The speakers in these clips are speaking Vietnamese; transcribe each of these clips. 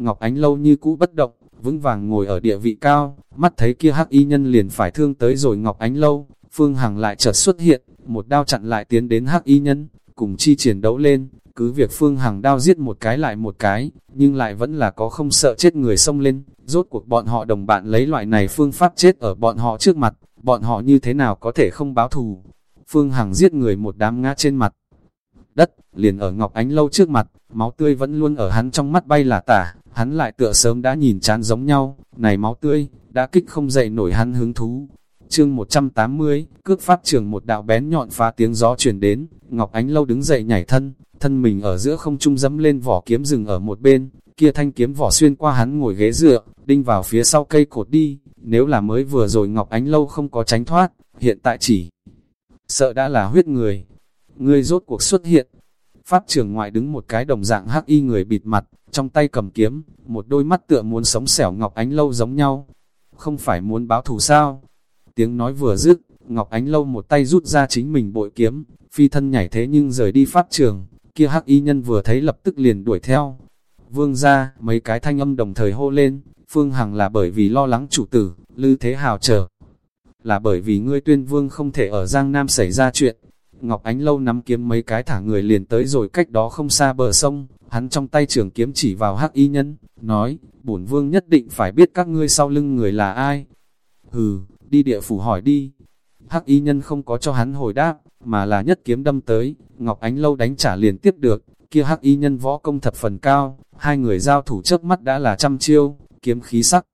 Ngọc Ánh lâu như cũ bất động, vững vàng ngồi ở địa vị cao, mắt thấy kia hắc y nhân liền phải thương tới rồi Ngọc Ánh lâu, Phương Hằng lại chợt xuất hiện, một đao chặn lại tiến đến hắc y nhân, cùng chi chiến đấu lên, cứ việc Phương Hằng đao giết một cái lại một cái, nhưng lại vẫn là có không sợ chết người xông lên, rốt cuộc bọn họ đồng bạn lấy loại này phương pháp chết ở bọn họ trước mặt, bọn họ như thế nào có thể không báo thù. Phương Hằng giết người một đám ngã trên mặt đất, liền ở Ngọc Ánh lâu trước mặt, máu tươi vẫn luôn ở hắn trong mắt bay là tả, hắn lại tựa sớm đã nhìn chán giống nhau, này máu tươi, đã kích không dậy nổi hắn hứng thú. Chương 180, cước pháp trường một đạo bén nhọn phá tiếng gió truyền đến, Ngọc Ánh lâu đứng dậy nhảy thân, thân mình ở giữa không trung dẫm lên vỏ kiếm rừng ở một bên, kia thanh kiếm vỏ xuyên qua hắn ngồi ghế dựa, đinh vào phía sau cây cột đi, nếu là mới vừa rồi Ngọc Ánh lâu không có tránh thoát, hiện tại chỉ sợ đã là huyết người. Ngươi rốt cuộc xuất hiện, Pháp trường ngoại đứng một cái đồng dạng hắc y người bịt mặt, trong tay cầm kiếm, một đôi mắt tựa muốn sống xẻo Ngọc Ánh Lâu giống nhau. Không phải muốn báo thù sao? Tiếng nói vừa dứt, Ngọc Ánh Lâu một tay rút ra chính mình bội kiếm, phi thân nhảy thế nhưng rời đi pháp trường, kia hắc y nhân vừa thấy lập tức liền đuổi theo. Vương ra, mấy cái thanh âm đồng thời hô lên, Phương Hằng là bởi vì lo lắng chủ tử, Lư Thế Hào chờ. Là bởi vì ngươi tuyên vương không thể ở Giang Nam xảy ra chuyện, Ngọc Ánh Lâu nắm kiếm mấy cái thả người liền tới rồi cách đó không xa bờ sông, hắn trong tay trường kiếm chỉ vào hắc y nhân, nói, bổn vương nhất định phải biết các ngươi sau lưng người là ai. Hừ, đi địa phủ hỏi đi. Hắc y nhân không có cho hắn hồi đáp, mà là nhất kiếm đâm tới, Ngọc Ánh Lâu đánh trả liền tiếp được, kia hắc y nhân võ công thập phần cao, hai người giao thủ trước mắt đã là trăm chiêu, kiếm khí sắc.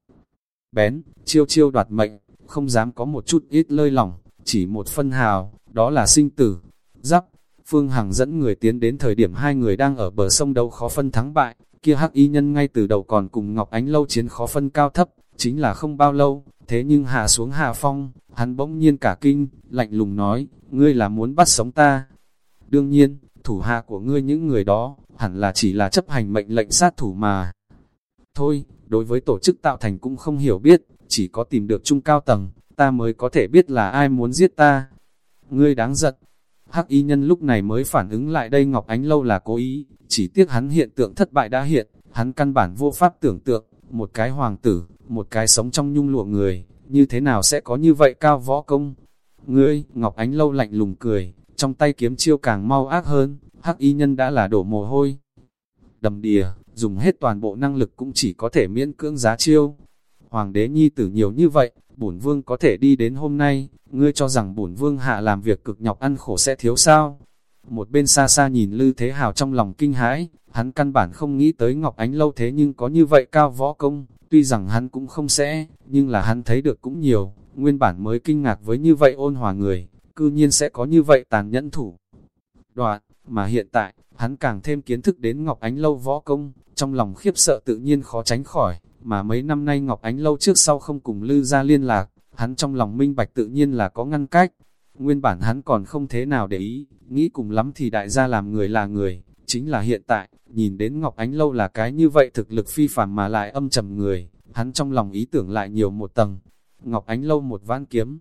Bén, chiêu chiêu đoạt mệnh, không dám có một chút ít lơi lỏng, chỉ một phân hào, đó là sinh tử. Giáp, Phương Hằng dẫn người tiến đến thời điểm hai người đang ở bờ sông đấu khó phân thắng bại, kia hắc y nhân ngay từ đầu còn cùng Ngọc Ánh lâu chiến khó phân cao thấp, chính là không bao lâu, thế nhưng hạ xuống hạ phong, hắn bỗng nhiên cả kinh, lạnh lùng nói, ngươi là muốn bắt sống ta. Đương nhiên, thủ hạ của ngươi những người đó, hẳn là chỉ là chấp hành mệnh lệnh sát thủ mà. Thôi, đối với tổ chức tạo thành cũng không hiểu biết, chỉ có tìm được trung cao tầng, ta mới có thể biết là ai muốn giết ta ngươi đáng giận. Hắc y nhân lúc này mới phản ứng lại đây Ngọc Ánh Lâu là cố ý, chỉ tiếc hắn hiện tượng thất bại đã hiện, hắn căn bản vô pháp tưởng tượng, một cái hoàng tử, một cái sống trong nhung lụa người, như thế nào sẽ có như vậy cao võ công. Ngươi, Ngọc Ánh Lâu lạnh lùng cười, trong tay kiếm chiêu càng mau ác hơn, hắc y nhân đã là đổ mồ hôi. Đầm đìa, dùng hết toàn bộ năng lực cũng chỉ có thể miễn cưỡng giá chiêu. Hoàng đế nhi tử nhiều như vậy, bổn vương có thể đi đến hôm nay, ngươi cho rằng bổn vương hạ làm việc cực nhọc ăn khổ sẽ thiếu sao? Một bên xa xa nhìn Lư Thế Hào trong lòng kinh hãi, hắn căn bản không nghĩ tới Ngọc Ánh lâu thế nhưng có như vậy cao võ công, tuy rằng hắn cũng không sẽ, nhưng là hắn thấy được cũng nhiều, nguyên bản mới kinh ngạc với như vậy ôn hòa người, cư nhiên sẽ có như vậy tàn nhẫn thủ. Đoạn, mà hiện tại, hắn càng thêm kiến thức đến Ngọc Ánh lâu võ công, trong lòng khiếp sợ tự nhiên khó tránh khỏi, mà mấy năm nay Ngọc Ánh lâu trước sau không cùng Lư ra liên lạc, hắn trong lòng minh bạch tự nhiên là có ngăn cách. Nguyên bản hắn còn không thế nào để ý, nghĩ cùng lắm thì đại gia làm người là người, chính là hiện tại, nhìn đến Ngọc Ánh lâu là cái như vậy thực lực phi phàm mà lại âm trầm người, hắn trong lòng ý tưởng lại nhiều một tầng. Ngọc Ánh lâu một ván kiếm.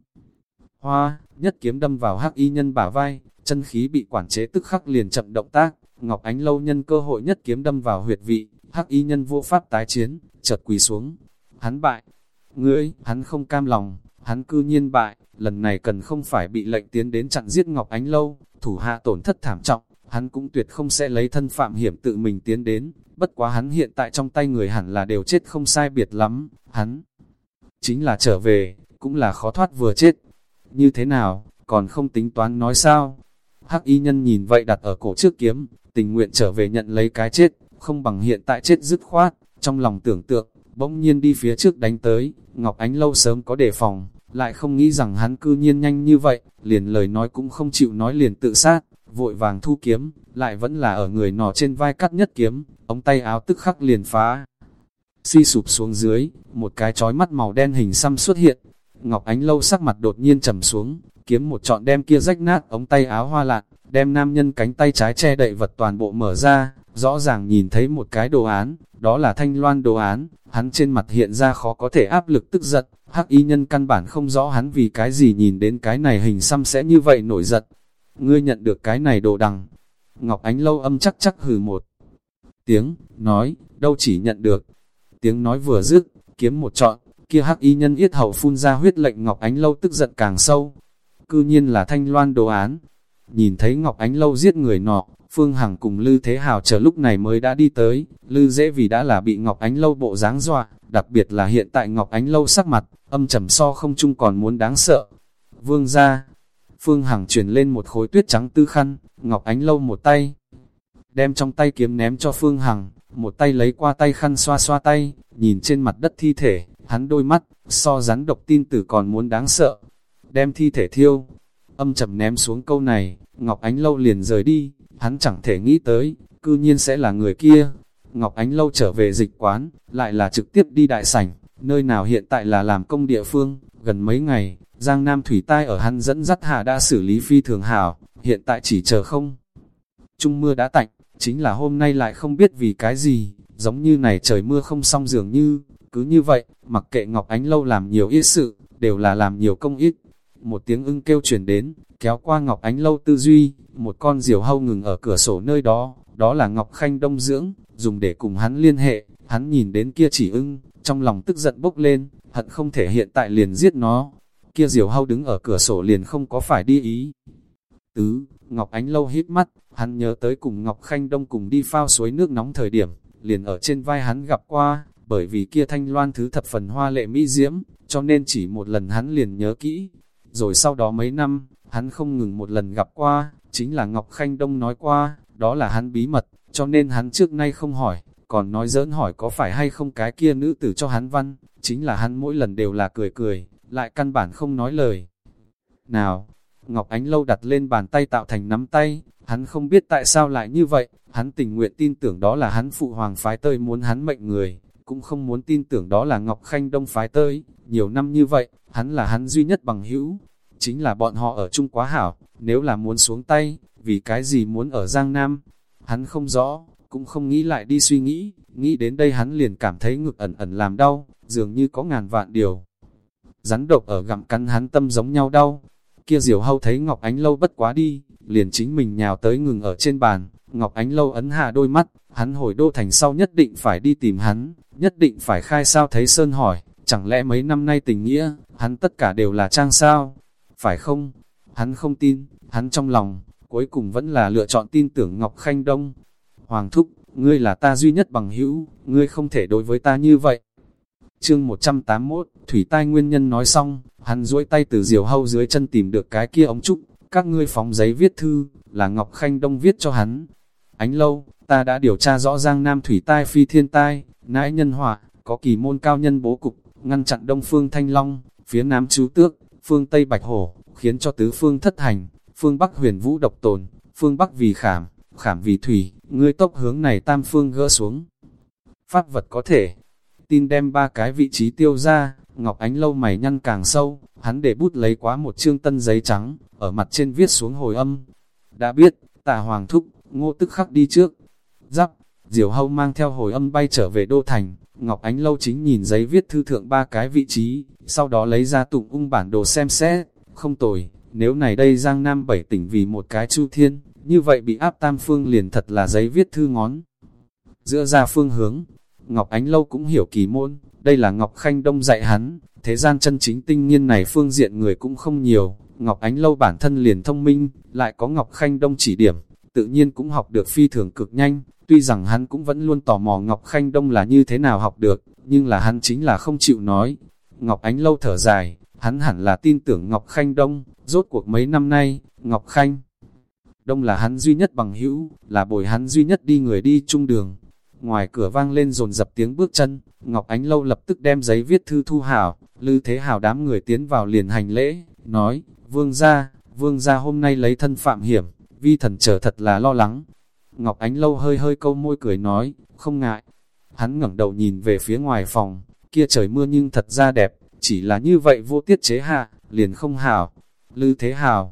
Hoa, nhất kiếm đâm vào hắc y nhân bả vai, chân khí bị quản chế tức khắc liền chậm động tác, Ngọc Ánh lâu nhân cơ hội nhất kiếm đâm vào huyệt vị, hắc y nhân vô pháp tái chiến, chợt quỳ xuống. Hắn bại. Ngươi, hắn không cam lòng, hắn cư nhiên bại, lần này cần không phải bị lệnh tiến đến chặn giết Ngọc Ánh Lâu, thủ hạ tổn thất thảm trọng, hắn cũng tuyệt không sẽ lấy thân phạm hiểm tự mình tiến đến, bất quá hắn hiện tại trong tay người hẳn là đều chết không sai biệt lắm, hắn chính là trở về, cũng là khó thoát vừa chết. Như thế nào, còn không tính toán nói sao? Hắc y nhân nhìn vậy đặt ở cổ trước kiếm, tình nguyện trở về nhận lấy cái chết, không bằng hiện tại chết dứt khoát, trong lòng tưởng tượng, bỗng nhiên đi phía trước đánh tới, Ngọc Ánh lâu sớm có đề phòng, lại không nghĩ rằng hắn cư nhiên nhanh như vậy, liền lời nói cũng không chịu nói liền tự sát, vội vàng thu kiếm, lại vẫn là ở người nọ trên vai cắt nhất kiếm, ống tay áo tức khắc liền phá. Si sụp xuống dưới, một cái chói mắt màu đen hình xăm xuất hiện, Ngọc Ánh lâu sắc mặt đột nhiên trầm xuống, kiếm một trọn đem kia rách nát ống tay áo hoa lạc, đem nam nhân cánh tay trái che đậy vật toàn bộ mở ra, rõ ràng nhìn thấy một cái đồ án, đó là thanh loan đồ án, hắn trên mặt hiện ra khó có thể áp lực tức giận, hắc y nhân căn bản không rõ hắn vì cái gì nhìn đến cái này hình xăm sẽ như vậy nổi giận. Ngươi nhận được cái này đồ đằng. Ngọc Ánh lâu âm chắc chắc hừ một tiếng, nói, đâu chỉ nhận được. Tiếng nói vừa dứt, kiếm một trọn, kia hắc y nhân yết hậu phun ra huyết lệnh Ngọc Ánh Lâu tức giận càng sâu. Cư nhiên là thanh loan đồ án. Nhìn thấy Ngọc Ánh Lâu giết người nọ, Phương Hằng cùng Lư Thế Hào chờ lúc này mới đã đi tới, Lư dễ vì đã là bị Ngọc Ánh Lâu bộ dáng dọa, đặc biệt là hiện tại Ngọc Ánh Lâu sắc mặt, âm trầm so không chung còn muốn đáng sợ. Vương ra, Phương Hằng chuyển lên một khối tuyết trắng tư khăn, Ngọc Ánh Lâu một tay, đem trong tay kiếm ném cho Phương Hằng, một tay lấy qua tay khăn xoa xoa tay, nhìn trên mặt đất thi thể, hắn đôi mắt, so rắn độc tin tử còn muốn đáng sợ. Đem thi thể thiêu, âm trầm ném xuống câu này, Ngọc Ánh Lâu liền rời đi, hắn chẳng thể nghĩ tới, cư nhiên sẽ là người kia. Ngọc Ánh Lâu trở về dịch quán, lại là trực tiếp đi đại sảnh, nơi nào hiện tại là làm công địa phương, gần mấy ngày, Giang Nam Thủy Tai ở hắn dẫn dắt hạ đã xử lý phi thường hảo, hiện tại chỉ chờ không. Trung mưa đã tạnh, chính là hôm nay lại không biết vì cái gì, giống như này trời mưa không xong dường như, cứ như vậy, mặc kệ Ngọc Ánh Lâu làm nhiều ít sự, đều là làm nhiều công ít. Một tiếng ưng kêu chuyển đến, kéo qua Ngọc Ánh Lâu tư duy, một con diều hâu ngừng ở cửa sổ nơi đó, đó là Ngọc Khanh Đông Dưỡng, dùng để cùng hắn liên hệ, hắn nhìn đến kia chỉ ưng, trong lòng tức giận bốc lên, hận không thể hiện tại liền giết nó. Kia diều hâu đứng ở cửa sổ liền không có phải đi ý. Tứ, Ngọc Ánh Lâu hít mắt, hắn nhớ tới cùng Ngọc Khanh Đông cùng đi phao suối nước nóng thời điểm, liền ở trên vai hắn gặp qua, bởi vì kia thanh loan thứ thập phần hoa lệ mỹ diễm, cho nên chỉ một lần hắn liền nhớ kỹ. Rồi sau đó mấy năm, hắn không ngừng một lần gặp qua, chính là Ngọc Khanh Đông nói qua, đó là hắn bí mật, cho nên hắn trước nay không hỏi, còn nói giỡn hỏi có phải hay không cái kia nữ tử cho hắn văn, chính là hắn mỗi lần đều là cười cười, lại căn bản không nói lời. Nào, Ngọc Ánh Lâu đặt lên bàn tay tạo thành nắm tay, hắn không biết tại sao lại như vậy, hắn tình nguyện tin tưởng đó là hắn phụ hoàng phái tơi muốn hắn mệnh người, cũng không muốn tin tưởng đó là Ngọc Khanh Đông phái tơi, nhiều năm như vậy, hắn là hắn duy nhất bằng hữu, chính là bọn họ ở chung quá hảo, nếu là muốn xuống tay, vì cái gì muốn ở Giang Nam, hắn không rõ, cũng không nghĩ lại đi suy nghĩ, nghĩ đến đây hắn liền cảm thấy ngực ẩn ẩn làm đau, dường như có ngàn vạn điều. Rắn độc ở gặm cắn hắn tâm giống nhau đau, kia diều hâu thấy Ngọc Ánh Lâu bất quá đi, liền chính mình nhào tới ngừng ở trên bàn, Ngọc Ánh Lâu ấn hạ đôi mắt, hắn hồi đô thành sau nhất định phải đi tìm hắn, nhất định phải khai sao thấy Sơn hỏi, chẳng lẽ mấy năm nay tình nghĩa, hắn tất cả đều là trang sao, phải không? Hắn không tin, hắn trong lòng, cuối cùng vẫn là lựa chọn tin tưởng Ngọc Khanh Đông. Hoàng Thúc, ngươi là ta duy nhất bằng hữu, ngươi không thể đối với ta như vậy. Chương 181, Thủy Tai Nguyên Nhân nói xong, hắn duỗi tay từ diều hâu dưới chân tìm được cái kia ống trúc, các ngươi phóng giấy viết thư, là Ngọc Khanh Đông viết cho hắn. Ánh lâu, ta đã điều tra rõ ràng Nam Thủy Tai phi thiên tai, nãi nhân họa, có kỳ môn cao nhân bố cục, ngăn chặn Đông Phương Thanh Long, phía Nam Chú Tước, phương Tây Bạch Hổ, khiến cho tứ phương thất hành, phương Bắc huyền vũ độc tồn, phương Bắc vì khảm, khảm vì thủy, ngươi tốc hướng này tam phương gỡ xuống. Pháp vật có thể, tin đem ba cái vị trí tiêu ra, Ngọc Ánh lâu mày nhăn càng sâu, hắn để bút lấy quá một chương tân giấy trắng, ở mặt trên viết xuống hồi âm. Đã biết, tà hoàng thúc, ngô tức khắc đi trước. Giáp, diều hâu mang theo hồi âm bay trở về đô thành, Ngọc Ánh lâu chính nhìn giấy viết thư thượng ba cái vị trí, sau đó lấy ra tụng ung bản đồ xem xét, không tồi, nếu này đây Giang Nam bảy tỉnh vì một cái chu thiên, như vậy bị áp tam phương liền thật là giấy viết thư ngón. Giữa ra phương hướng, Ngọc Ánh Lâu cũng hiểu kỳ môn, đây là Ngọc Khanh Đông dạy hắn, thế gian chân chính tinh nhiên này phương diện người cũng không nhiều, Ngọc Ánh Lâu bản thân liền thông minh, lại có Ngọc Khanh Đông chỉ điểm, tự nhiên cũng học được phi thường cực nhanh, tuy rằng hắn cũng vẫn luôn tò mò Ngọc Khanh Đông là như thế nào học được, nhưng là hắn chính là không chịu nói. Ngọc Ánh Lâu thở dài, hắn hẳn là tin tưởng Ngọc Khanh Đông, rốt cuộc mấy năm nay, Ngọc Khanh Đông là hắn duy nhất bằng hữu, là bồi hắn duy nhất đi người đi chung đường. Ngoài cửa vang lên rồn dập tiếng bước chân, Ngọc Ánh Lâu lập tức đem giấy viết thư thu hảo, Lư Thế Hảo đám người tiến vào liền hành lễ, nói, vương gia, vương gia hôm nay lấy thân phạm hiểm, vi thần chờ thật là lo lắng. Ngọc Ánh Lâu hơi hơi câu môi cười nói, không ngại. Hắn ngẩng đầu nhìn về phía ngoài phòng, kia trời mưa nhưng thật ra đẹp, chỉ là như vậy vô tiết chế hạ, liền không hảo. Lư Thế Hào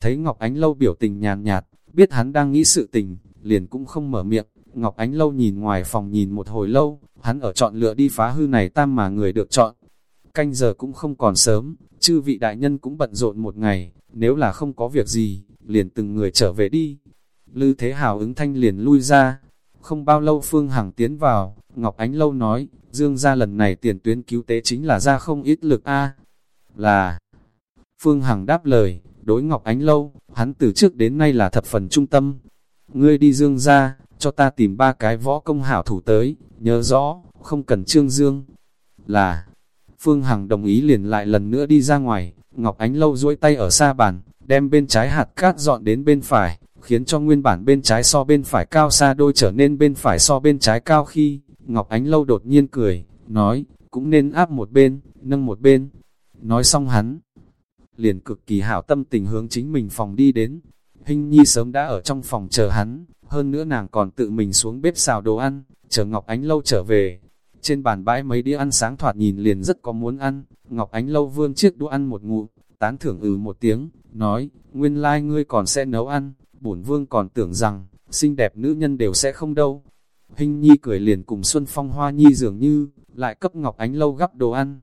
thấy Ngọc Ánh Lâu biểu tình nhàn nhạt, biết hắn đang nghĩ sự tình, liền cũng không mở miệng. Ngọc Ánh Lâu nhìn ngoài phòng nhìn một hồi lâu, hắn ở chọn lựa đi phá hư này tam mà người được chọn. Canh giờ cũng không còn sớm, chư vị đại nhân cũng bận rộn một ngày, nếu là không có việc gì, liền từng người trở về đi. Lư Thế Hào ứng thanh liền lui ra, Không bao lâu Phương Hằng tiến vào, Ngọc Ánh Lâu nói, Dương gia lần này tiền tuyến cứu tế chính là ra không ít lực a Là... Phương Hằng đáp lời, đối Ngọc Ánh Lâu, hắn từ trước đến nay là thập phần trung tâm. Ngươi đi Dương gia, cho ta tìm ba cái võ công hảo thủ tới, nhớ rõ, không cần trương dương. Là, Phương Hằng đồng ý liền lại lần nữa đi ra ngoài, Ngọc Ánh Lâu duỗi tay ở xa bàn, đem bên trái hạt cát dọn đến bên phải, khiến cho nguyên bản bên trái so bên phải cao xa đôi trở nên bên phải so bên trái cao khi, Ngọc Ánh Lâu đột nhiên cười, nói, cũng nên áp một bên, nâng một bên. Nói xong hắn, liền cực kỳ hảo tâm tình hướng chính mình phòng đi đến. Hình Nhi sớm đã ở trong phòng chờ hắn, hơn nữa nàng còn tự mình xuống bếp xào đồ ăn, chờ Ngọc Ánh Lâu trở về. Trên bàn bãi mấy đĩa ăn sáng thoạt nhìn liền rất có muốn ăn, Ngọc Ánh Lâu vươn chiếc đũa ăn một ngụm, tán thưởng ừ một tiếng, nói, nguyên lai like ngươi còn sẽ nấu ăn, bổn vương còn tưởng rằng, xinh đẹp nữ nhân đều sẽ không đâu. Hình Nhi cười liền cùng Xuân Phong Hoa Nhi dường như, lại cấp Ngọc Ánh Lâu gắp đồ ăn.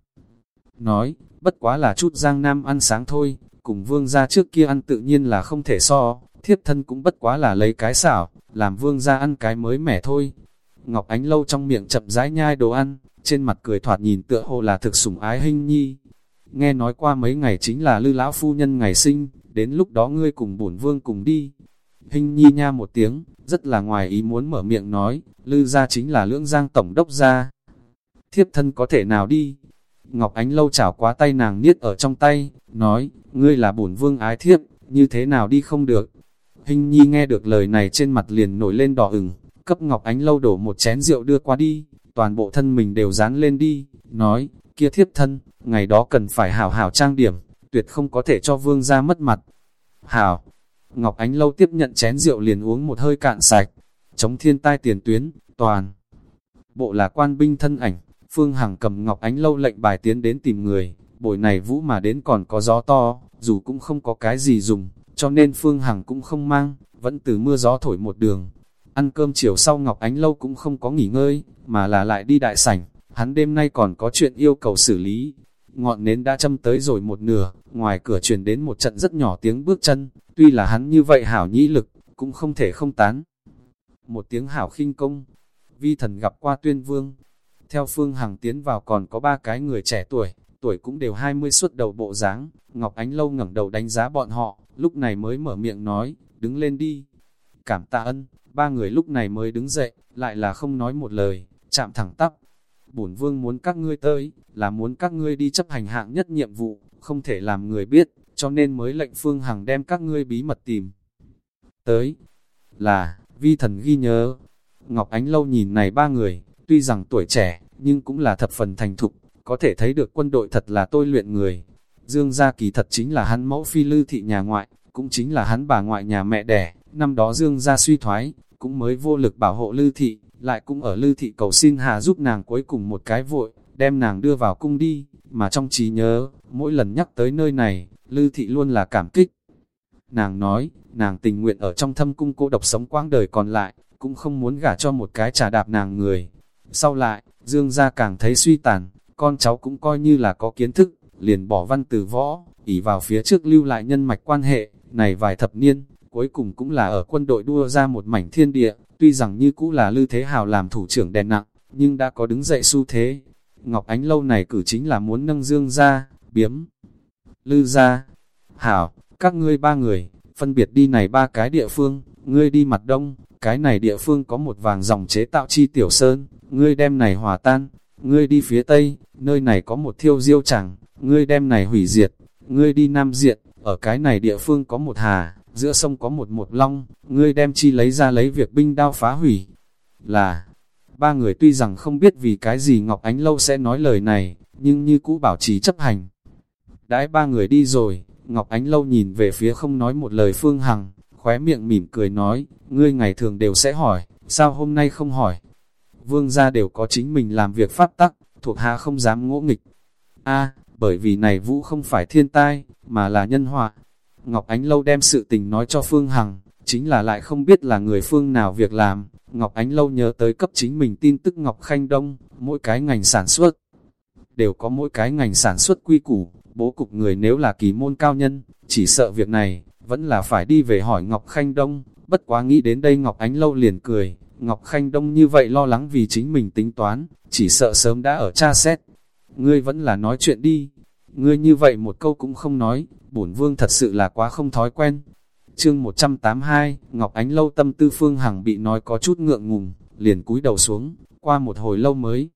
Nói, bất quá là chút giang nam ăn sáng thôi, cùng vương ra trước kia ăn tự nhiên là không thể so, thiếp thân cũng bất quá là lấy cái xảo, làm vương ra ăn cái mới mẻ thôi. Ngọc Ánh Lâu trong miệng chậm rãi nhai đồ ăn, trên mặt cười thoạt nhìn tựa hồ là thực sủng ái hình nhi. Nghe nói qua mấy ngày chính là lư lão phu nhân ngày sinh, đến lúc đó ngươi cùng bổn vương cùng đi. Hình nhi nha một tiếng, rất là ngoài ý muốn mở miệng nói, lư gia chính là lưỡng giang tổng đốc gia. Thiếp thân có thể nào đi? Ngọc Ánh Lâu chảo quá tay nàng niết ở trong tay, nói, ngươi là bổn vương ái thiếp, như thế nào đi không được. Hình nhi nghe được lời này trên mặt liền nổi lên đỏ ửng, cấp Ngọc Ánh Lâu đổ một chén rượu đưa qua đi, toàn bộ thân mình đều dán lên đi, nói, kia thiếp thân, ngày đó cần phải hảo hảo trang điểm, tuyệt không có thể cho vương ra mất mặt. Hảo, Ngọc Ánh Lâu tiếp nhận chén rượu liền uống một hơi cạn sạch, chống thiên tai tiền tuyến, toàn. Bộ là quan binh thân ảnh, Phương Hằng cầm Ngọc Ánh Lâu lệnh bài tiến đến tìm người, buổi này vũ mà đến còn có gió to, dù cũng không có cái gì dùng, cho nên Phương Hằng cũng không mang, vẫn từ mưa gió thổi một đường. Ăn cơm chiều sau Ngọc Ánh Lâu cũng không có nghỉ ngơi, mà là lại đi đại sảnh, hắn đêm nay còn có chuyện yêu cầu xử lý. Ngọn nến đã châm tới rồi một nửa, ngoài cửa truyền đến một trận rất nhỏ tiếng bước chân, tuy là hắn như vậy hảo nhĩ lực, cũng không thể không tán. Một tiếng hảo khinh công, vi thần gặp qua tuyên vương, theo Phương Hằng tiến vào còn có ba cái người trẻ tuổi, tuổi cũng đều 20 suốt đầu bộ dáng Ngọc Ánh Lâu ngẩng đầu đánh giá bọn họ, lúc này mới mở miệng nói, đứng lên đi. Cảm tạ ân, ba người lúc này mới đứng dậy, lại là không nói một lời, chạm thẳng tắp. Bổn vương muốn các ngươi tới, là muốn các ngươi đi chấp hành hạng nhất nhiệm vụ, không thể làm người biết, cho nên mới lệnh Phương Hằng đem các ngươi bí mật tìm. Tới, là, vi thần ghi nhớ. Ngọc Ánh Lâu nhìn này ba người, tuy rằng tuổi trẻ, nhưng cũng là thập phần thành thục, có thể thấy được quân đội thật là tôi luyện người. Dương gia kỳ thật chính là hắn mẫu phi lư thị nhà ngoại, cũng chính là hắn bà ngoại nhà mẹ đẻ, năm đó Dương gia suy thoái, cũng mới vô lực bảo hộ lư thị, lại cũng ở lư thị cầu xin hà giúp nàng cuối cùng một cái vội, đem nàng đưa vào cung đi, mà trong trí nhớ, mỗi lần nhắc tới nơi này, lư thị luôn là cảm kích. Nàng nói, nàng tình nguyện ở trong thâm cung cô độc sống quãng đời còn lại, cũng không muốn gả cho một cái trà đạp nàng người, sau lại, Dương gia càng thấy suy tàn, con cháu cũng coi như là có kiến thức, liền bỏ văn từ võ, ỉ vào phía trước lưu lại nhân mạch quan hệ, này vài thập niên, cuối cùng cũng là ở quân đội đua ra một mảnh thiên địa, tuy rằng như cũ là Lư Thế Hào làm thủ trưởng đèn nặng, nhưng đã có đứng dậy xu thế. Ngọc Ánh lâu này cử chính là muốn nâng Dương ra, biếm, Lư ra. Hảo, các ngươi ba người, phân biệt đi này ba cái địa phương, ngươi đi mặt đông, cái này địa phương có một vàng dòng chế tạo chi tiểu sơn, ngươi đem này hòa tan, ngươi đi phía tây, nơi này có một thiêu diêu chẳng, ngươi đem này hủy diệt, ngươi đi nam diện, ở cái này địa phương có một hà, giữa sông có một một long, ngươi đem chi lấy ra lấy việc binh đao phá hủy. Là, ba người tuy rằng không biết vì cái gì Ngọc Ánh Lâu sẽ nói lời này, nhưng như cũ bảo trì chấp hành. Đãi ba người đi rồi, Ngọc Ánh Lâu nhìn về phía không nói một lời Phương Hằng, khóe miệng mỉm cười nói, ngươi ngày thường đều sẽ hỏi, sao hôm nay không hỏi? Vương gia đều có chính mình làm việc pháp tắc, thuộc hạ không dám ngỗ nghịch. A, bởi vì này vũ không phải thiên tai, mà là nhân họa. Ngọc Ánh Lâu đem sự tình nói cho Phương Hằng, chính là lại không biết là người phương nào việc làm. Ngọc Ánh Lâu nhớ tới cấp chính mình tin tức Ngọc Khanh Đông, mỗi cái ngành sản xuất, đều có mỗi cái ngành sản xuất quy củ, bố cục người nếu là kỳ môn cao nhân, chỉ sợ việc này, vẫn là phải đi về hỏi Ngọc Khanh Đông, bất quá nghĩ đến đây Ngọc Ánh Lâu liền cười, Ngọc Khanh Đông như vậy lo lắng vì chính mình tính toán, chỉ sợ sớm đã ở tra xét. Ngươi vẫn là nói chuyện đi. Ngươi như vậy một câu cũng không nói, bổn vương thật sự là quá không thói quen. Chương 182, Ngọc Ánh Lâu tâm tư Phương Hằng bị nói có chút ngượng ngùng, liền cúi đầu xuống, qua một hồi lâu mới.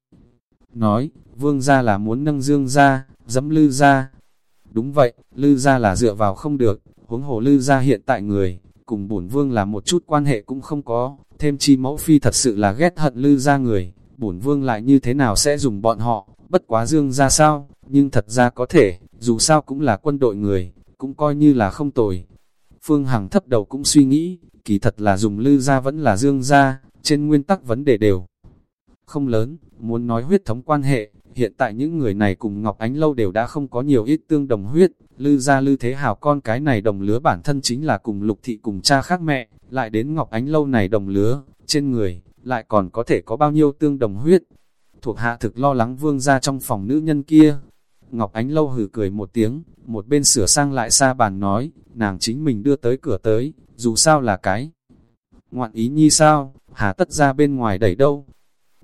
Nói, vương gia là muốn nâng dương ra, dẫm lư ra. Đúng vậy, lư ra là dựa vào không được, huống hồ lư ra hiện tại người, cùng bổn vương là một chút quan hệ cũng không có, thêm chi mẫu phi thật sự là ghét hận lư ra người, bổn vương lại như thế nào sẽ dùng bọn họ, bất quá dương ra sao, nhưng thật ra có thể, dù sao cũng là quân đội người, cũng coi như là không tồi. Phương Hằng thấp đầu cũng suy nghĩ, kỳ thật là dùng lư ra vẫn là dương ra, trên nguyên tắc vấn đề đều không lớn, muốn nói huyết thống quan hệ, hiện tại những người này cùng Ngọc Ánh Lâu đều đã không có nhiều ít tương đồng huyết, lư ra lư thế hào con cái này đồng lứa bản thân chính là cùng lục thị cùng cha khác mẹ, lại đến Ngọc Ánh Lâu này đồng lứa, trên người, lại còn có thể có bao nhiêu tương đồng huyết. Thuộc hạ thực lo lắng vương ra trong phòng nữ nhân kia. Ngọc Ánh Lâu hử cười một tiếng, một bên sửa sang lại xa bàn nói, nàng chính mình đưa tới cửa tới, dù sao là cái. Ngoạn ý nhi sao, hà tất ra bên ngoài đẩy đâu.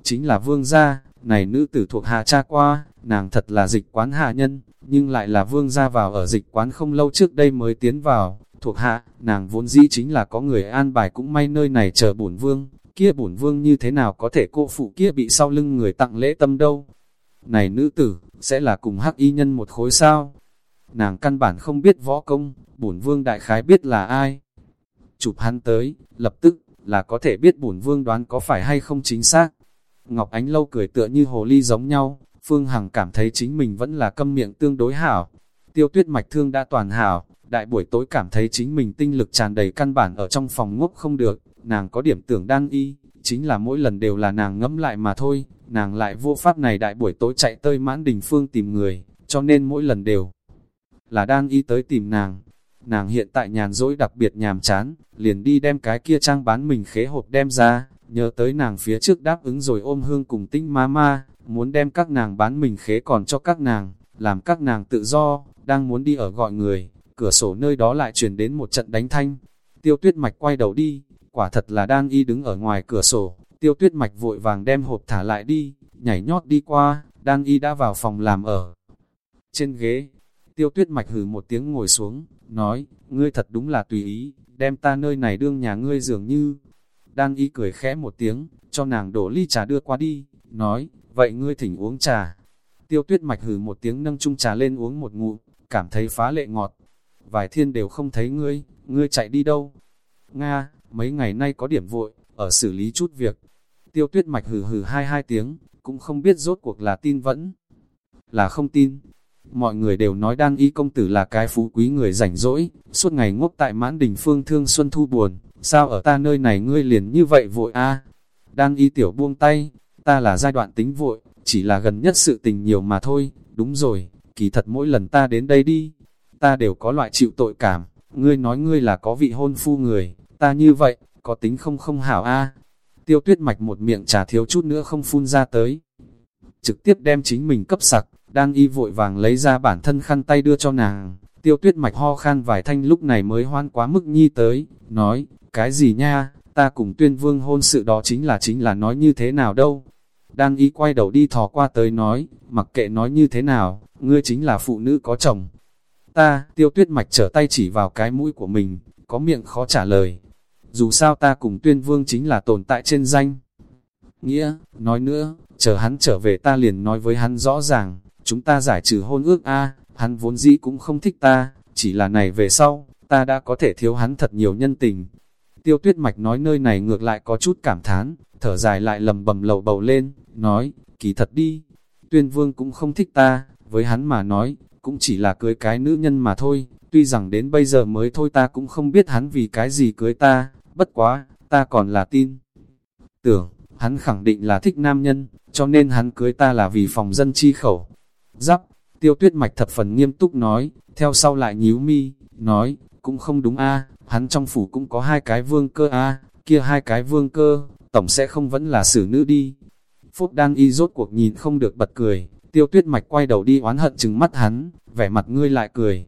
Chính là vương gia, này nữ tử thuộc hạ cha qua, nàng thật là dịch quán hạ nhân, nhưng lại là vương gia vào ở dịch quán không lâu trước đây mới tiến vào, thuộc hạ, nàng vốn dĩ chính là có người an bài cũng may nơi này chờ bổn vương, kia bổn vương như thế nào có thể cô phụ kia bị sau lưng người tặng lễ tâm đâu. Này nữ tử, sẽ là cùng hắc y nhân một khối sao? Nàng căn bản không biết võ công, bổn vương đại khái biết là ai. Chụp hắn tới, lập tức, là có thể biết bổn vương đoán có phải hay không chính xác. Ngọc Ánh Lâu cười tựa như hồ ly giống nhau, Phương Hằng cảm thấy chính mình vẫn là câm miệng tương đối hảo. Tiêu tuyết mạch thương đã toàn hảo, đại buổi tối cảm thấy chính mình tinh lực tràn đầy căn bản ở trong phòng ngốc không được, nàng có điểm tưởng đan y, chính là mỗi lần đều là nàng ngẫm lại mà thôi, nàng lại vô pháp này đại buổi tối chạy tơi mãn đình phương tìm người, cho nên mỗi lần đều là đan y tới tìm nàng. Nàng hiện tại nhàn rỗi đặc biệt nhàm chán, liền đi đem cái kia trang bán mình khế hộp đem ra, nhớ tới nàng phía trước đáp ứng rồi ôm hương cùng tinh ma ma, muốn đem các nàng bán mình khế còn cho các nàng, làm các nàng tự do, đang muốn đi ở gọi người, cửa sổ nơi đó lại truyền đến một trận đánh thanh. Tiêu tuyết mạch quay đầu đi, quả thật là đan y đứng ở ngoài cửa sổ, tiêu tuyết mạch vội vàng đem hộp thả lại đi, nhảy nhót đi qua, đan y đã vào phòng làm ở. Trên ghế, tiêu tuyết mạch hừ một tiếng ngồi xuống, nói, ngươi thật đúng là tùy ý, đem ta nơi này đương nhà ngươi dường như. Đan y cười khẽ một tiếng, cho nàng đổ ly trà đưa qua đi, nói, vậy ngươi thỉnh uống trà. Tiêu tuyết mạch hừ một tiếng nâng chung trà lên uống một ngụm, cảm thấy phá lệ ngọt. Vài thiên đều không thấy ngươi, ngươi chạy đi đâu? Nga, mấy ngày nay có điểm vội, ở xử lý chút việc. Tiêu tuyết mạch hừ hừ hai hai tiếng, cũng không biết rốt cuộc là tin vẫn, là không tin. Mọi người đều nói đan y công tử là cái phú quý người rảnh rỗi, suốt ngày ngốc tại mãn đình phương thương xuân thu buồn, sao ở ta nơi này ngươi liền như vậy vội a Đan y tiểu buông tay, ta là giai đoạn tính vội, chỉ là gần nhất sự tình nhiều mà thôi, đúng rồi, kỳ thật mỗi lần ta đến đây đi, ta đều có loại chịu tội cảm, ngươi nói ngươi là có vị hôn phu người, ta như vậy, có tính không không hảo a Tiêu tuyết mạch một miệng trà thiếu chút nữa không phun ra tới. Trực tiếp đem chính mình cấp sặc, đang y vội vàng lấy ra bản thân khăn tay đưa cho nàng. Tiêu tuyết mạch ho khan vài thanh lúc này mới hoan quá mức nhi tới, nói, cái gì nha, ta cùng tuyên vương hôn sự đó chính là chính là nói như thế nào đâu. Đang y quay đầu đi thò qua tới nói, mặc kệ nói như thế nào, ngươi chính là phụ nữ có chồng. Ta, tiêu tuyết mạch trở tay chỉ vào cái mũi của mình, có miệng khó trả lời. Dù sao ta cùng tuyên vương chính là tồn tại trên danh. Nghĩa, nói nữa, chờ hắn trở về ta liền nói với hắn rõ ràng, chúng ta giải trừ hôn ước a hắn vốn dĩ cũng không thích ta, chỉ là này về sau, ta đã có thể thiếu hắn thật nhiều nhân tình. Tiêu tuyết mạch nói nơi này ngược lại có chút cảm thán, thở dài lại lầm bầm lầu bầu lên, nói, kỳ thật đi, tuyên vương cũng không thích ta, với hắn mà nói, cũng chỉ là cưới cái nữ nhân mà thôi, tuy rằng đến bây giờ mới thôi ta cũng không biết hắn vì cái gì cưới ta, bất quá, ta còn là tin. Tưởng, hắn khẳng định là thích nam nhân, cho nên hắn cưới ta là vì phòng dân chi khẩu. Giáp, tiêu tuyết mạch thập phần nghiêm túc nói, theo sau lại nhíu mi, nói, cũng không đúng a hắn trong phủ cũng có hai cái vương cơ a kia hai cái vương cơ, tổng sẽ không vẫn là xử nữ đi. Phúc đang y rốt cuộc nhìn không được bật cười, tiêu tuyết mạch quay đầu đi oán hận chừng mắt hắn, vẻ mặt ngươi lại cười.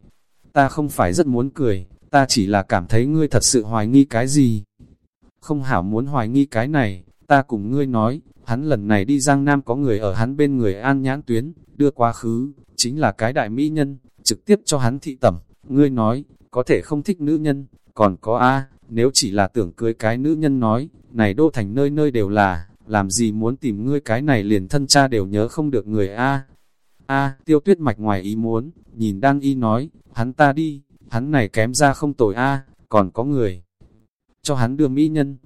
Ta không phải rất muốn cười, ta chỉ là cảm thấy ngươi thật sự hoài nghi cái gì. Không hảo muốn hoài nghi cái này, ta cùng ngươi nói, hắn lần này đi Giang Nam có người ở hắn bên người an nhãn tuyến, đưa quá khứ, chính là cái đại mỹ nhân, trực tiếp cho hắn thị tẩm, ngươi nói, có thể không thích nữ nhân, còn có A, nếu chỉ là tưởng cưới cái nữ nhân nói, này đô thành nơi nơi đều là, làm gì muốn tìm ngươi cái này liền thân cha đều nhớ không được người A. A, tiêu tuyết mạch ngoài ý muốn, nhìn đan y nói, hắn ta đi, hắn này kém ra không tồi A, còn có người. Cho hắn đưa mỹ nhân.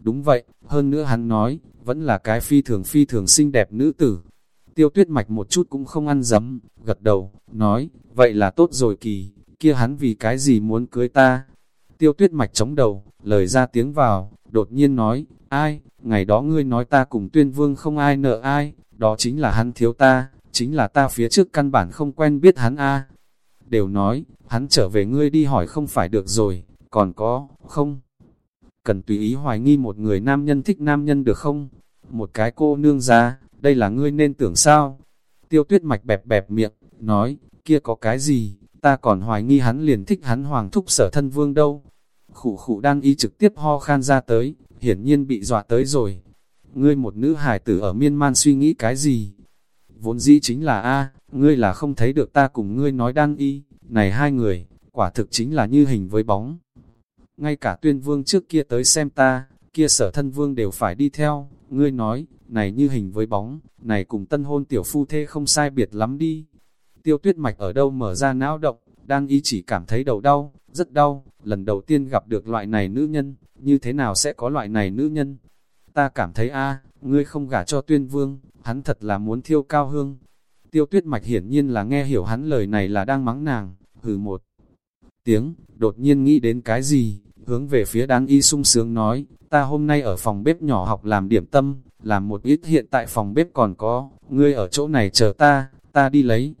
Đúng vậy, hơn nữa hắn nói, vẫn là cái phi thường phi thường xinh đẹp nữ tử. Tiêu tuyết mạch một chút cũng không ăn dấm, gật đầu, nói, vậy là tốt rồi kỳ, kia hắn vì cái gì muốn cưới ta. Tiêu tuyết mạch chống đầu, lời ra tiếng vào, đột nhiên nói, ai, ngày đó ngươi nói ta cùng tuyên vương không ai nợ ai, đó chính là hắn thiếu ta, chính là ta phía trước căn bản không quen biết hắn a Đều nói, hắn trở về ngươi đi hỏi không phải được rồi, còn có, không? Cần tùy ý hoài nghi một người nam nhân thích nam nhân được không? Một cái cô nương ra, đây là ngươi nên tưởng sao? Tiêu tuyết mạch bẹp bẹp miệng, nói, kia có cái gì, ta còn hoài nghi hắn liền thích hắn hoàng thúc sở thân vương đâu. Khủ khủ đang y trực tiếp ho khan ra tới, hiển nhiên bị dọa tới rồi. Ngươi một nữ hài tử ở miên man suy nghĩ cái gì? Vốn dĩ chính là A, ngươi là không thấy được ta cùng ngươi nói đang y, này hai người, quả thực chính là như hình với bóng. Ngay cả tuyên vương trước kia tới xem ta, kia sở thân vương đều phải đi theo, ngươi nói, này như hình với bóng, này cùng tân hôn tiểu phu thê không sai biệt lắm đi. Tiêu tuyết mạch ở đâu mở ra não động, đang y chỉ cảm thấy đầu đau, rất đau, lần đầu tiên gặp được loại này nữ nhân, như thế nào sẽ có loại này nữ nhân? Ta cảm thấy a ngươi không gả cho tuyên vương, hắn thật là muốn thiêu cao hương. Tiêu tuyết mạch hiển nhiên là nghe hiểu hắn lời này là đang mắng nàng, hừ một tiếng, đột nhiên nghĩ đến cái gì, hướng về phía đáng y sung sướng nói, ta hôm nay ở phòng bếp nhỏ học làm điểm tâm, làm một ít hiện tại phòng bếp còn có, ngươi ở chỗ này chờ ta, ta đi lấy.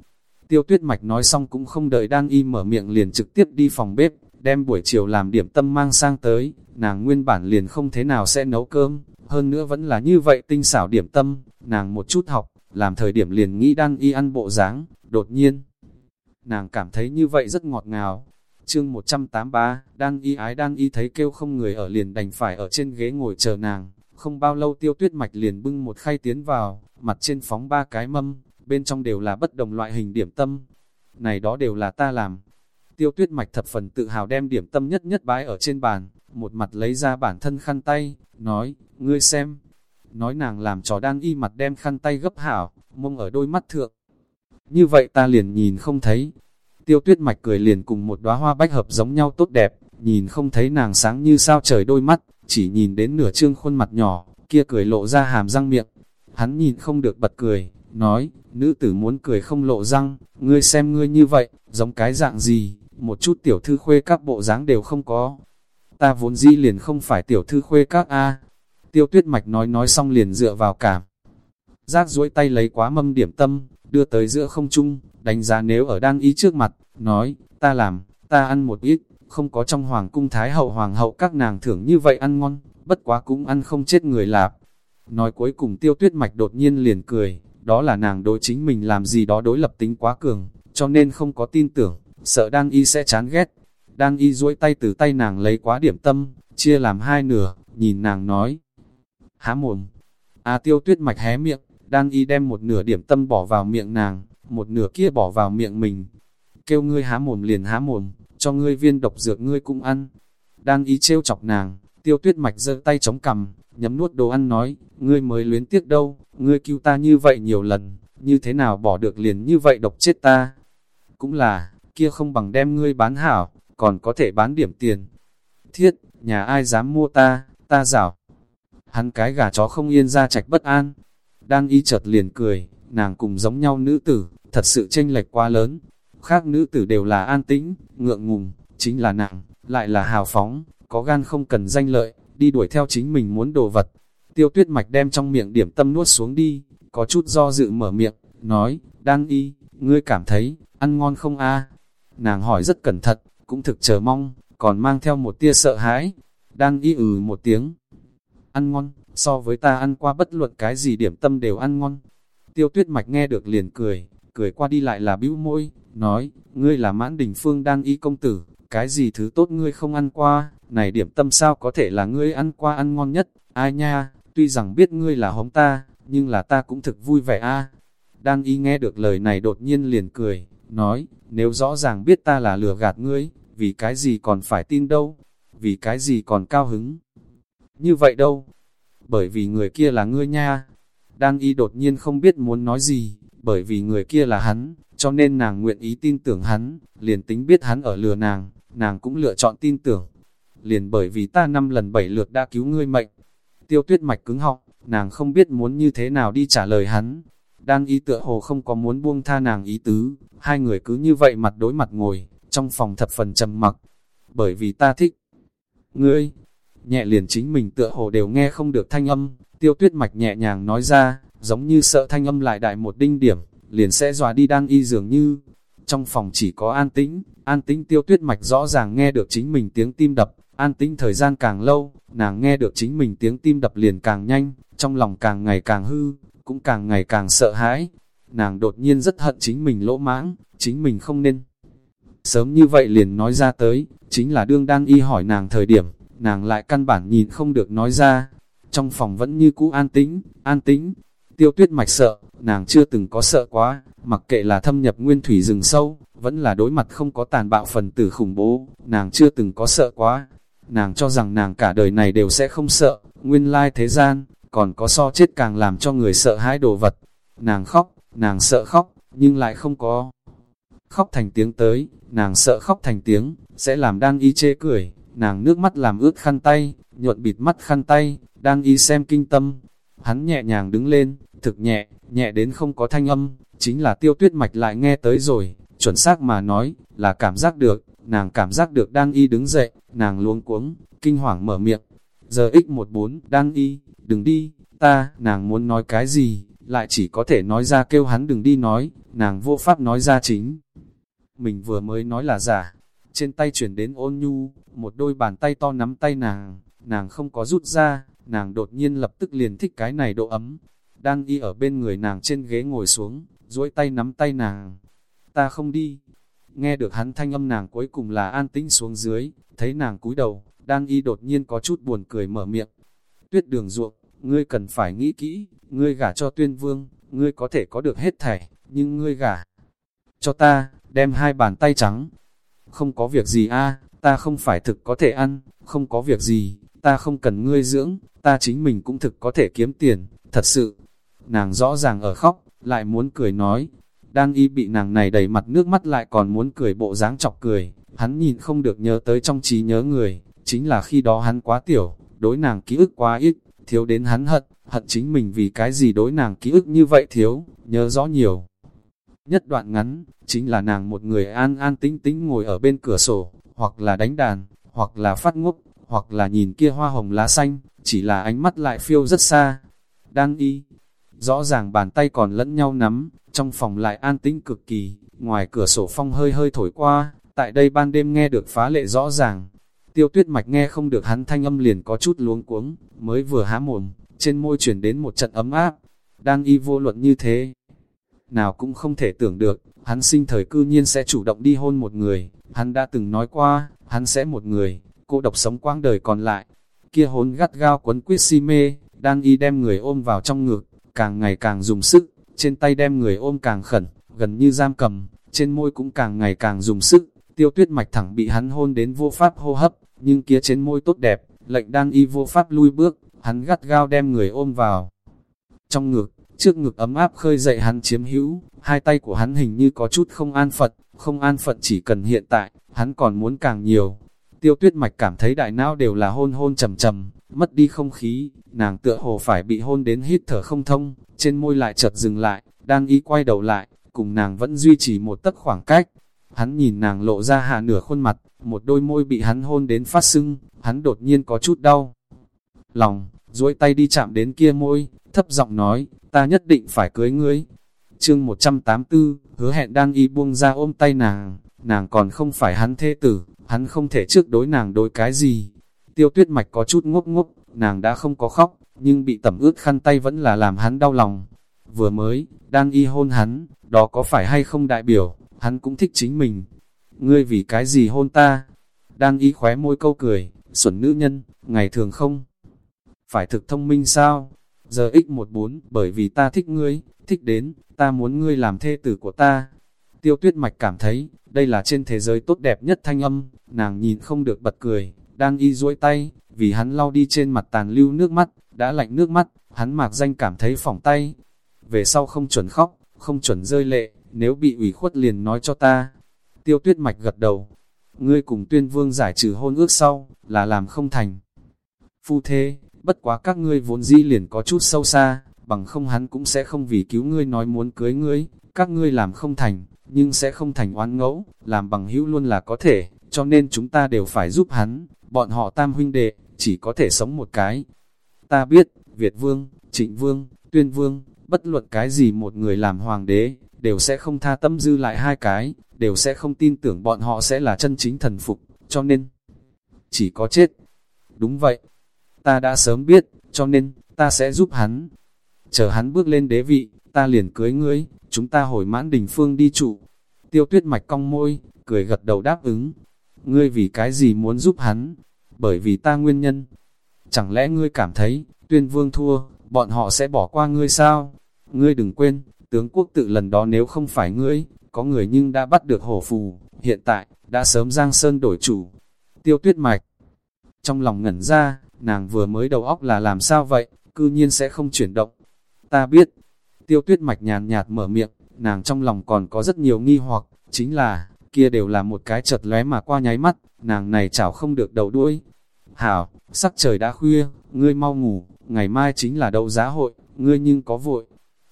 Tiêu tuyết mạch nói xong cũng không đợi đang y mở miệng liền trực tiếp đi phòng bếp, đem buổi chiều làm điểm tâm mang sang tới, nàng nguyên bản liền không thế nào sẽ nấu cơm, hơn nữa vẫn là như vậy tinh xảo điểm tâm, nàng một chút học, làm thời điểm liền nghĩ đang y ăn bộ dáng, đột nhiên. Nàng cảm thấy như vậy rất ngọt ngào. Chương 183, đang y ái đang y thấy kêu không người ở liền đành phải ở trên ghế ngồi chờ nàng, không bao lâu tiêu tuyết mạch liền bưng một khay tiến vào, mặt trên phóng ba cái mâm, bên trong đều là bất đồng loại hình điểm tâm. Này đó đều là ta làm. Tiêu tuyết mạch thập phần tự hào đem điểm tâm nhất nhất bái ở trên bàn, một mặt lấy ra bản thân khăn tay, nói, ngươi xem. Nói nàng làm trò đang y mặt đem khăn tay gấp hảo, mông ở đôi mắt thượng. Như vậy ta liền nhìn không thấy. Tiêu tuyết mạch cười liền cùng một đóa hoa bách hợp giống nhau tốt đẹp, nhìn không thấy nàng sáng như sao trời đôi mắt, chỉ nhìn đến nửa trương khuôn mặt nhỏ, kia cười lộ ra hàm răng miệng. Hắn nhìn không được bật cười, nói, nữ tử muốn cười không lộ răng, ngươi xem ngươi như vậy, giống cái dạng gì, một chút tiểu thư khuê các bộ dáng đều không có. Ta vốn dĩ liền không phải tiểu thư khuê các A. Tiêu tuyết mạch nói nói xong liền dựa vào cảm. Giác duỗi tay lấy quá mâm điểm tâm, đưa tới giữa không trung, đánh giá nếu ở đang ý trước mặt, nói, ta làm, ta ăn một ít, không có trong hoàng cung thái hậu hoàng hậu các nàng thưởng như vậy ăn ngon, bất quá cũng ăn không chết người lạp. Nói cuối cùng tiêu tuyết mạch đột nhiên liền cười, đó là nàng đối chính mình làm gì đó đối lập tính quá cường, cho nên không có tin tưởng, sợ đang y sẽ chán ghét. Đang y duỗi tay từ tay nàng lấy quá điểm tâm, chia làm hai nửa, nhìn nàng nói. Há mồm, a tiêu tuyết mạch hé miệng, đang y đem một nửa điểm tâm bỏ vào miệng nàng, một nửa kia bỏ vào miệng mình. Kêu ngươi há mồm liền há mồm, cho ngươi viên độc dược ngươi cũng ăn. Đang y trêu chọc nàng, tiêu tuyết mạch giơ tay chống cằm, nhấm nuốt đồ ăn nói, ngươi mới luyến tiếc đâu, ngươi cứu ta như vậy nhiều lần, như thế nào bỏ được liền như vậy độc chết ta. Cũng là, kia không bằng đem ngươi bán hảo, còn có thể bán điểm tiền. Thiết, nhà ai dám mua ta, ta rảo. Hắn cái gà chó không yên ra trạch bất an. Đang y chợt liền cười, nàng cùng giống nhau nữ tử, thật sự chênh lệch quá lớn. Khác nữ tử đều là an tĩnh, ngượng ngùng, chính là nàng, lại là hào phóng, có gan không cần danh lợi, đi đuổi theo chính mình muốn đồ vật. Tiêu tuyết mạch đem trong miệng điểm tâm nuốt xuống đi, có chút do dự mở miệng, nói, đang y, ngươi cảm thấy, ăn ngon không a Nàng hỏi rất cẩn thận, cũng thực chờ mong, còn mang theo một tia sợ hãi. Đang y ừ một tiếng. Ăn ngon, so với ta ăn qua bất luận cái gì điểm tâm đều ăn ngon. Tiêu tuyết mạch nghe được liền cười, cười qua đi lại là bĩu môi, nói, ngươi là mãn đình phương đang y công tử, cái gì thứ tốt ngươi không ăn qua, này điểm tâm sao có thể là ngươi ăn qua ăn ngon nhất, ai nha, tuy rằng biết ngươi là hống ta, nhưng là ta cũng thực vui vẻ a. Đan y nghe được lời này đột nhiên liền cười, nói, nếu rõ ràng biết ta là lừa gạt ngươi, vì cái gì còn phải tin đâu, vì cái gì còn cao hứng. Như vậy đâu, bởi vì người kia là ngươi nha. đang y đột nhiên không biết muốn nói gì, bởi vì người kia là hắn, cho nên nàng nguyện ý tin tưởng hắn, liền tính biết hắn ở lừa nàng, nàng cũng lựa chọn tin tưởng. Liền bởi vì ta năm lần bảy lượt đã cứu ngươi mệnh. Tiêu tuyết mạch cứng họng, nàng không biết muốn như thế nào đi trả lời hắn. đang y tựa hồ không có muốn buông tha nàng ý tứ, hai người cứ như vậy mặt đối mặt ngồi, trong phòng thập phần trầm mặc. Bởi vì ta thích ngươi, nhẹ liền chính mình tựa hồ đều nghe không được thanh âm, tiêu tuyết mạch nhẹ nhàng nói ra, giống như sợ thanh âm lại đại một đinh điểm, liền sẽ dòa đi đang y dường như. Trong phòng chỉ có an tĩnh, an tĩnh tiêu tuyết mạch rõ ràng nghe được chính mình tiếng tim đập, an tĩnh thời gian càng lâu, nàng nghe được chính mình tiếng tim đập liền càng nhanh, trong lòng càng ngày càng hư, cũng càng ngày càng sợ hãi. Nàng đột nhiên rất hận chính mình lỗ mãng, chính mình không nên. Sớm như vậy liền nói ra tới, chính là đương đang y hỏi nàng thời điểm, nàng lại căn bản nhìn không được nói ra. Trong phòng vẫn như cũ an tĩnh, an tĩnh. Tiêu tuyết mạch sợ, nàng chưa từng có sợ quá, mặc kệ là thâm nhập nguyên thủy rừng sâu, vẫn là đối mặt không có tàn bạo phần tử khủng bố, nàng chưa từng có sợ quá. Nàng cho rằng nàng cả đời này đều sẽ không sợ, nguyên lai thế gian, còn có so chết càng làm cho người sợ hãi đồ vật. Nàng khóc, nàng sợ khóc, nhưng lại không có. Khóc thành tiếng tới, nàng sợ khóc thành tiếng, sẽ làm đan y chê cười, nàng nước mắt làm ướt khăn tay, nhuận bịt mắt khăn tay, đang y xem kinh tâm. Hắn nhẹ nhàng đứng lên, thực nhẹ, nhẹ đến không có thanh âm, chính là tiêu tuyết mạch lại nghe tới rồi, chuẩn xác mà nói, là cảm giác được, nàng cảm giác được đang y đứng dậy, nàng luống cuống, kinh hoàng mở miệng. Giờ x14, đang y, đừng đi, ta, nàng muốn nói cái gì, lại chỉ có thể nói ra kêu hắn đừng đi nói, nàng vô pháp nói ra chính. Mình vừa mới nói là giả, trên tay chuyển đến ôn nhu, một đôi bàn tay to nắm tay nàng, nàng không có rút ra, nàng đột nhiên lập tức liền thích cái này độ ấm. Đang y ở bên người nàng trên ghế ngồi xuống, duỗi tay nắm tay nàng. Ta không đi. Nghe được hắn thanh âm nàng cuối cùng là an tĩnh xuống dưới, thấy nàng cúi đầu, đang y đột nhiên có chút buồn cười mở miệng. Tuyết đường ruộng, ngươi cần phải nghĩ kỹ, ngươi gả cho tuyên vương, ngươi có thể có được hết thảy, nhưng ngươi gả cho ta, đem hai bàn tay trắng. Không có việc gì a ta không phải thực có thể ăn, không có việc gì, ta không cần ngươi dưỡng, ta chính mình cũng thực có thể kiếm tiền, thật sự. Nàng rõ ràng ở khóc, lại muốn cười nói. Đan y bị nàng này đầy mặt nước mắt lại còn muốn cười bộ dáng chọc cười, hắn nhìn không được nhớ tới trong trí nhớ người, chính là khi đó hắn quá tiểu, đối nàng ký ức quá ít, thiếu đến hắn hận, hận chính mình vì cái gì đối nàng ký ức như vậy thiếu, nhớ rõ nhiều. Nhất đoạn ngắn, chính là nàng một người an an tĩnh tĩnh ngồi ở bên cửa sổ, hoặc là đánh đàn, hoặc là phát ngốc, hoặc là nhìn kia hoa hồng lá xanh, chỉ là ánh mắt lại phiêu rất xa. Đang y, rõ ràng bàn tay còn lẫn nhau nắm, trong phòng lại an tĩnh cực kỳ, ngoài cửa sổ phong hơi hơi thổi qua, tại đây ban đêm nghe được phá lệ rõ ràng. Tiêu tuyết mạch nghe không được hắn thanh âm liền có chút luống cuống, mới vừa há mồm, trên môi chuyển đến một trận ấm áp. Đang y vô luận như thế, nào cũng không thể tưởng được, hắn sinh thời cư nhiên sẽ chủ động đi hôn một người, hắn đã từng nói qua, hắn sẽ một người, cô độc sống quang đời còn lại. Kia hôn gắt gao quấn quyết si mê, đang y đem người ôm vào trong ngực, càng ngày càng dùng sức, trên tay đem người ôm càng khẩn, gần như giam cầm, trên môi cũng càng ngày càng dùng sức, tiêu tuyết mạch thẳng bị hắn hôn đến vô pháp hô hấp, nhưng kia trên môi tốt đẹp, lệnh đang y vô pháp lui bước, hắn gắt gao đem người ôm vào. Trong ngực, trước ngực ấm áp khơi dậy hắn chiếm hữu, hai tay của hắn hình như có chút không an phận, không an phận chỉ cần hiện tại, hắn còn muốn càng nhiều. Tiêu tuyết mạch cảm thấy đại não đều là hôn hôn trầm trầm, mất đi không khí, nàng tựa hồ phải bị hôn đến hít thở không thông, trên môi lại chợt dừng lại, đang ý quay đầu lại, cùng nàng vẫn duy trì một tấc khoảng cách. Hắn nhìn nàng lộ ra hạ nửa khuôn mặt, một đôi môi bị hắn hôn đến phát sưng, hắn đột nhiên có chút đau. Lòng, duỗi tay đi chạm đến kia môi, thấp giọng nói, ta nhất định phải cưới ngươi. Chương 184, hứa hẹn đang y buông ra ôm tay nàng, nàng còn không phải hắn thế tử, hắn không thể trước đối nàng đối cái gì. Tiêu tuyết mạch có chút ngốc ngốc, nàng đã không có khóc, nhưng bị tẩm ướt khăn tay vẫn là làm hắn đau lòng. Vừa mới, đang y hôn hắn, đó có phải hay không đại biểu, hắn cũng thích chính mình. Ngươi vì cái gì hôn ta? Đang y khóe môi câu cười, xuẩn nữ nhân, ngày thường không? Phải thực thông minh sao? Giờ x14, bởi vì ta thích ngươi, thích đến, ta muốn ngươi làm thê tử của ta. Tiêu tuyết mạch cảm thấy, đây là trên thế giới tốt đẹp nhất thanh âm, nàng nhìn không được bật cười, đang y duỗi tay, vì hắn lau đi trên mặt tàn lưu nước mắt, đã lạnh nước mắt, hắn mạc danh cảm thấy phỏng tay. Về sau không chuẩn khóc, không chuẩn rơi lệ, nếu bị ủy khuất liền nói cho ta. Tiêu tuyết mạch gật đầu, ngươi cùng tuyên vương giải trừ hôn ước sau, là làm không thành. Phu thế, bất quá các ngươi vốn dĩ liền có chút sâu xa, bằng không hắn cũng sẽ không vì cứu ngươi nói muốn cưới ngươi, các ngươi làm không thành, nhưng sẽ không thành oán ngẫu, làm bằng hữu luôn là có thể, cho nên chúng ta đều phải giúp hắn, bọn họ tam huynh đệ, chỉ có thể sống một cái. Ta biết, Việt Vương, Trịnh Vương, Tuyên Vương, bất luận cái gì một người làm hoàng đế, đều sẽ không tha tâm dư lại hai cái, đều sẽ không tin tưởng bọn họ sẽ là chân chính thần phục, cho nên, chỉ có chết. Đúng vậy, ta đã sớm biết, cho nên, ta sẽ giúp hắn. Chờ hắn bước lên đế vị, ta liền cưới ngươi, chúng ta hồi mãn đình phương đi trụ. Tiêu tuyết mạch cong môi, cười gật đầu đáp ứng. Ngươi vì cái gì muốn giúp hắn? Bởi vì ta nguyên nhân. Chẳng lẽ ngươi cảm thấy, tuyên vương thua, bọn họ sẽ bỏ qua ngươi sao? Ngươi đừng quên, tướng quốc tự lần đó nếu không phải ngươi, có người nhưng đã bắt được hổ phù, hiện tại, đã sớm giang sơn đổi chủ. Tiêu tuyết mạch, trong lòng ngẩn ra, nàng vừa mới đầu óc là làm sao vậy, cư nhiên sẽ không chuyển động. Ta biết, tiêu tuyết mạch nhàn nhạt mở miệng, nàng trong lòng còn có rất nhiều nghi hoặc, chính là, kia đều là một cái chợt lóe mà qua nháy mắt, nàng này chảo không được đầu đuôi. Hảo, sắc trời đã khuya, ngươi mau ngủ, ngày mai chính là đấu giá hội, ngươi nhưng có vội.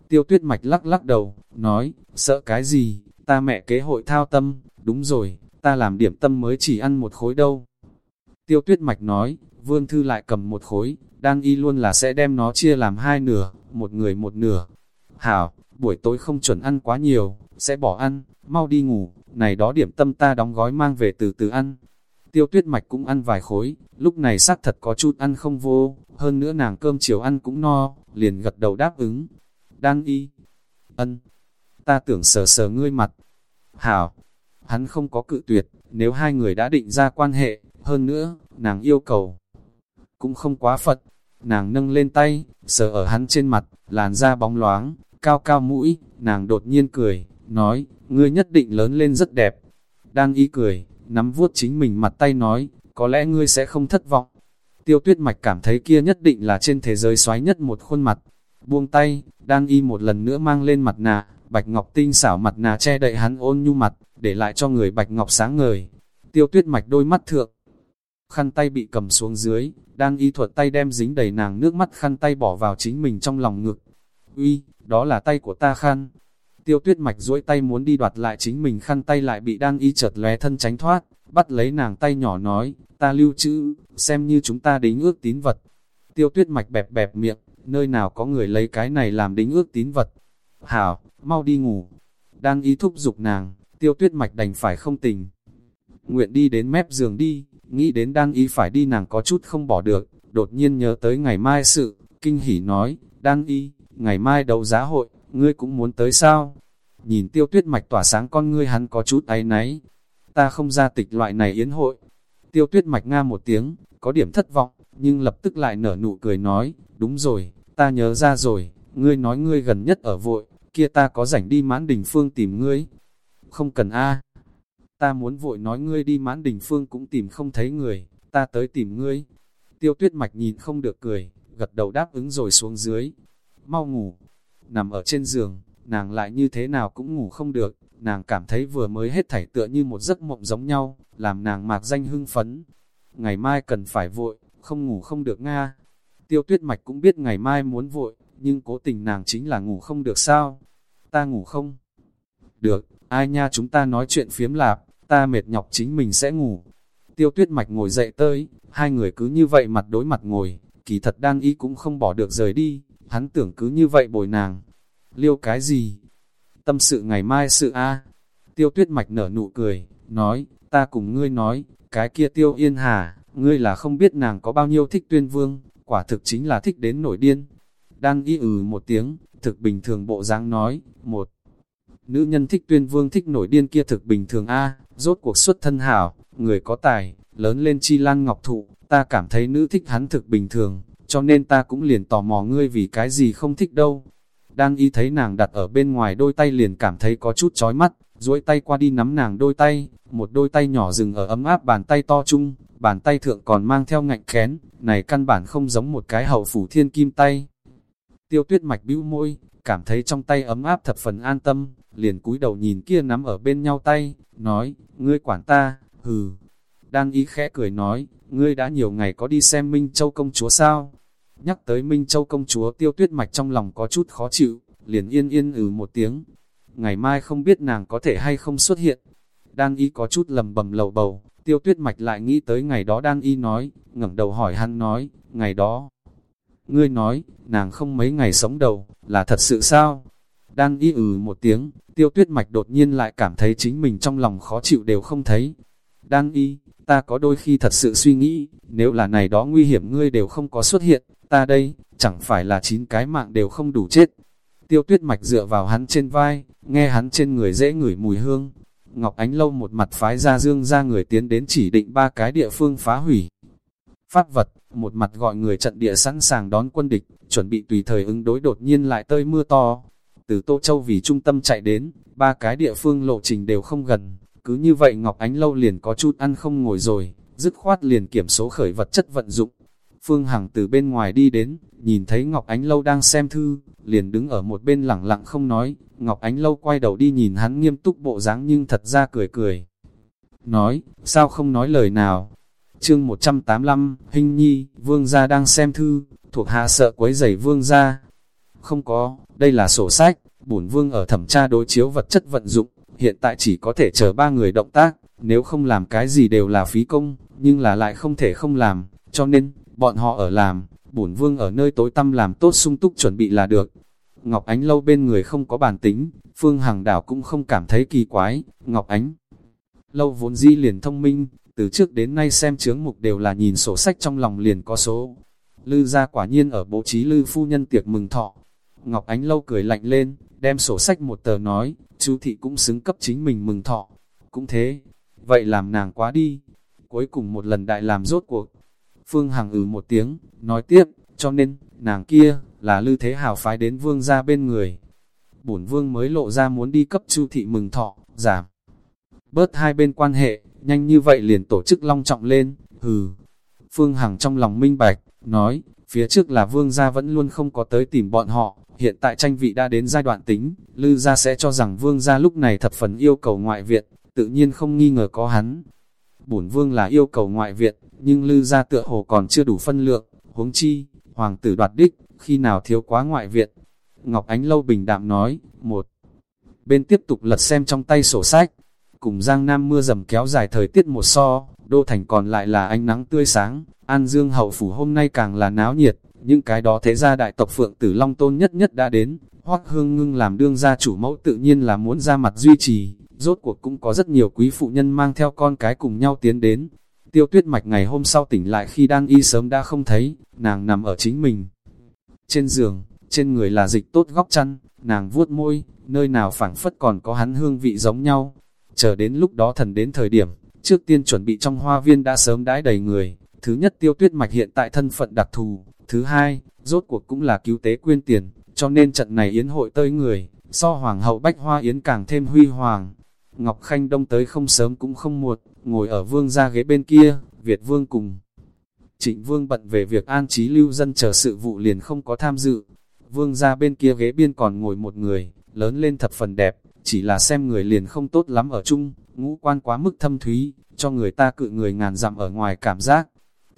Tiêu tuyết mạch lắc lắc đầu, nói, sợ cái gì, ta mẹ kế hội thao tâm, đúng rồi, ta làm điểm tâm mới chỉ ăn một khối đâu. Tiêu tuyết mạch nói, vương thư lại cầm một khối, đang y luôn là sẽ đem nó chia làm hai nửa, một người một nửa. Hảo, buổi tối không chuẩn ăn quá nhiều, sẽ bỏ ăn, mau đi ngủ, này đó điểm tâm ta đóng gói mang về từ từ ăn. Tiêu tuyết mạch cũng ăn vài khối, lúc này xác thật có chút ăn không vô, hơn nữa nàng cơm chiều ăn cũng no, liền gật đầu đáp ứng. Đang y, ân, ta tưởng sờ sờ ngươi mặt. Hảo, hắn không có cự tuyệt, nếu hai người đã định ra quan hệ, hơn nữa, nàng yêu cầu. Cũng không quá phật, nàng nâng lên tay, sờ ở hắn trên mặt, làn da bóng loáng, cao cao mũi, nàng đột nhiên cười, nói, ngươi nhất định lớn lên rất đẹp. Đang y cười, nắm vuốt chính mình mặt tay nói, có lẽ ngươi sẽ không thất vọng. Tiêu tuyết mạch cảm thấy kia nhất định là trên thế giới xoáy nhất một khuôn mặt. Buông tay, đang y một lần nữa mang lên mặt nạ, bạch ngọc tinh xảo mặt nạ che đậy hắn ôn nhu mặt, để lại cho người bạch ngọc sáng ngời. Tiêu tuyết mạch đôi mắt thượng, khăn tay bị cầm xuống dưới, đang y thuật tay đem dính đầy nàng nước mắt khăn tay bỏ vào chính mình trong lòng ngực. Uy, đó là tay của ta khăn. Tiêu tuyết mạch duỗi tay muốn đi đoạt lại chính mình khăn tay lại bị đang y chợt lóe thân tránh thoát, bắt lấy nàng tay nhỏ nói, ta lưu trữ, xem như chúng ta đính ước tín vật. Tiêu tuyết mạch bẹp bẹp miệng, nơi nào có người lấy cái này làm đính ước tín vật. Hảo, mau đi ngủ. Đang ý thúc giục nàng, tiêu tuyết mạch đành phải không tình. Nguyện đi đến mép giường đi, nghĩ đến đang Y phải đi nàng có chút không bỏ được, đột nhiên nhớ tới ngày mai sự, kinh hỉ nói, đang y, ngày mai đấu giá hội, ngươi cũng muốn tới sao? Nhìn tiêu tuyết mạch tỏa sáng con ngươi hắn có chút áy náy, ta không ra tịch loại này yến hội. Tiêu tuyết mạch nga một tiếng, có điểm thất vọng, nhưng lập tức lại nở nụ cười nói, đúng rồi, ta nhớ ra rồi, ngươi nói ngươi gần nhất ở vội, kia ta có rảnh đi mãn đình phương tìm ngươi. Không cần a ta muốn vội nói ngươi đi mãn đình phương cũng tìm không thấy người, ta tới tìm ngươi. Tiêu tuyết mạch nhìn không được cười, gật đầu đáp ứng rồi xuống dưới. Mau ngủ, nằm ở trên giường, nàng lại như thế nào cũng ngủ không được, nàng cảm thấy vừa mới hết thảy tựa như một giấc mộng giống nhau, làm nàng mạc danh hưng phấn. Ngày mai cần phải vội, không ngủ không được Nga. Tiêu tuyết mạch cũng biết ngày mai muốn vội, nhưng cố tình nàng chính là ngủ không được sao. Ta ngủ không? Được, ai nha chúng ta nói chuyện phiếm lạp, ta mệt nhọc chính mình sẽ ngủ. Tiêu tuyết mạch ngồi dậy tới, hai người cứ như vậy mặt đối mặt ngồi, kỳ thật đang ý cũng không bỏ được rời đi, hắn tưởng cứ như vậy bồi nàng. Liêu cái gì? Tâm sự ngày mai sự a Tiêu tuyết mạch nở nụ cười, nói, ta cùng ngươi nói, cái kia tiêu yên hà, ngươi là không biết nàng có bao nhiêu thích tuyên vương, quả thực chính là thích đến nổi điên. Đang y ừ một tiếng, thực bình thường bộ dáng nói, một, nữ nhân thích tuyên vương thích nổi điên kia thực bình thường a rốt cuộc xuất thân hảo, người có tài, lớn lên chi lan ngọc thụ, ta cảm thấy nữ thích hắn thực bình thường, cho nên ta cũng liền tò mò ngươi vì cái gì không thích đâu. Đang y thấy nàng đặt ở bên ngoài đôi tay liền cảm thấy có chút chói mắt, duỗi tay qua đi nắm nàng đôi tay, một đôi tay nhỏ dừng ở ấm áp bàn tay to chung, bàn tay thượng còn mang theo ngạnh khén, này căn bản không giống một cái hậu phủ thiên kim tay. Tiêu tuyết mạch bĩu môi, cảm thấy trong tay ấm áp thập phần an tâm, liền cúi đầu nhìn kia nắm ở bên nhau tay, nói, ngươi quản ta, hừ. Đan Y khẽ cười nói, ngươi đã nhiều ngày có đi xem Minh Châu công chúa sao? Nhắc tới Minh Châu công chúa tiêu tuyết mạch trong lòng có chút khó chịu, liền yên yên ừ một tiếng. Ngày mai không biết nàng có thể hay không xuất hiện. Đan y có chút lầm bầm lầu bầu, tiêu tuyết mạch lại nghĩ tới ngày đó đan y nói, ngẩng đầu hỏi hắn nói, ngày đó. Ngươi nói, nàng không mấy ngày sống đầu, là thật sự sao? Đang y ừ một tiếng, tiêu tuyết mạch đột nhiên lại cảm thấy chính mình trong lòng khó chịu đều không thấy. Đan y, ta có đôi khi thật sự suy nghĩ, nếu là này đó nguy hiểm ngươi đều không có xuất hiện, ta đây, chẳng phải là chín cái mạng đều không đủ chết. Tiêu tuyết mạch dựa vào hắn trên vai, nghe hắn trên người dễ ngửi mùi hương. Ngọc Ánh Lâu một mặt phái ra dương ra người tiến đến chỉ định ba cái địa phương phá hủy. Phát vật, một mặt gọi người trận địa sẵn sàng đón quân địch, chuẩn bị tùy thời ứng đối đột nhiên lại tơi mưa to. Từ Tô Châu vì trung tâm chạy đến, ba cái địa phương lộ trình đều không gần, cứ như vậy Ngọc Ánh Lâu liền có chút ăn không ngồi rồi, dứt khoát liền kiểm số khởi vật chất vận dụng. Phương Hằng từ bên ngoài đi đến, nhìn thấy Ngọc Ánh Lâu đang xem thư, liền đứng ở một bên lẳng lặng không nói, Ngọc Ánh Lâu quay đầu đi nhìn hắn nghiêm túc bộ dáng nhưng thật ra cười cười. Nói, sao không nói lời nào? Chương 185, hinh Nhi, Vương gia đang xem thư, thuộc hạ sợ quấy rầy Vương gia. Không có, đây là sổ sách, bổn Vương ở thẩm tra đối chiếu vật chất vận dụng, hiện tại chỉ có thể chờ ba người động tác, nếu không làm cái gì đều là phí công, nhưng là lại không thể không làm, cho nên, bọn họ ở làm, bổn vương ở nơi tối tăm làm tốt sung túc chuẩn bị là được. Ngọc Ánh lâu bên người không có bản tính, Phương Hằng Đảo cũng không cảm thấy kỳ quái, Ngọc Ánh lâu vốn dĩ liền thông minh, từ trước đến nay xem chướng mục đều là nhìn sổ sách trong lòng liền có số. Lư ra quả nhiên ở bố trí lư phu nhân tiệc mừng thọ. Ngọc Ánh lâu cười lạnh lên, đem sổ sách một tờ nói, chú thị cũng xứng cấp chính mình mừng thọ. Cũng thế, vậy làm nàng quá đi. Cuối cùng một lần đại làm rốt cuộc. Phương Hằng ừ một tiếng, nói tiếp, cho nên, nàng kia, là lư thế hào phái đến vương ra bên người. Bổn vương mới lộ ra muốn đi cấp chu thị mừng thọ, giảm. Bớt hai bên quan hệ, nhanh như vậy liền tổ chức long trọng lên, hừ. Phương Hằng trong lòng minh bạch, nói, phía trước là vương gia vẫn luôn không có tới tìm bọn họ, hiện tại tranh vị đã đến giai đoạn tính, Lư gia sẽ cho rằng vương gia lúc này thập phần yêu cầu ngoại viện, tự nhiên không nghi ngờ có hắn. Bổn vương là yêu cầu ngoại viện, nhưng Lư gia tựa hồ còn chưa đủ phân lượng, huống chi, hoàng tử đoạt đích, khi nào thiếu quá ngoại viện. Ngọc Ánh Lâu bình đạm nói, một bên tiếp tục lật xem trong tay sổ sách, cùng Giang Nam mưa dầm kéo dài thời tiết một so, đô thành còn lại là ánh nắng tươi sáng, An Dương hậu phủ hôm nay càng là náo nhiệt, những cái đó thế gia đại tộc Phượng Tử Long Tôn nhất nhất đã đến, Hoắc Hương Ngưng làm đương gia chủ mẫu tự nhiên là muốn ra mặt duy trì, rốt cuộc cũng có rất nhiều quý phụ nhân mang theo con cái cùng nhau tiến đến. Tiêu tuyết mạch ngày hôm sau tỉnh lại khi đang y sớm đã không thấy, nàng nằm ở chính mình. Trên giường, trên người là dịch tốt góc chăn, nàng vuốt môi, nơi nào phảng phất còn có hắn hương vị giống nhau. Chờ đến lúc đó thần đến thời điểm, trước tiên chuẩn bị trong hoa viên đã sớm đãi đầy người. Thứ nhất tiêu tuyết mạch hiện tại thân phận đặc thù, Thứ hai, rốt cuộc cũng là cứu tế quyên tiền, cho nên trận này yến hội tới người, so hoàng hậu bách hoa yến càng thêm huy hoàng. Ngọc Khanh Đông tới không sớm cũng không muộn, ngồi ở vương ra ghế bên kia, Việt vương cùng. Trịnh vương bận về việc an trí lưu dân chờ sự vụ liền không có tham dự. Vương ra bên kia ghế biên còn ngồi một người, lớn lên thập phần đẹp, chỉ là xem người liền không tốt lắm ở chung, ngũ quan quá mức thâm thúy, cho người ta cự người ngàn dặm ở ngoài cảm giác.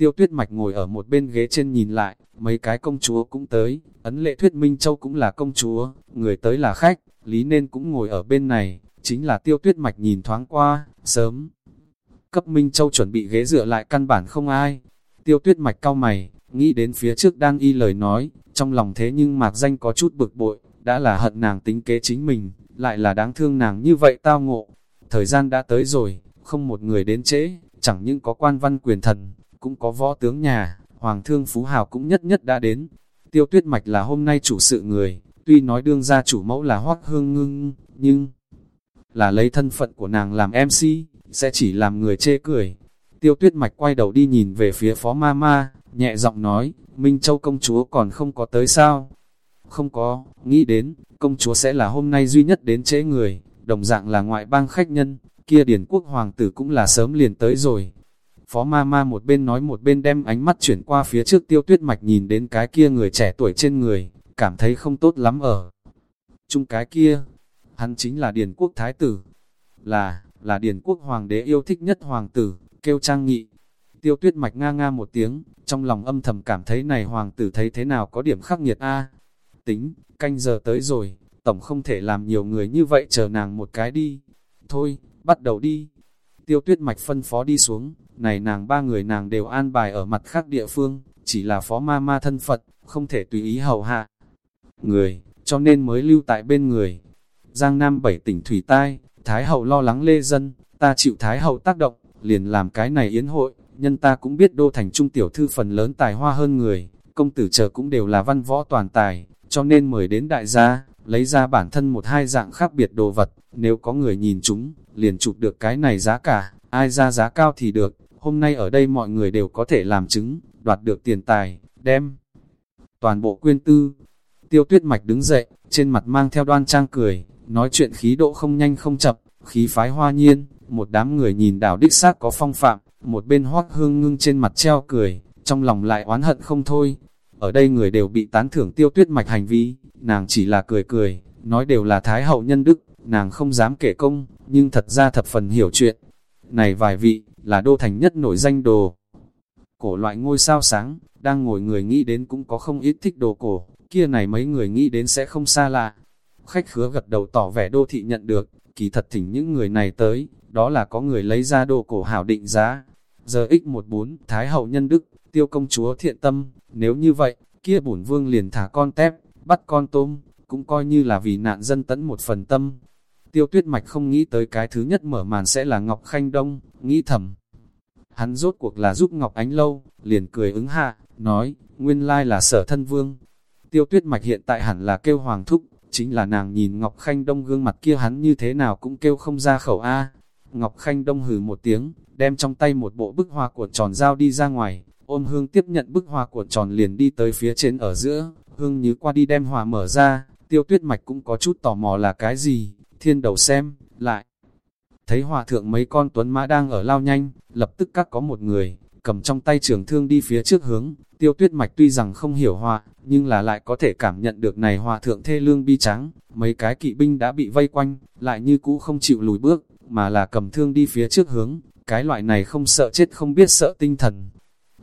Tiêu tuyết mạch ngồi ở một bên ghế trên nhìn lại, mấy cái công chúa cũng tới, ấn lệ thuyết Minh Châu cũng là công chúa, người tới là khách, lý nên cũng ngồi ở bên này, chính là tiêu tuyết mạch nhìn thoáng qua, sớm. Cấp Minh Châu chuẩn bị ghế dựa lại căn bản không ai. Tiêu tuyết mạch cao mày, nghĩ đến phía trước đang y lời nói, trong lòng thế nhưng mạc danh có chút bực bội, đã là hận nàng tính kế chính mình, lại là đáng thương nàng như vậy tao ngộ. Thời gian đã tới rồi, không một người đến trễ, chẳng những có quan văn quyền thần, cũng có võ tướng nhà, hoàng thương phú hào cũng nhất nhất đã đến. Tiêu tuyết mạch là hôm nay chủ sự người, tuy nói đương gia chủ mẫu là hoác hương ngưng, nhưng là lấy thân phận của nàng làm MC, sẽ chỉ làm người chê cười. Tiêu tuyết mạch quay đầu đi nhìn về phía phó ma ma, nhẹ giọng nói, Minh Châu công chúa còn không có tới sao? Không có, nghĩ đến, công chúa sẽ là hôm nay duy nhất đến trễ người, đồng dạng là ngoại bang khách nhân, kia điển quốc hoàng tử cũng là sớm liền tới rồi. Phó ma ma một bên nói một bên đem ánh mắt chuyển qua phía trước tiêu tuyết mạch nhìn đến cái kia người trẻ tuổi trên người, cảm thấy không tốt lắm ở. Chung cái kia, hắn chính là Điền quốc thái tử, là, là Điền quốc hoàng đế yêu thích nhất hoàng tử, kêu trang nghị. Tiêu tuyết mạch nga nga một tiếng, trong lòng âm thầm cảm thấy này hoàng tử thấy thế nào có điểm khắc nghiệt a Tính, canh giờ tới rồi, tổng không thể làm nhiều người như vậy chờ nàng một cái đi. Thôi, bắt đầu đi. Tiêu tuyết mạch phân phó đi xuống, này nàng ba người nàng đều an bài ở mặt khác địa phương, chỉ là phó ma ma thân Phật, không thể tùy ý hầu hạ. Người, cho nên mới lưu tại bên người. Giang Nam bảy tỉnh Thủy Tai, Thái Hậu lo lắng lê dân, ta chịu Thái Hậu tác động, liền làm cái này yến hội, nhân ta cũng biết đô thành trung tiểu thư phần lớn tài hoa hơn người, công tử chờ cũng đều là văn võ toàn tài, cho nên mời đến đại gia, lấy ra bản thân một hai dạng khác biệt đồ vật, nếu có người nhìn chúng, liền chụp được cái này giá cả, ai ra giá cao thì được, hôm nay ở đây mọi người đều có thể làm chứng, đoạt được tiền tài, đem toàn bộ quyên tư. Tiêu tuyết mạch đứng dậy, trên mặt mang theo đoan trang cười, nói chuyện khí độ không nhanh không chậm, khí phái hoa nhiên, một đám người nhìn đảo đích xác có phong phạm, một bên hoác hương ngưng trên mặt treo cười, trong lòng lại oán hận không thôi. Ở đây người đều bị tán thưởng tiêu tuyết mạch hành vi, nàng chỉ là cười cười, nói đều là thái hậu nhân đức, nàng không dám kể công, nhưng thật ra thập phần hiểu chuyện. Này vài vị, là đô thành nhất nổi danh đồ. Cổ loại ngôi sao sáng, đang ngồi người nghĩ đến cũng có không ít thích đồ cổ, kia này mấy người nghĩ đến sẽ không xa lạ. Khách khứa gật đầu tỏ vẻ đô thị nhận được, kỳ thật thỉnh những người này tới, đó là có người lấy ra đồ cổ hảo định giá. Giờ x14, Thái hậu nhân đức, tiêu công chúa thiện tâm, nếu như vậy, kia bổn vương liền thả con tép, bắt con tôm, cũng coi như là vì nạn dân tấn một phần tâm. Tiêu tuyết mạch không nghĩ tới cái thứ nhất mở màn sẽ là Ngọc Khanh Đông, nghĩ thầm. Hắn rốt cuộc là giúp Ngọc Ánh Lâu, liền cười ứng hạ, nói, nguyên lai là sở thân vương. Tiêu tuyết mạch hiện tại hẳn là kêu hoàng thúc, chính là nàng nhìn Ngọc Khanh Đông gương mặt kia hắn như thế nào cũng kêu không ra khẩu A. Ngọc Khanh Đông hừ một tiếng, đem trong tay một bộ bức hoa cuộn tròn dao đi ra ngoài, ôm hương tiếp nhận bức hoa cuộn tròn liền đi tới phía trên ở giữa, hương như qua đi đem hòa mở ra, tiêu tuyết mạch cũng có chút tò mò là cái gì, thiên đầu xem, lại. Thấy hòa thượng mấy con tuấn mã đang ở lao nhanh, lập tức các có một người, cầm trong tay trường thương đi phía trước hướng, tiêu tuyết mạch tuy rằng không hiểu hòa, nhưng là lại có thể cảm nhận được này hòa thượng thê lương bi trắng, mấy cái kỵ binh đã bị vây quanh, lại như cũ không chịu lùi bước, mà là cầm thương đi phía trước hướng, cái loại này không sợ chết không biết sợ tinh thần.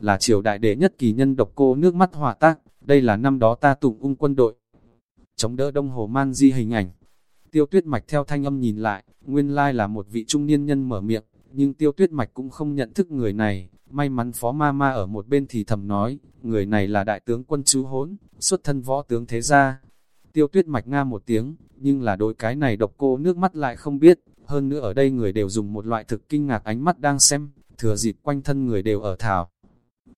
Là triều đại đệ nhất kỳ nhân độc cô nước mắt hòa tác, đây là năm đó ta tụng ung quân đội. Chống đỡ đông hồ man di hình ảnh. Tiêu tuyết mạch theo thanh âm nhìn lại, nguyên lai là một vị trung niên nhân mở miệng, nhưng tiêu tuyết mạch cũng không nhận thức người này. May mắn phó ma ma ở một bên thì thầm nói, người này là đại tướng quân chú hốn, xuất thân võ tướng thế gia. Tiêu tuyết mạch nga một tiếng, nhưng là đôi cái này độc cô nước mắt lại không biết, hơn nữa ở đây người đều dùng một loại thực kinh ngạc ánh mắt đang xem, thừa dịp quanh thân người đều ở thảo.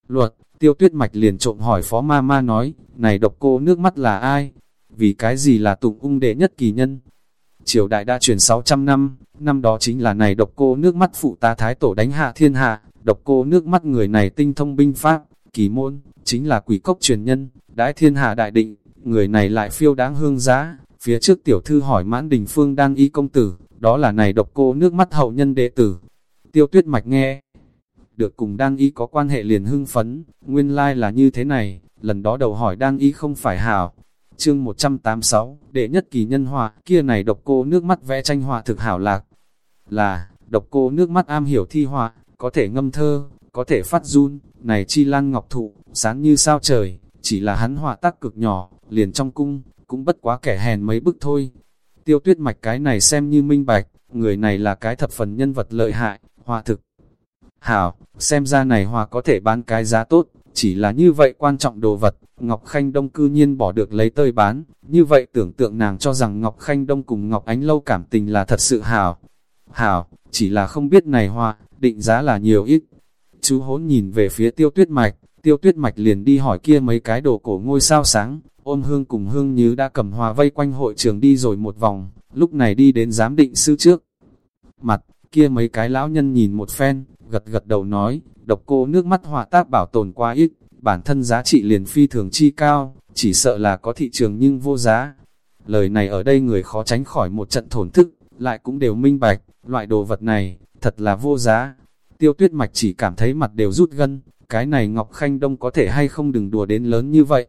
Luật, tiêu tuyết mạch liền trộm hỏi phó ma ma nói, này độc cô nước mắt là ai? Vì cái gì là tụng ung đệ nhất kỳ nhân? Triều đại đã truyền 600 năm, năm đó chính là này độc cô nước mắt phụ ta thái tổ đánh hạ thiên hạ, độc cô nước mắt người này tinh thông binh pháp, kỳ môn, chính là quỷ cốc truyền nhân, đãi thiên hạ đại định, người này lại phiêu đáng hương giá, phía trước tiểu thư hỏi mãn đình phương đang y công tử, đó là này độc cô nước mắt hậu nhân đệ tử. Tiêu tuyết mạch nghe, được cùng đang y có quan hệ liền hưng phấn, nguyên lai là như thế này, lần đó đầu hỏi đang y không phải hảo. Chương 186, đệ nhất kỳ nhân họa, kia này độc cô nước mắt vẽ tranh họa thực hảo lạc. Là, độc cô nước mắt am hiểu thi họa, có thể ngâm thơ, có thể phát run, này chi lan ngọc thụ, sáng như sao trời, chỉ là hắn họa tác cực nhỏ, liền trong cung, cũng bất quá kẻ hèn mấy bức thôi. Tiêu tuyết mạch cái này xem như minh bạch, người này là cái thập phần nhân vật lợi hại, họa thực. Hảo, xem ra này hòa có thể bán cái giá tốt, chỉ là như vậy quan trọng đồ vật, Ngọc Khanh Đông cư nhiên bỏ được lấy tơi bán, như vậy tưởng tượng nàng cho rằng Ngọc Khanh Đông cùng Ngọc Ánh Lâu cảm tình là thật sự hảo. Hảo, chỉ là không biết này hoa định giá là nhiều ít. Chú hốn nhìn về phía tiêu tuyết mạch, tiêu tuyết mạch liền đi hỏi kia mấy cái đồ cổ ngôi sao sáng, ôm hương cùng hương như đã cầm hòa vây quanh hội trường đi rồi một vòng, lúc này đi đến giám định sư trước. Mặt, kia mấy cái lão nhân nhìn một phen, gật gật đầu nói, độc cô nước mắt hòa tác bảo tồn quá ít, bản thân giá trị liền phi thường chi cao, chỉ sợ là có thị trường nhưng vô giá. Lời này ở đây người khó tránh khỏi một trận thổn thức, lại cũng đều minh bạch, loại đồ vật này, thật là vô giá. Tiêu tuyết mạch chỉ cảm thấy mặt đều rút gân, cái này Ngọc Khanh Đông có thể hay không đừng đùa đến lớn như vậy.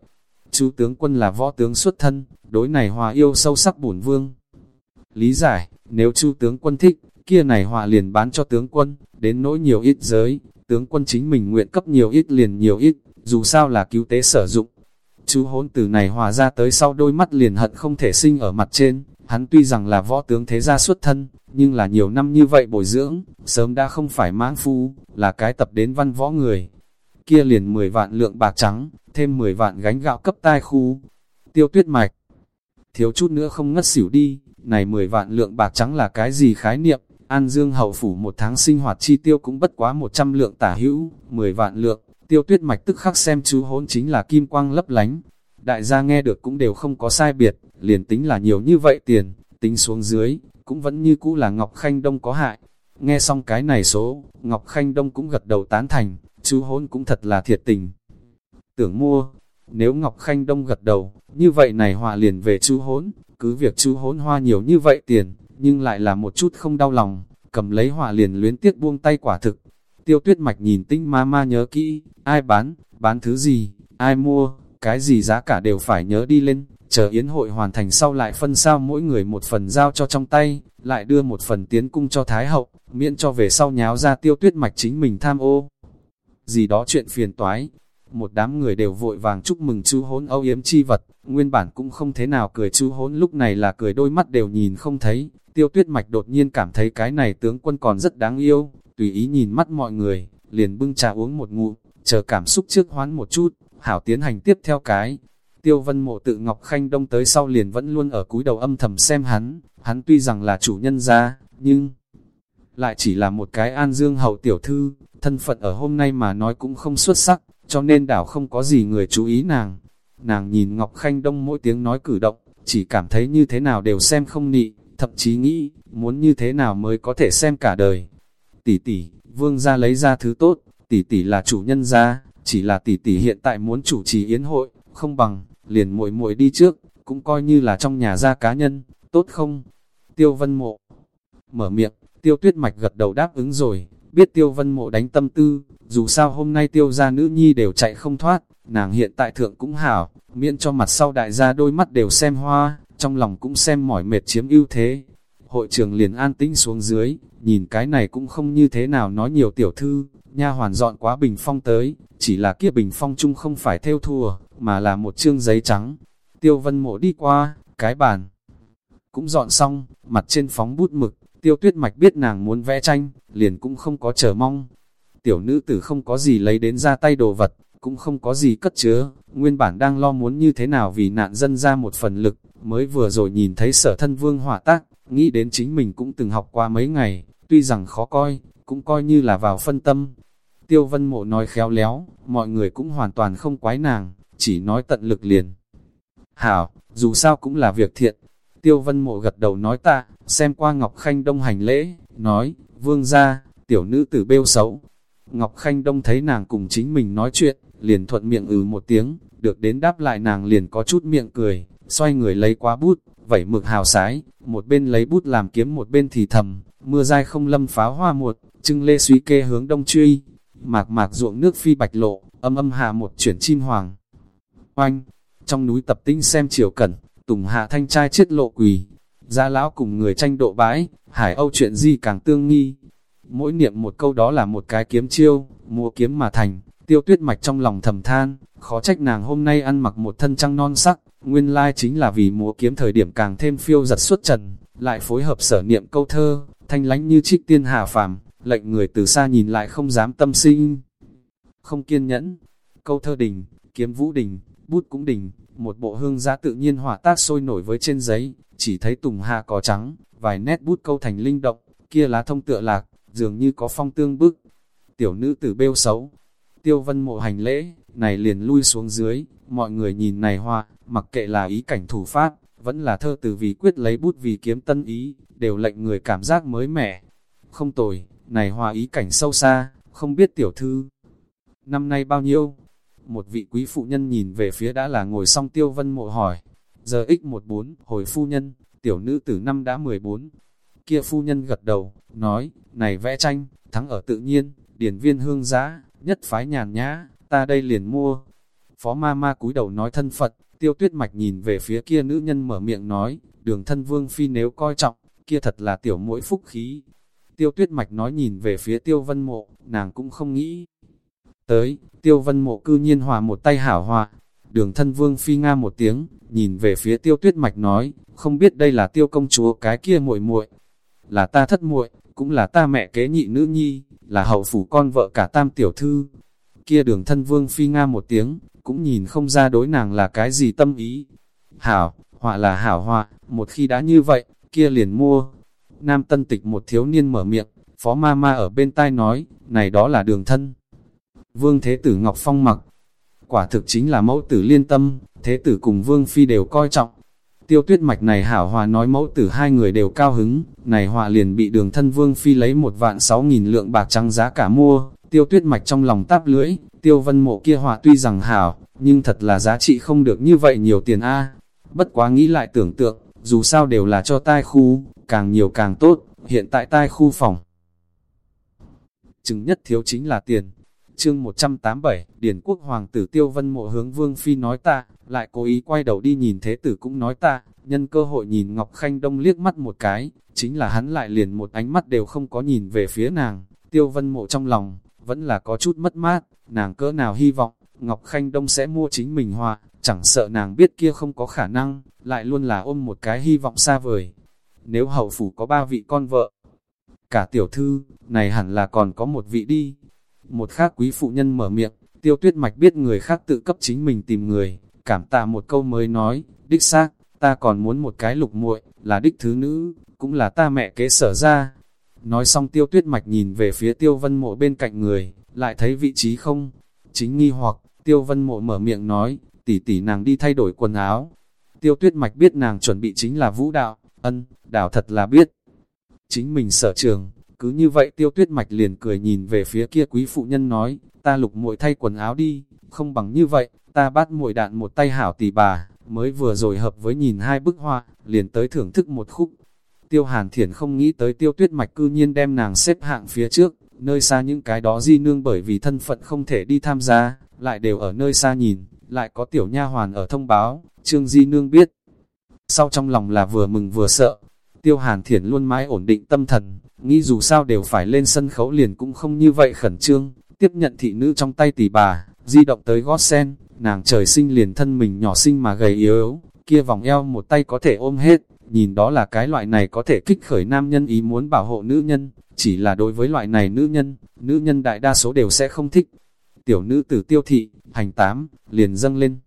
Chú tướng quân là võ tướng xuất thân, đối này hòa yêu sâu sắc bổn vương. Lý giải, nếu chú tướng quân thích, kia này hòa liền bán cho tướng quân, đến nỗi nhiều ít giới, tướng quân chính mình nguyện cấp nhiều ít liền nhiều ít, dù sao là cứu tế sử dụng. Chú hôn từ này hòa ra tới sau đôi mắt liền hận không thể sinh ở mặt trên, hắn tuy rằng là võ tướng thế gia xuất thân, nhưng là nhiều năm như vậy bồi dưỡng, sớm đã không phải mãng phu, là cái tập đến văn võ người. Kia liền 10 vạn lượng bạc trắng, thêm 10 vạn gánh gạo cấp tai khu. Tiêu tuyết mạch, thiếu chút nữa không ngất xỉu đi, này 10 vạn lượng bạc trắng là cái gì khái niệm, An Dương hậu phủ một tháng sinh hoạt chi tiêu cũng bất quá 100 lượng tả hữu, 10 vạn lượng, tiêu tuyết mạch tức khắc xem chú hôn chính là kim quang lấp lánh. Đại gia nghe được cũng đều không có sai biệt, liền tính là nhiều như vậy tiền, tính xuống dưới, cũng vẫn như cũ là Ngọc Khanh Đông có hại. Nghe xong cái này số, Ngọc Khanh Đông cũng gật đầu tán thành, chú hôn cũng thật là thiệt tình. Tưởng mua, nếu Ngọc Khanh Đông gật đầu, như vậy này hòa liền về chú hốn, cứ việc chú hốn hoa nhiều như vậy tiền, nhưng lại là một chút không đau lòng, cầm lấy hỏa liền luyến tiếc buông tay quả thực. Tiêu tuyết mạch nhìn tinh ma ma nhớ kỹ, ai bán, bán thứ gì, ai mua, cái gì giá cả đều phải nhớ đi lên, chờ yến hội hoàn thành sau lại phân sao mỗi người một phần giao cho trong tay, lại đưa một phần tiến cung cho Thái Hậu, miễn cho về sau nháo ra tiêu tuyết mạch chính mình tham ô. Gì đó chuyện phiền toái, một đám người đều vội vàng chúc mừng chú hốn âu yếm chi vật, nguyên bản cũng không thế nào cười chú hốn lúc này là cười đôi mắt đều nhìn không thấy, tiêu tuyết mạch đột nhiên cảm thấy cái này tướng quân còn rất đáng yêu, tùy ý nhìn mắt mọi người, liền bưng trà uống một ngụm, chờ cảm xúc trước hoán một chút, hảo tiến hành tiếp theo cái. Tiêu vân mộ tự Ngọc Khanh Đông tới sau liền vẫn luôn ở cúi đầu âm thầm xem hắn, hắn tuy rằng là chủ nhân gia, nhưng lại chỉ là một cái an dương hậu tiểu thư, thân phận ở hôm nay mà nói cũng không xuất sắc, cho nên đảo không có gì người chú ý nàng. Nàng nhìn Ngọc Khanh Đông mỗi tiếng nói cử động, chỉ cảm thấy như thế nào đều xem không nị, thậm chí nghĩ, muốn như thế nào mới có thể xem cả đời. Tỷ tỷ, vương gia lấy ra thứ tốt, tỷ tỷ là chủ nhân gia, chỉ là tỷ tỷ hiện tại muốn chủ trì yến hội, không bằng, liền muội muội đi trước, cũng coi như là trong nhà gia cá nhân, tốt không? Tiêu vân mộ mở miệng, tiêu tuyết mạch gật đầu đáp ứng rồi, biết tiêu vân mộ đánh tâm tư, dù sao hôm nay tiêu gia nữ nhi đều chạy không thoát, nàng hiện tại thượng cũng hảo, miễn cho mặt sau đại gia đôi mắt đều xem hoa, trong lòng cũng xem mỏi mệt chiếm ưu thế. Hội trường liền an tĩnh xuống dưới, nhìn cái này cũng không như thế nào nói nhiều tiểu thư, nha hoàn dọn quá bình phong tới, chỉ là kia bình phong chung không phải theo thùa, mà là một chương giấy trắng. Tiêu vân mộ đi qua, cái bàn cũng dọn xong, mặt trên phóng bút mực, tiêu tuyết mạch biết nàng muốn vẽ tranh, liền cũng không có chờ mong. Tiểu nữ tử không có gì lấy đến ra tay đồ vật, cũng không có gì cất chứa, nguyên bản đang lo muốn như thế nào vì nạn dân ra một phần lực, mới vừa rồi nhìn thấy sở thân vương hỏa tác, nghĩ đến chính mình cũng từng học qua mấy ngày, tuy rằng khó coi, cũng coi như là vào phân tâm. Tiêu vân mộ nói khéo léo, mọi người cũng hoàn toàn không quái nàng, chỉ nói tận lực liền. Hảo, dù sao cũng là việc thiện. Tiêu vân mộ gật đầu nói ta, xem qua Ngọc Khanh Đông hành lễ, nói, vương ra, tiểu nữ tử bêu xấu. Ngọc Khanh Đông thấy nàng cùng chính mình nói chuyện, liền thuận miệng ừ một tiếng, được đến đáp lại nàng liền có chút miệng cười, xoay người lấy quá bút, vẩy mực hào sái, một bên lấy bút làm kiếm một bên thì thầm, mưa dai không lâm pháo hoa một, trưng lê suy kê hướng đông truy, mạc mạc ruộng nước phi bạch lộ, âm âm hạ một chuyển chim hoàng. Oanh, trong núi tập tinh xem chiều cẩn, tùng hạ thanh trai chết lộ quỳ, gia lão cùng người tranh độ bãi, hải âu chuyện gì càng tương nghi. Mỗi niệm một câu đó là một cái kiếm chiêu, mua kiếm mà thành, tiêu tuyết mạch trong lòng thầm than, khó trách nàng hôm nay ăn mặc một thân trăng non sắc, nguyên lai chính là vì múa kiếm thời điểm càng thêm phiêu giật xuất trần, lại phối hợp sở niệm câu thơ, thanh lánh như trích tiên hà phàm, lệnh người từ xa nhìn lại không dám tâm sinh. Không kiên nhẫn, câu thơ đình, kiếm vũ đình, bút cũng đình, một bộ hương giá tự nhiên hỏa tác sôi nổi với trên giấy, chỉ thấy tùng hà có trắng, vài nét bút câu thành linh động, kia lá thông tựa lạc, dường như có phong tương bức. Tiểu nữ tử bêu xấu, tiêu vân mộ hành lễ, này liền lui xuống dưới, mọi người nhìn này hoa, mặc kệ là ý cảnh thủ pháp, vẫn là thơ từ vì quyết lấy bút vì kiếm tân ý, đều lệnh người cảm giác mới mẻ. Không tồi, này hoa ý cảnh sâu xa, không biết tiểu thư. Năm nay bao nhiêu? Một vị quý phụ nhân nhìn về phía đã là ngồi xong tiêu vân mộ hỏi. Giờ x14, hồi phu nhân, tiểu nữ tử năm đã 14. Kia phu nhân gật đầu, nói, này vẽ tranh, thắng ở tự nhiên, điển viên hương giá, nhất phái nhàn nhã, ta đây liền mua. Phó ma ma cúi đầu nói thân Phật, tiêu tuyết mạch nhìn về phía kia nữ nhân mở miệng nói, đường thân vương phi nếu coi trọng, kia thật là tiểu mũi phúc khí. Tiêu tuyết mạch nói nhìn về phía tiêu vân mộ, nàng cũng không nghĩ. Tới, tiêu vân mộ cư nhiên hòa một tay hảo hòa. Đường thân vương phi nga một tiếng, nhìn về phía tiêu tuyết mạch nói, không biết đây là tiêu công chúa cái kia muội muội Là ta thất muội cũng là ta mẹ kế nhị nữ nhi, là hậu phủ con vợ cả tam tiểu thư. Kia đường thân vương phi nga một tiếng, cũng nhìn không ra đối nàng là cái gì tâm ý. Hảo, họa là hảo họa, một khi đã như vậy, kia liền mua. Nam tân tịch một thiếu niên mở miệng, phó ma ma ở bên tai nói, này đó là đường thân. Vương Thế Tử Ngọc Phong mặc, quả thực chính là mẫu tử liên tâm, Thế Tử cùng Vương Phi đều coi trọng. Tiêu tuyết mạch này hảo hòa nói mẫu tử hai người đều cao hứng, này hòa liền bị đường thân Vương Phi lấy một vạn sáu nghìn lượng bạc trắng giá cả mua, tiêu tuyết mạch trong lòng táp lưỡi, tiêu vân mộ kia hòa tuy rằng hảo, nhưng thật là giá trị không được như vậy nhiều tiền a Bất quá nghĩ lại tưởng tượng, dù sao đều là cho tai khu, càng nhiều càng tốt, hiện tại tai khu phòng. Chứng nhất thiếu chính là tiền. Chương 187, Điển quốc hoàng tử Tiêu Vân Mộ hướng Vương Phi nói ta, lại cố ý quay đầu đi nhìn thế tử cũng nói ta, nhân cơ hội nhìn Ngọc Khanh Đông liếc mắt một cái, chính là hắn lại liền một ánh mắt đều không có nhìn về phía nàng, Tiêu Vân Mộ trong lòng, vẫn là có chút mất mát, nàng cỡ nào hy vọng, Ngọc Khanh Đông sẽ mua chính mình hòa, chẳng sợ nàng biết kia không có khả năng, lại luôn là ôm một cái hy vọng xa vời. Nếu hậu phủ có ba vị con vợ, cả tiểu thư, này hẳn là còn có một vị đi. Một khác quý phụ nhân mở miệng, tiêu tuyết mạch biết người khác tự cấp chính mình tìm người, cảm tạ một câu mới nói, đích xác, ta còn muốn một cái lục muội là đích thứ nữ, cũng là ta mẹ kế sở ra. Nói xong tiêu tuyết mạch nhìn về phía tiêu vân mộ bên cạnh người, lại thấy vị trí không? Chính nghi hoặc, tiêu vân mộ mở miệng nói, tỷ tỷ nàng đi thay đổi quần áo. Tiêu tuyết mạch biết nàng chuẩn bị chính là vũ đạo, ân, đảo thật là biết. Chính mình sở trường, cứ như vậy tiêu tuyết mạch liền cười nhìn về phía kia quý phụ nhân nói, ta lục muội thay quần áo đi, không bằng như vậy, ta bắt muội đạn một tay hảo tỷ bà, mới vừa rồi hợp với nhìn hai bức hoa, liền tới thưởng thức một khúc. Tiêu hàn thiển không nghĩ tới tiêu tuyết mạch cư nhiên đem nàng xếp hạng phía trước, nơi xa những cái đó di nương bởi vì thân phận không thể đi tham gia, lại đều ở nơi xa nhìn, lại có tiểu nha hoàn ở thông báo, Trương Di Nương biết. Sau trong lòng là vừa mừng vừa sợ, Tiêu Hàn Thiển luôn mãi ổn định tâm thần, nghĩ dù sao đều phải lên sân khấu liền cũng không như vậy khẩn trương, tiếp nhận thị nữ trong tay tỷ bà, di động tới gót sen, nàng trời sinh liền thân mình nhỏ xinh mà gầy yếu yếu, kia vòng eo một tay có thể ôm hết, nhìn đó là cái loại này có thể kích khởi nam nhân ý muốn bảo hộ nữ nhân, chỉ là đối với loại này nữ nhân, nữ nhân đại đa số đều sẽ không thích. Tiểu nữ tử tiêu thị, hành tám, liền dâng lên.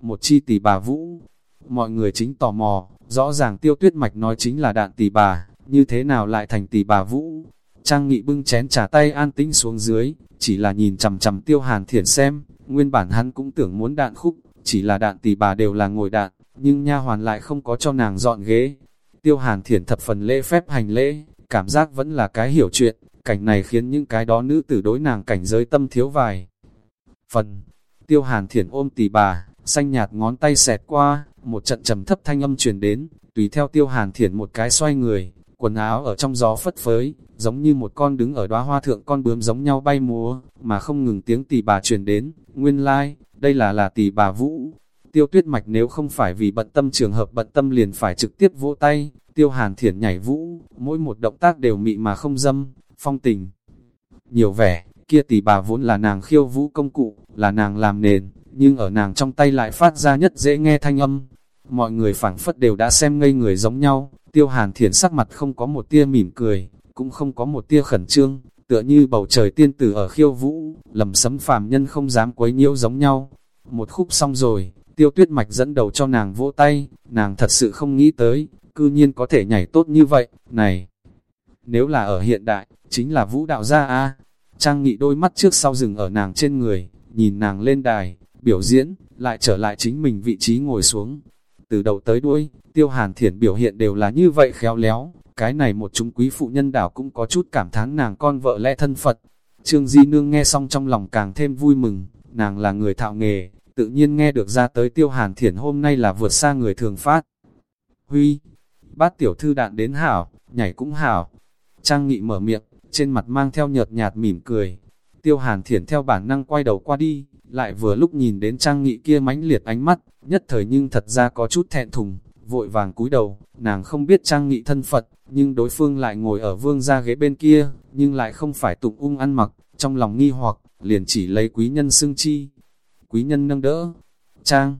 Một chi tỷ bà vũ, mọi người chính tò mò, rõ ràng tiêu tuyết mạch nói chính là đạn tỷ bà, như thế nào lại thành tỷ bà vũ. Trang nghị bưng chén trà tay an tĩnh xuống dưới, chỉ là nhìn chầm chầm tiêu hàn thiển xem, nguyên bản hắn cũng tưởng muốn đạn khúc, chỉ là đạn tỷ bà đều là ngồi đạn, nhưng nha hoàn lại không có cho nàng dọn ghế. Tiêu hàn thiển thập phần lễ phép hành lễ, cảm giác vẫn là cái hiểu chuyện, cảnh này khiến những cái đó nữ tử đối nàng cảnh giới tâm thiếu vài. Phần, tiêu hàn thiển ôm tỷ bà, xanh nhạt ngón tay xẹt qua, một trận trầm thấp thanh âm truyền đến, tùy theo tiêu hàn thiển một cái xoay người, quần áo ở trong gió phất phới, giống như một con đứng ở đóa hoa thượng con bướm giống nhau bay múa, mà không ngừng tiếng tỷ bà truyền đến, nguyên lai, like, đây là là tỷ bà Vũ. Tiêu tuyết mạch nếu không phải vì bận tâm trường hợp bận tâm liền phải trực tiếp vỗ tay, tiêu hàn thiển nhảy vũ, mỗi một động tác đều mị mà không dâm, phong tình. Nhiều vẻ, kia tỷ bà vốn là nàng khiêu vũ công cụ, là nàng làm nền, nhưng ở nàng trong tay lại phát ra nhất dễ nghe thanh âm. Mọi người phảng phất đều đã xem ngây người giống nhau, tiêu hàn thiển sắc mặt không có một tia mỉm cười, cũng không có một tia khẩn trương, tựa như bầu trời tiên tử ở khiêu vũ, lầm sấm phàm nhân không dám quấy nhiễu giống nhau. Một khúc xong rồi, tiêu tuyết mạch dẫn đầu cho nàng vỗ tay, nàng thật sự không nghĩ tới, cư nhiên có thể nhảy tốt như vậy, này. Nếu là ở hiện đại, chính là vũ đạo gia a Trang nghị đôi mắt trước sau rừng ở nàng trên người, nhìn nàng lên đài, biểu diễn, lại trở lại chính mình vị trí ngồi xuống. Từ đầu tới đuôi, tiêu hàn thiển biểu hiện đều là như vậy khéo léo, cái này một chúng quý phụ nhân đảo cũng có chút cảm thán nàng con vợ lẽ thân Phật. Trương Di Nương nghe xong trong lòng càng thêm vui mừng, nàng là người thạo nghề, tự nhiên nghe được ra tới tiêu hàn thiển hôm nay là vượt xa người thường phát. Huy, bát tiểu thư đạn đến hảo, nhảy cũng hảo. Trang nghị mở miệng, trên mặt mang theo nhợt nhạt mỉm cười. Tiêu hàn thiển theo bản năng quay đầu qua đi, lại vừa lúc nhìn đến trang nghị kia mãnh liệt ánh mắt, nhất thời nhưng thật ra có chút thẹn thùng, vội vàng cúi đầu, nàng không biết trang nghị thân Phật, nhưng đối phương lại ngồi ở vương gia ghế bên kia, nhưng lại không phải tụng ung ăn mặc, trong lòng nghi hoặc, liền chỉ lấy quý nhân xưng chi. Quý nhân nâng đỡ, trang.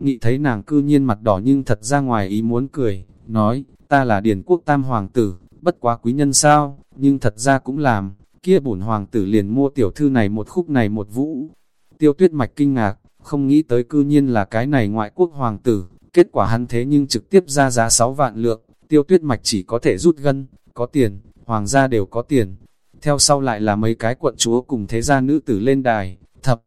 Nghị thấy nàng cư nhiên mặt đỏ nhưng thật ra ngoài ý muốn cười, nói, ta là điển quốc tam hoàng tử, bất quá quý nhân sao, nhưng thật ra cũng làm, kia bổn hoàng tử liền mua tiểu thư này một khúc này một vũ. Tiêu tuyết mạch kinh ngạc, không nghĩ tới cư nhiên là cái này ngoại quốc hoàng tử, kết quả hắn thế nhưng trực tiếp ra giá 6 vạn lượng, tiêu tuyết mạch chỉ có thể rút gân, có tiền, hoàng gia đều có tiền. Theo sau lại là mấy cái quận chúa cùng thế gia nữ tử lên đài, thập.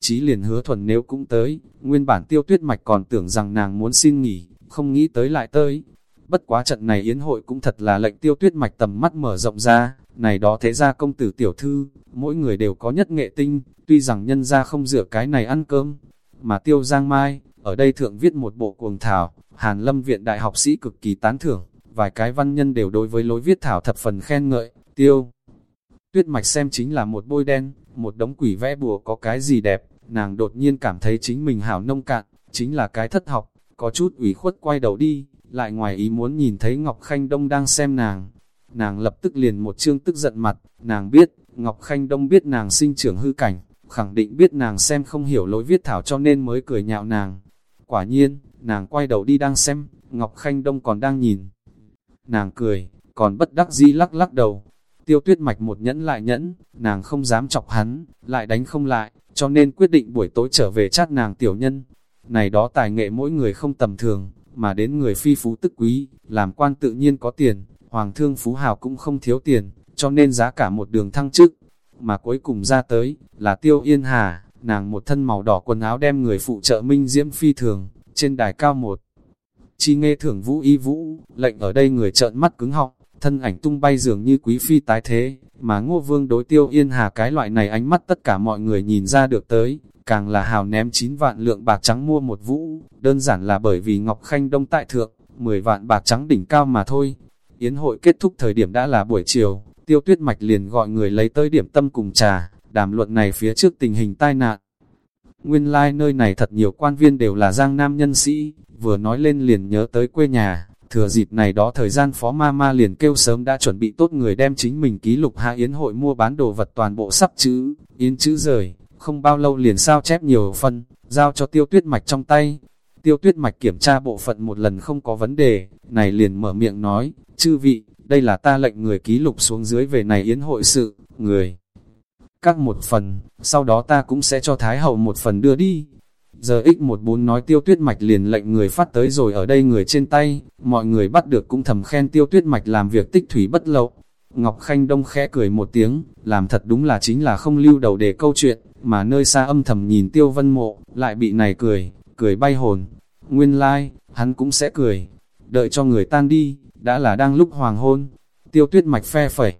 Chí liền hứa thuần nếu cũng tới, nguyên bản tiêu tuyết mạch còn tưởng rằng nàng muốn xin nghỉ, không nghĩ tới lại tới. Bất quá trận này yến hội cũng thật là lệnh tiêu tuyết mạch tầm mắt mở rộng ra, này đó thế gia công tử tiểu thư, mỗi người đều có nhất nghệ tinh, tuy rằng nhân gia không dựa cái này ăn cơm, mà tiêu giang mai, ở đây thượng viết một bộ cuồng thảo, Hàn Lâm Viện đại học sĩ cực kỳ tán thưởng, vài cái văn nhân đều đối với lối viết thảo thập phần khen ngợi, tiêu. Tuyết mạch xem chính là một bôi đen, một đống quỷ vẽ bùa có cái gì đẹp, nàng đột nhiên cảm thấy chính mình hảo nông cạn, chính là cái thất học, có chút ủy khuất quay đầu đi, lại ngoài ý muốn nhìn thấy Ngọc Khanh Đông đang xem nàng. Nàng lập tức liền một chương tức giận mặt, nàng biết, Ngọc Khanh Đông biết nàng sinh trưởng hư cảnh, khẳng định biết nàng xem không hiểu lối viết thảo cho nên mới cười nhạo nàng. Quả nhiên, nàng quay đầu đi đang xem, Ngọc Khanh Đông còn đang nhìn. Nàng cười, còn bất đắc dĩ lắc lắc đầu. Tiêu tuyết mạch một nhẫn lại nhẫn, nàng không dám chọc hắn, lại đánh không lại, cho nên quyết định buổi tối trở về chát nàng tiểu nhân. Này đó tài nghệ mỗi người không tầm thường, mà đến người phi phú tức quý, làm quan tự nhiên có tiền, hoàng thương phú hào cũng không thiếu tiền, cho nên giá cả một đường thăng chức. Mà cuối cùng ra tới, là tiêu yên hà, nàng một thân màu đỏ quần áo đem người phụ trợ minh diễm phi thường, trên đài cao một. Chi nghe thưởng vũ y vũ, lệnh ở đây người trợn mắt cứng họng, thân ảnh tung bay dường như quý phi tái thế, mà ngô vương đối tiêu yên hà cái loại này ánh mắt tất cả mọi người nhìn ra được tới, càng là hào ném 9 vạn lượng bạc trắng mua một vũ, đơn giản là bởi vì Ngọc Khanh Đông tại thượng, 10 vạn bạc trắng đỉnh cao mà thôi. Yến hội kết thúc thời điểm đã là buổi chiều, tiêu tuyết mạch liền gọi người lấy tới điểm tâm cùng trà, đàm luận này phía trước tình hình tai nạn. Nguyên lai like nơi này thật nhiều quan viên đều là giang nam nhân sĩ, vừa nói lên liền nhớ tới quê nhà, thừa dịp này đó thời gian phó ma ma liền kêu sớm đã chuẩn bị tốt người đem chính mình ký lục hạ yến hội mua bán đồ vật toàn bộ sắp chữ, yến chữ rời, không bao lâu liền sao chép nhiều phân, giao cho tiêu tuyết mạch trong tay. Tiêu tuyết mạch kiểm tra bộ phận một lần không có vấn đề, này liền mở miệng nói, chư vị, đây là ta lệnh người ký lục xuống dưới về này yến hội sự, người các một phần, sau đó ta cũng sẽ cho Thái Hậu một phần đưa đi. Giờ X14 nói tiêu tuyết mạch liền lệnh người phát tới rồi ở đây người trên tay, mọi người bắt được cũng thầm khen tiêu tuyết mạch làm việc tích thủy bất lậu. Ngọc Khanh Đông khẽ cười một tiếng, làm thật đúng là chính là không lưu đầu để câu chuyện, mà nơi xa âm thầm nhìn tiêu vân mộ, lại bị này cười, cười bay hồn. Nguyên lai, like, hắn cũng sẽ cười, đợi cho người tan đi, đã là đang lúc hoàng hôn. Tiêu tuyết mạch phe phẩy.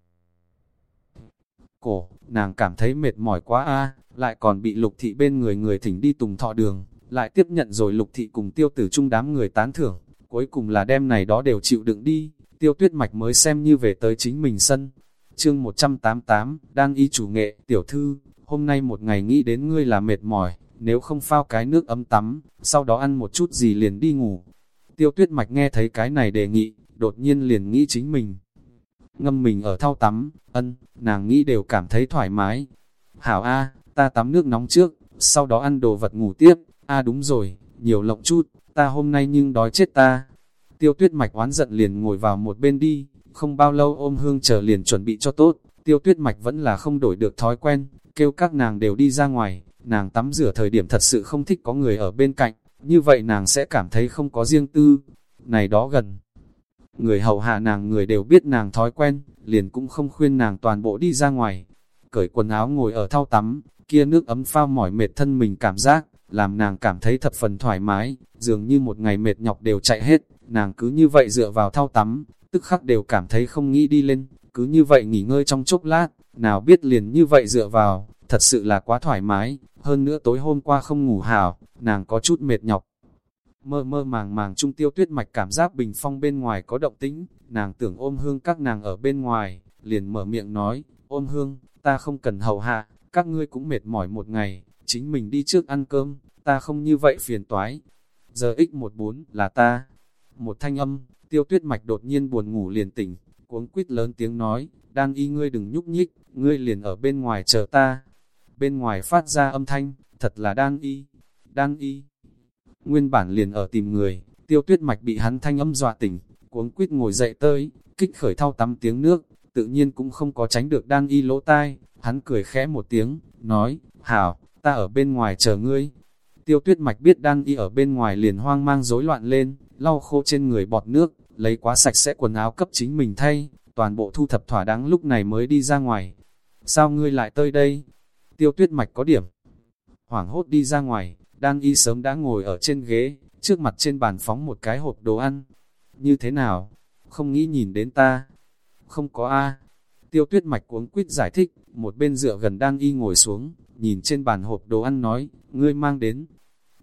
Cổ, nàng cảm thấy mệt mỏi quá a lại còn bị lục thị bên người người thỉnh đi tùng thọ đường, lại tiếp nhận rồi lục thị cùng tiêu tử chung đám người tán thưởng, cuối cùng là đêm này đó đều chịu đựng đi, tiêu tuyết mạch mới xem như về tới chính mình sân. Chương 188, đang y chủ nghệ, tiểu thư, hôm nay một ngày nghĩ đến ngươi là mệt mỏi, nếu không phao cái nước ấm tắm, sau đó ăn một chút gì liền đi ngủ. Tiêu tuyết mạch nghe thấy cái này đề nghị, đột nhiên liền nghĩ chính mình. Ngâm mình ở thau tắm, ân, nàng nghĩ đều cảm thấy thoải mái. Hảo A, ta tắm nước nóng trước, sau đó ăn đồ vật ngủ tiếp, A đúng rồi, nhiều lộng chút, ta hôm nay nhưng đói chết ta. Tiêu tuyết mạch oán giận liền ngồi vào một bên đi, không bao lâu ôm hương chờ liền chuẩn bị cho tốt, tiêu tuyết mạch vẫn là không đổi được thói quen, kêu các nàng đều đi ra ngoài, nàng tắm rửa thời điểm thật sự không thích có người ở bên cạnh, như vậy nàng sẽ cảm thấy không có riêng tư, này đó gần người hầu hạ nàng người đều biết nàng thói quen, liền cũng không khuyên nàng toàn bộ đi ra ngoài. Cởi quần áo ngồi ở thau tắm, kia nước ấm phao mỏi mệt thân mình cảm giác, làm nàng cảm thấy thập phần thoải mái, dường như một ngày mệt nhọc đều chạy hết, nàng cứ như vậy dựa vào thau tắm, tức khắc đều cảm thấy không nghĩ đi lên, cứ như vậy nghỉ ngơi trong chốc lát, nào biết liền như vậy dựa vào, thật sự là quá thoải mái, hơn nữa tối hôm qua không ngủ hảo, nàng có chút mệt nhọc. Mơ mơ màng màng trung tiêu tuyết mạch cảm giác bình phong bên ngoài có động tĩnh, nàng tưởng ôm hương các nàng ở bên ngoài, liền mở miệng nói, ôm hương, ta không cần hầu hạ, các ngươi cũng mệt mỏi một ngày, chính mình đi trước ăn cơm, ta không như vậy phiền toái. Giờ x14 là ta. Một thanh âm, tiêu tuyết mạch đột nhiên buồn ngủ liền tỉnh, cuống quýt lớn tiếng nói, đan y ngươi đừng nhúc nhích, ngươi liền ở bên ngoài chờ ta. Bên ngoài phát ra âm thanh, thật là đan y, đan y. Nguyên bản liền ở tìm người, tiêu tuyết mạch bị hắn thanh âm dọa tỉnh, cuống quýt ngồi dậy tới, kích khởi thao tắm tiếng nước, tự nhiên cũng không có tránh được đan y lỗ tai, hắn cười khẽ một tiếng, nói, hảo, ta ở bên ngoài chờ ngươi. Tiêu tuyết mạch biết đan y ở bên ngoài liền hoang mang rối loạn lên, lau khô trên người bọt nước, lấy quá sạch sẽ quần áo cấp chính mình thay, toàn bộ thu thập thỏa đáng lúc này mới đi ra ngoài. Sao ngươi lại tới đây? Tiêu tuyết mạch có điểm. Hoảng hốt đi ra ngoài, đang y sớm đã ngồi ở trên ghế, trước mặt trên bàn phóng một cái hộp đồ ăn. Như thế nào? Không nghĩ nhìn đến ta. Không có A. Tiêu tuyết mạch cuống quýt giải thích, một bên dựa gần đang y ngồi xuống, nhìn trên bàn hộp đồ ăn nói, ngươi mang đến.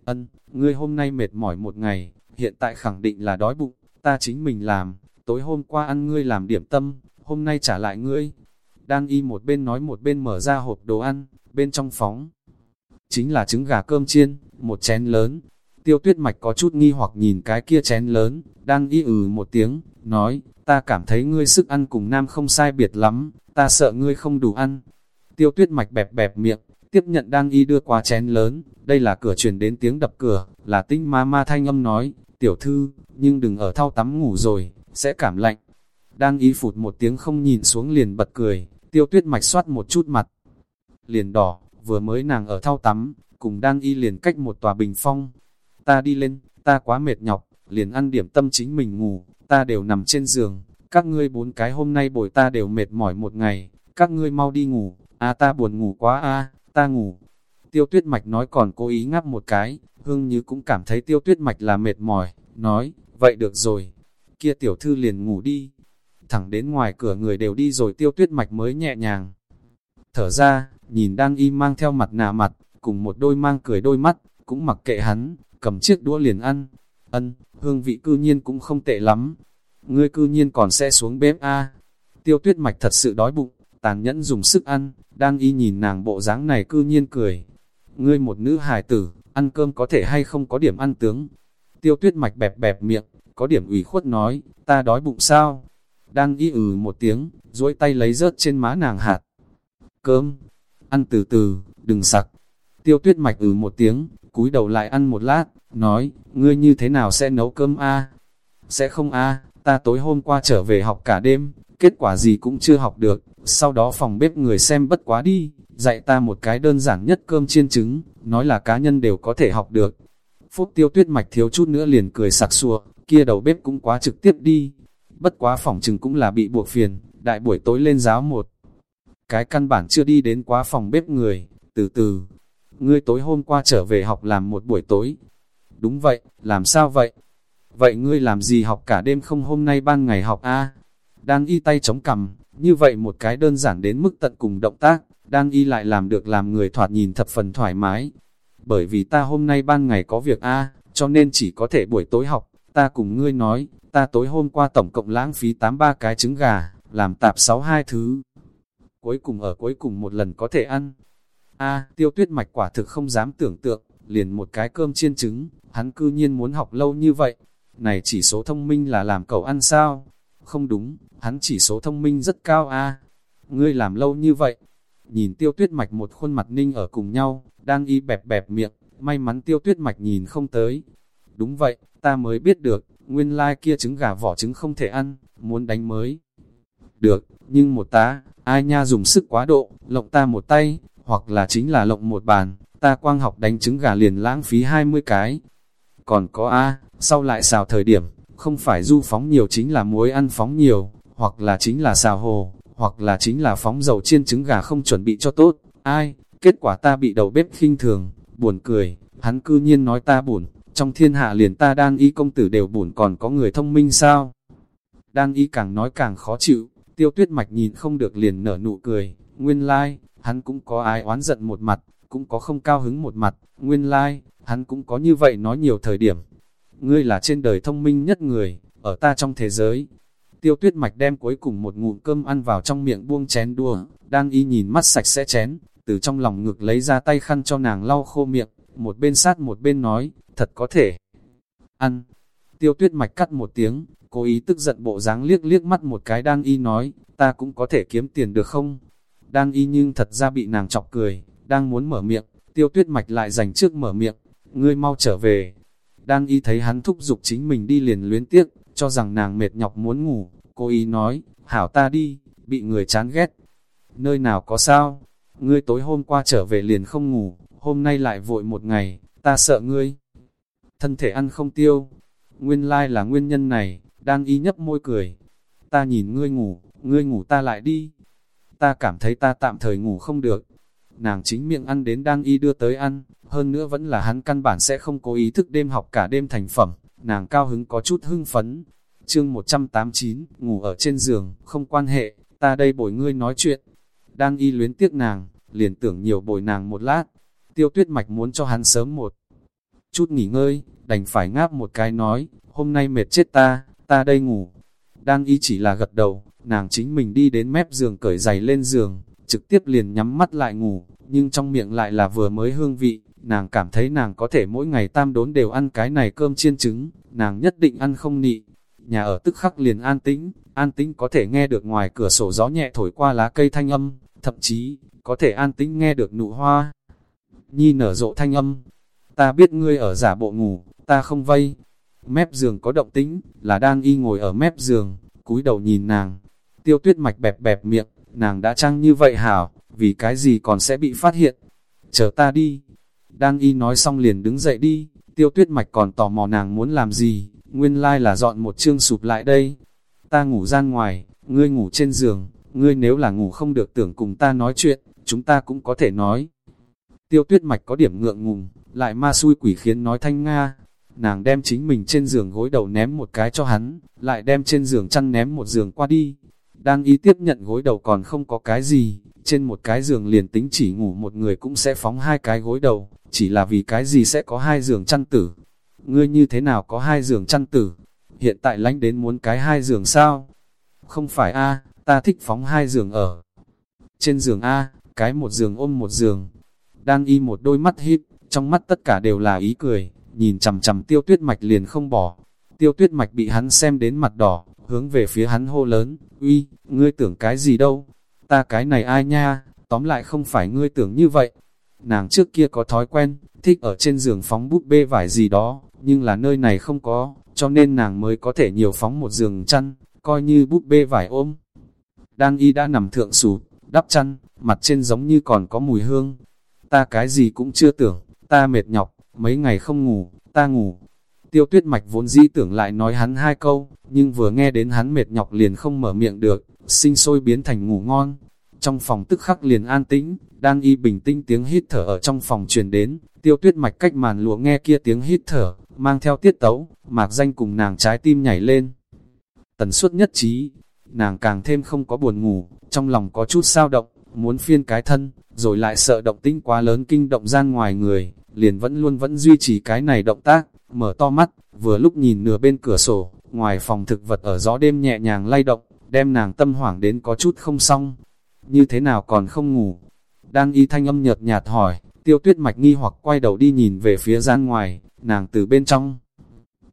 Ân, ngươi hôm nay mệt mỏi một ngày, hiện tại khẳng định là đói bụng, ta chính mình làm, tối hôm qua ăn ngươi làm điểm tâm, hôm nay trả lại ngươi. đang y một bên nói một bên mở ra hộp đồ ăn, bên trong phóng. Chính là trứng gà cơm chiên, một chén lớn. Tiêu tuyết mạch có chút nghi hoặc nhìn cái kia chén lớn, đang y ừ một tiếng, nói, ta cảm thấy ngươi sức ăn cùng nam không sai biệt lắm, ta sợ ngươi không đủ ăn. Tiêu tuyết mạch bẹp bẹp miệng, tiếp nhận đang y đưa qua chén lớn, đây là cửa truyền đến tiếng đập cửa, là tinh ma ma thanh âm nói, tiểu thư, nhưng đừng ở thao tắm ngủ rồi, sẽ cảm lạnh. đang y phụt một tiếng không nhìn xuống liền bật cười, tiêu tuyết mạch soát một chút mặt. Liền đỏ, vừa mới nàng ở thao tắm, cùng đan y liền cách một tòa bình phong. Ta đi lên, ta quá mệt nhọc, liền ăn điểm tâm chính mình ngủ, ta đều nằm trên giường, các ngươi bốn cái hôm nay bồi ta đều mệt mỏi một ngày, các ngươi mau đi ngủ, a ta buồn ngủ quá a ta ngủ. Tiêu tuyết mạch nói còn cố ý ngáp một cái, hương như cũng cảm thấy tiêu tuyết mạch là mệt mỏi, nói, vậy được rồi, kia tiểu thư liền ngủ đi. Thẳng đến ngoài cửa người đều đi rồi tiêu tuyết mạch mới nhẹ nhàng. Thở ra, nhìn đang y mang theo mặt nạ mặt, cùng một đôi mang cười đôi mắt, cũng mặc kệ hắn, cầm chiếc đũa liền ăn. Ân, hương vị cư nhiên cũng không tệ lắm. Ngươi cư nhiên còn sẽ xuống bếp a Tiêu tuyết mạch thật sự đói bụng, tàn nhẫn dùng sức ăn, đang y nhìn nàng bộ dáng này cư nhiên cười. Ngươi một nữ hài tử, ăn cơm có thể hay không có điểm ăn tướng. Tiêu tuyết mạch bẹp bẹp miệng, có điểm ủy khuất nói, ta đói bụng sao? Đang y ừ một tiếng, duỗi tay lấy rớt trên má nàng hạt. Cơm, ăn từ từ, đừng sặc. Tiêu tuyết mạch ừ một tiếng, cúi đầu lại ăn một lát, nói, ngươi như thế nào sẽ nấu cơm a? Sẽ không a, ta tối hôm qua trở về học cả đêm, kết quả gì cũng chưa học được, sau đó phòng bếp người xem bất quá đi, dạy ta một cái đơn giản nhất cơm chiên trứng, nói là cá nhân đều có thể học được. Phúc tiêu tuyết mạch thiếu chút nữa liền cười sặc sụa, kia đầu bếp cũng quá trực tiếp đi. Bất quá phòng trừng cũng là bị buộc phiền, đại buổi tối lên giáo một. Cái căn bản chưa đi đến quá phòng bếp người, từ từ. Ngươi tối hôm qua trở về học làm một buổi tối. Đúng vậy, làm sao vậy? Vậy ngươi làm gì học cả đêm không hôm nay ban ngày học a Đang y tay chống cầm như vậy một cái đơn giản đến mức tận cùng động tác, đang y lại làm được làm người thoạt nhìn thập phần thoải mái. Bởi vì ta hôm nay ban ngày có việc a cho nên chỉ có thể buổi tối học, ta cùng ngươi nói, ta tối hôm qua tổng cộng lãng phí 83 cái trứng gà, làm tạp 62 thứ. Cuối cùng ở cuối cùng một lần có thể ăn. a tiêu tuyết mạch quả thực không dám tưởng tượng, liền một cái cơm chiên trứng, hắn cư nhiên muốn học lâu như vậy. Này chỉ số thông minh là làm cậu ăn sao? Không đúng, hắn chỉ số thông minh rất cao a Ngươi làm lâu như vậy. Nhìn tiêu tuyết mạch một khuôn mặt ninh ở cùng nhau, đang y bẹp bẹp miệng, may mắn tiêu tuyết mạch nhìn không tới. Đúng vậy, ta mới biết được, nguyên lai like kia trứng gà vỏ trứng không thể ăn, muốn đánh mới. Được, nhưng một tá, ai nha dùng sức quá độ, lộng ta một tay, hoặc là chính là lộng một bàn, ta quang học đánh trứng gà liền lãng phí 20 cái. Còn có A, sau lại xào thời điểm, không phải du phóng nhiều chính là muối ăn phóng nhiều, hoặc là chính là xào hồ, hoặc là chính là phóng dầu chiên trứng gà không chuẩn bị cho tốt. Ai, kết quả ta bị đầu bếp khinh thường, buồn cười, hắn cư nhiên nói ta buồn, trong thiên hạ liền ta đan y công tử đều buồn còn có người thông minh sao? Đang y càng nói càng khó chịu, tiêu tuyết mạch nhìn không được liền nở nụ cười, nguyên lai, like, hắn cũng có ai oán giận một mặt, cũng có không cao hứng một mặt, nguyên lai, like, hắn cũng có như vậy nói nhiều thời điểm. Ngươi là trên đời thông minh nhất người, ở ta trong thế giới. Tiêu tuyết mạch đem cuối cùng một ngụm cơm ăn vào trong miệng buông chén đua, đang y nhìn mắt sạch sẽ chén, từ trong lòng ngực lấy ra tay khăn cho nàng lau khô miệng, một bên sát một bên nói, thật có thể. Ăn. Tiêu tuyết mạch cắt một tiếng, cố ý tức giận bộ dáng liếc liếc mắt một cái đang y nói, ta cũng có thể kiếm tiền được không? Đang y nhưng thật ra bị nàng chọc cười, đang muốn mở miệng, tiêu tuyết mạch lại dành trước mở miệng, ngươi mau trở về. Đang y thấy hắn thúc giục chính mình đi liền luyến tiếc, cho rằng nàng mệt nhọc muốn ngủ, cô ý nói, hảo ta đi, bị người chán ghét. Nơi nào có sao, ngươi tối hôm qua trở về liền không ngủ, hôm nay lại vội một ngày, ta sợ ngươi. Thân thể ăn không tiêu, nguyên lai là nguyên nhân này, đang y nhấp môi cười. Ta nhìn ngươi ngủ, ngươi ngủ ta lại đi. Ta cảm thấy ta tạm thời ngủ không được. Nàng chính miệng ăn đến đang y đưa tới ăn, hơn nữa vẫn là hắn căn bản sẽ không cố ý thức đêm học cả đêm thành phẩm, nàng cao hứng có chút hưng phấn. Chương 189, ngủ ở trên giường, không quan hệ, ta đây bồi ngươi nói chuyện. Đang y luyến tiếc nàng, liền tưởng nhiều bồi nàng một lát. Tiêu tuyết mạch muốn cho hắn sớm một chút nghỉ ngơi, đành phải ngáp một cái nói, hôm nay mệt chết ta, ta đây ngủ. Đang y chỉ là gật đầu, nàng chính mình đi đến mép giường cởi giày lên giường, trực tiếp liền nhắm mắt lại ngủ, nhưng trong miệng lại là vừa mới hương vị, nàng cảm thấy nàng có thể mỗi ngày tam đốn đều ăn cái này cơm chiên trứng, nàng nhất định ăn không nị. Nhà ở tức khắc liền an tĩnh, an tĩnh có thể nghe được ngoài cửa sổ gió nhẹ thổi qua lá cây thanh âm, thậm chí, có thể an tĩnh nghe được nụ hoa. Nhi nở rộ thanh âm, ta biết ngươi ở giả bộ ngủ, ta không vây. Mép giường có động tĩnh, là đang y ngồi ở mép giường, cúi đầu nhìn nàng. Tiêu tuyết mạch bẹp bẹp miệng, nàng đã trăng như vậy hảo, vì cái gì còn sẽ bị phát hiện. Chờ ta đi. Đang y nói xong liền đứng dậy đi, tiêu tuyết mạch còn tò mò nàng muốn làm gì, nguyên lai like là dọn một chương sụp lại đây. Ta ngủ gian ngoài, ngươi ngủ trên giường, ngươi nếu là ngủ không được tưởng cùng ta nói chuyện, chúng ta cũng có thể nói. Tiêu tuyết mạch có điểm ngượng ngùng, lại ma xui quỷ khiến nói thanh Nga. Nàng đem chính mình trên giường gối đầu ném một cái cho hắn, lại đem trên giường chăn ném một giường qua đi. Đang ý tiếp nhận gối đầu còn không có cái gì, trên một cái giường liền tính chỉ ngủ một người cũng sẽ phóng hai cái gối đầu, chỉ là vì cái gì sẽ có hai giường chăn tử. Ngươi như thế nào có hai giường chăn tử? Hiện tại lánh đến muốn cái hai giường sao? Không phải a ta thích phóng hai giường ở. Trên giường A, cái một giường ôm một giường. Đang y một đôi mắt híp, trong mắt tất cả đều là ý cười, nhìn chằm chằm tiêu tuyết mạch liền không bỏ. Tiêu tuyết mạch bị hắn xem đến mặt đỏ, hướng về phía hắn hô lớn, uy, ngươi tưởng cái gì đâu, ta cái này ai nha, tóm lại không phải ngươi tưởng như vậy. Nàng trước kia có thói quen, thích ở trên giường phóng búp bê vải gì đó, nhưng là nơi này không có, cho nên nàng mới có thể nhiều phóng một giường chăn, coi như búp bê vải ôm. Đang y đã nằm thượng sụp, đắp chăn, mặt trên giống như còn có mùi hương. Ta cái gì cũng chưa tưởng, ta mệt nhọc, mấy ngày không ngủ, ta ngủ. Tiêu tuyết mạch vốn dĩ tưởng lại nói hắn hai câu, nhưng vừa nghe đến hắn mệt nhọc liền không mở miệng được, sinh sôi biến thành ngủ ngon. Trong phòng tức khắc liền an tĩnh, đang y bình tinh tiếng hít thở ở trong phòng truyền đến, tiêu tuyết mạch cách màn lụa nghe kia tiếng hít thở, mang theo tiết tấu, mạc danh cùng nàng trái tim nhảy lên. Tần suất nhất trí, nàng càng thêm không có buồn ngủ, trong lòng có chút sao động, muốn phiên cái thân, rồi lại sợ động tĩnh quá lớn kinh động gian ngoài người, liền vẫn luôn vẫn duy trì cái này động tác, mở to mắt, vừa lúc nhìn nửa bên cửa sổ, ngoài phòng thực vật ở gió đêm nhẹ nhàng lay động, đem nàng tâm hoảng đến có chút không xong. Như thế nào còn không ngủ? Đang y thanh âm nhợt nhạt hỏi, tiêu tuyết mạch nghi hoặc quay đầu đi nhìn về phía gian ngoài, nàng từ bên trong.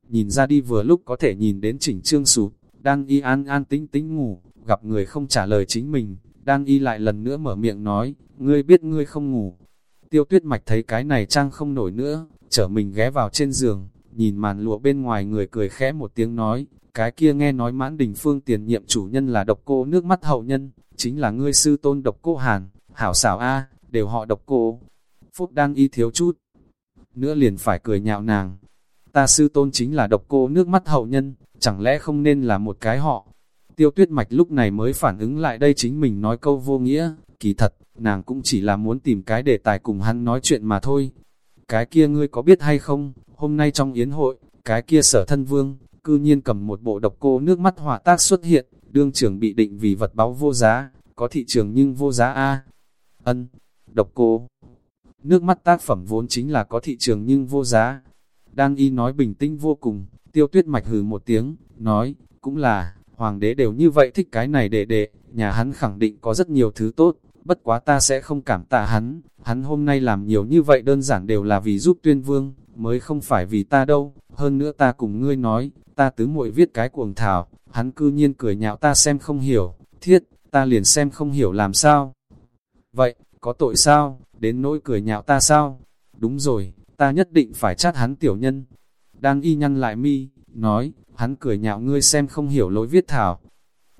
Nhìn ra đi vừa lúc có thể nhìn đến chỉnh trương sụp, đang y an an tĩnh tĩnh ngủ, gặp người không trả lời chính mình, đang y lại lần nữa mở miệng nói, ngươi biết ngươi không ngủ. Tiêu tuyết mạch thấy cái này trang không nổi nữa, chở mình ghé vào trên giường, nhìn màn lụa bên ngoài người cười khẽ một tiếng nói, cái kia nghe nói mãn đình phương tiền nhiệm chủ nhân là độc cô nước mắt hậu nhân, chính là ngươi sư tôn độc cô Hàn, hảo xảo A, đều họ độc cô. Phúc đang y thiếu chút, nữa liền phải cười nhạo nàng. Ta sư tôn chính là độc cô nước mắt hậu nhân, chẳng lẽ không nên là một cái họ. Tiêu tuyết mạch lúc này mới phản ứng lại đây chính mình nói câu vô nghĩa, kỳ thật, nàng cũng chỉ là muốn tìm cái đề tài cùng hắn nói chuyện mà thôi. Cái kia ngươi có biết hay không, hôm nay trong yến hội, cái kia sở thân vương, cư nhiên cầm một bộ độc cô nước mắt hỏa tác xuất hiện, đương trường bị định vì vật báo vô giá, có thị trường nhưng vô giá a Ân, độc cô. Nước mắt tác phẩm vốn chính là có thị trường nhưng vô giá. Đang y nói bình tĩnh vô cùng, tiêu tuyết mạch hừ một tiếng, nói, cũng là, hoàng đế đều như vậy thích cái này đệ đệ, nhà hắn khẳng định có rất nhiều thứ tốt, bất quá ta sẽ không cảm tạ hắn, hắn hôm nay làm nhiều như vậy đơn giản đều là vì giúp tuyên vương, mới không phải vì ta đâu, hơn nữa ta cùng ngươi nói, ta tứ muội viết cái cuồng thảo, hắn cư nhiên cười nhạo ta xem không hiểu, thiết, ta liền xem không hiểu làm sao. Vậy, có tội sao, đến nỗi cười nhạo ta sao? Đúng rồi, ta nhất định phải chát hắn tiểu nhân. Đang y nhăn lại mi, nói, hắn cười nhạo ngươi xem không hiểu lối viết thảo.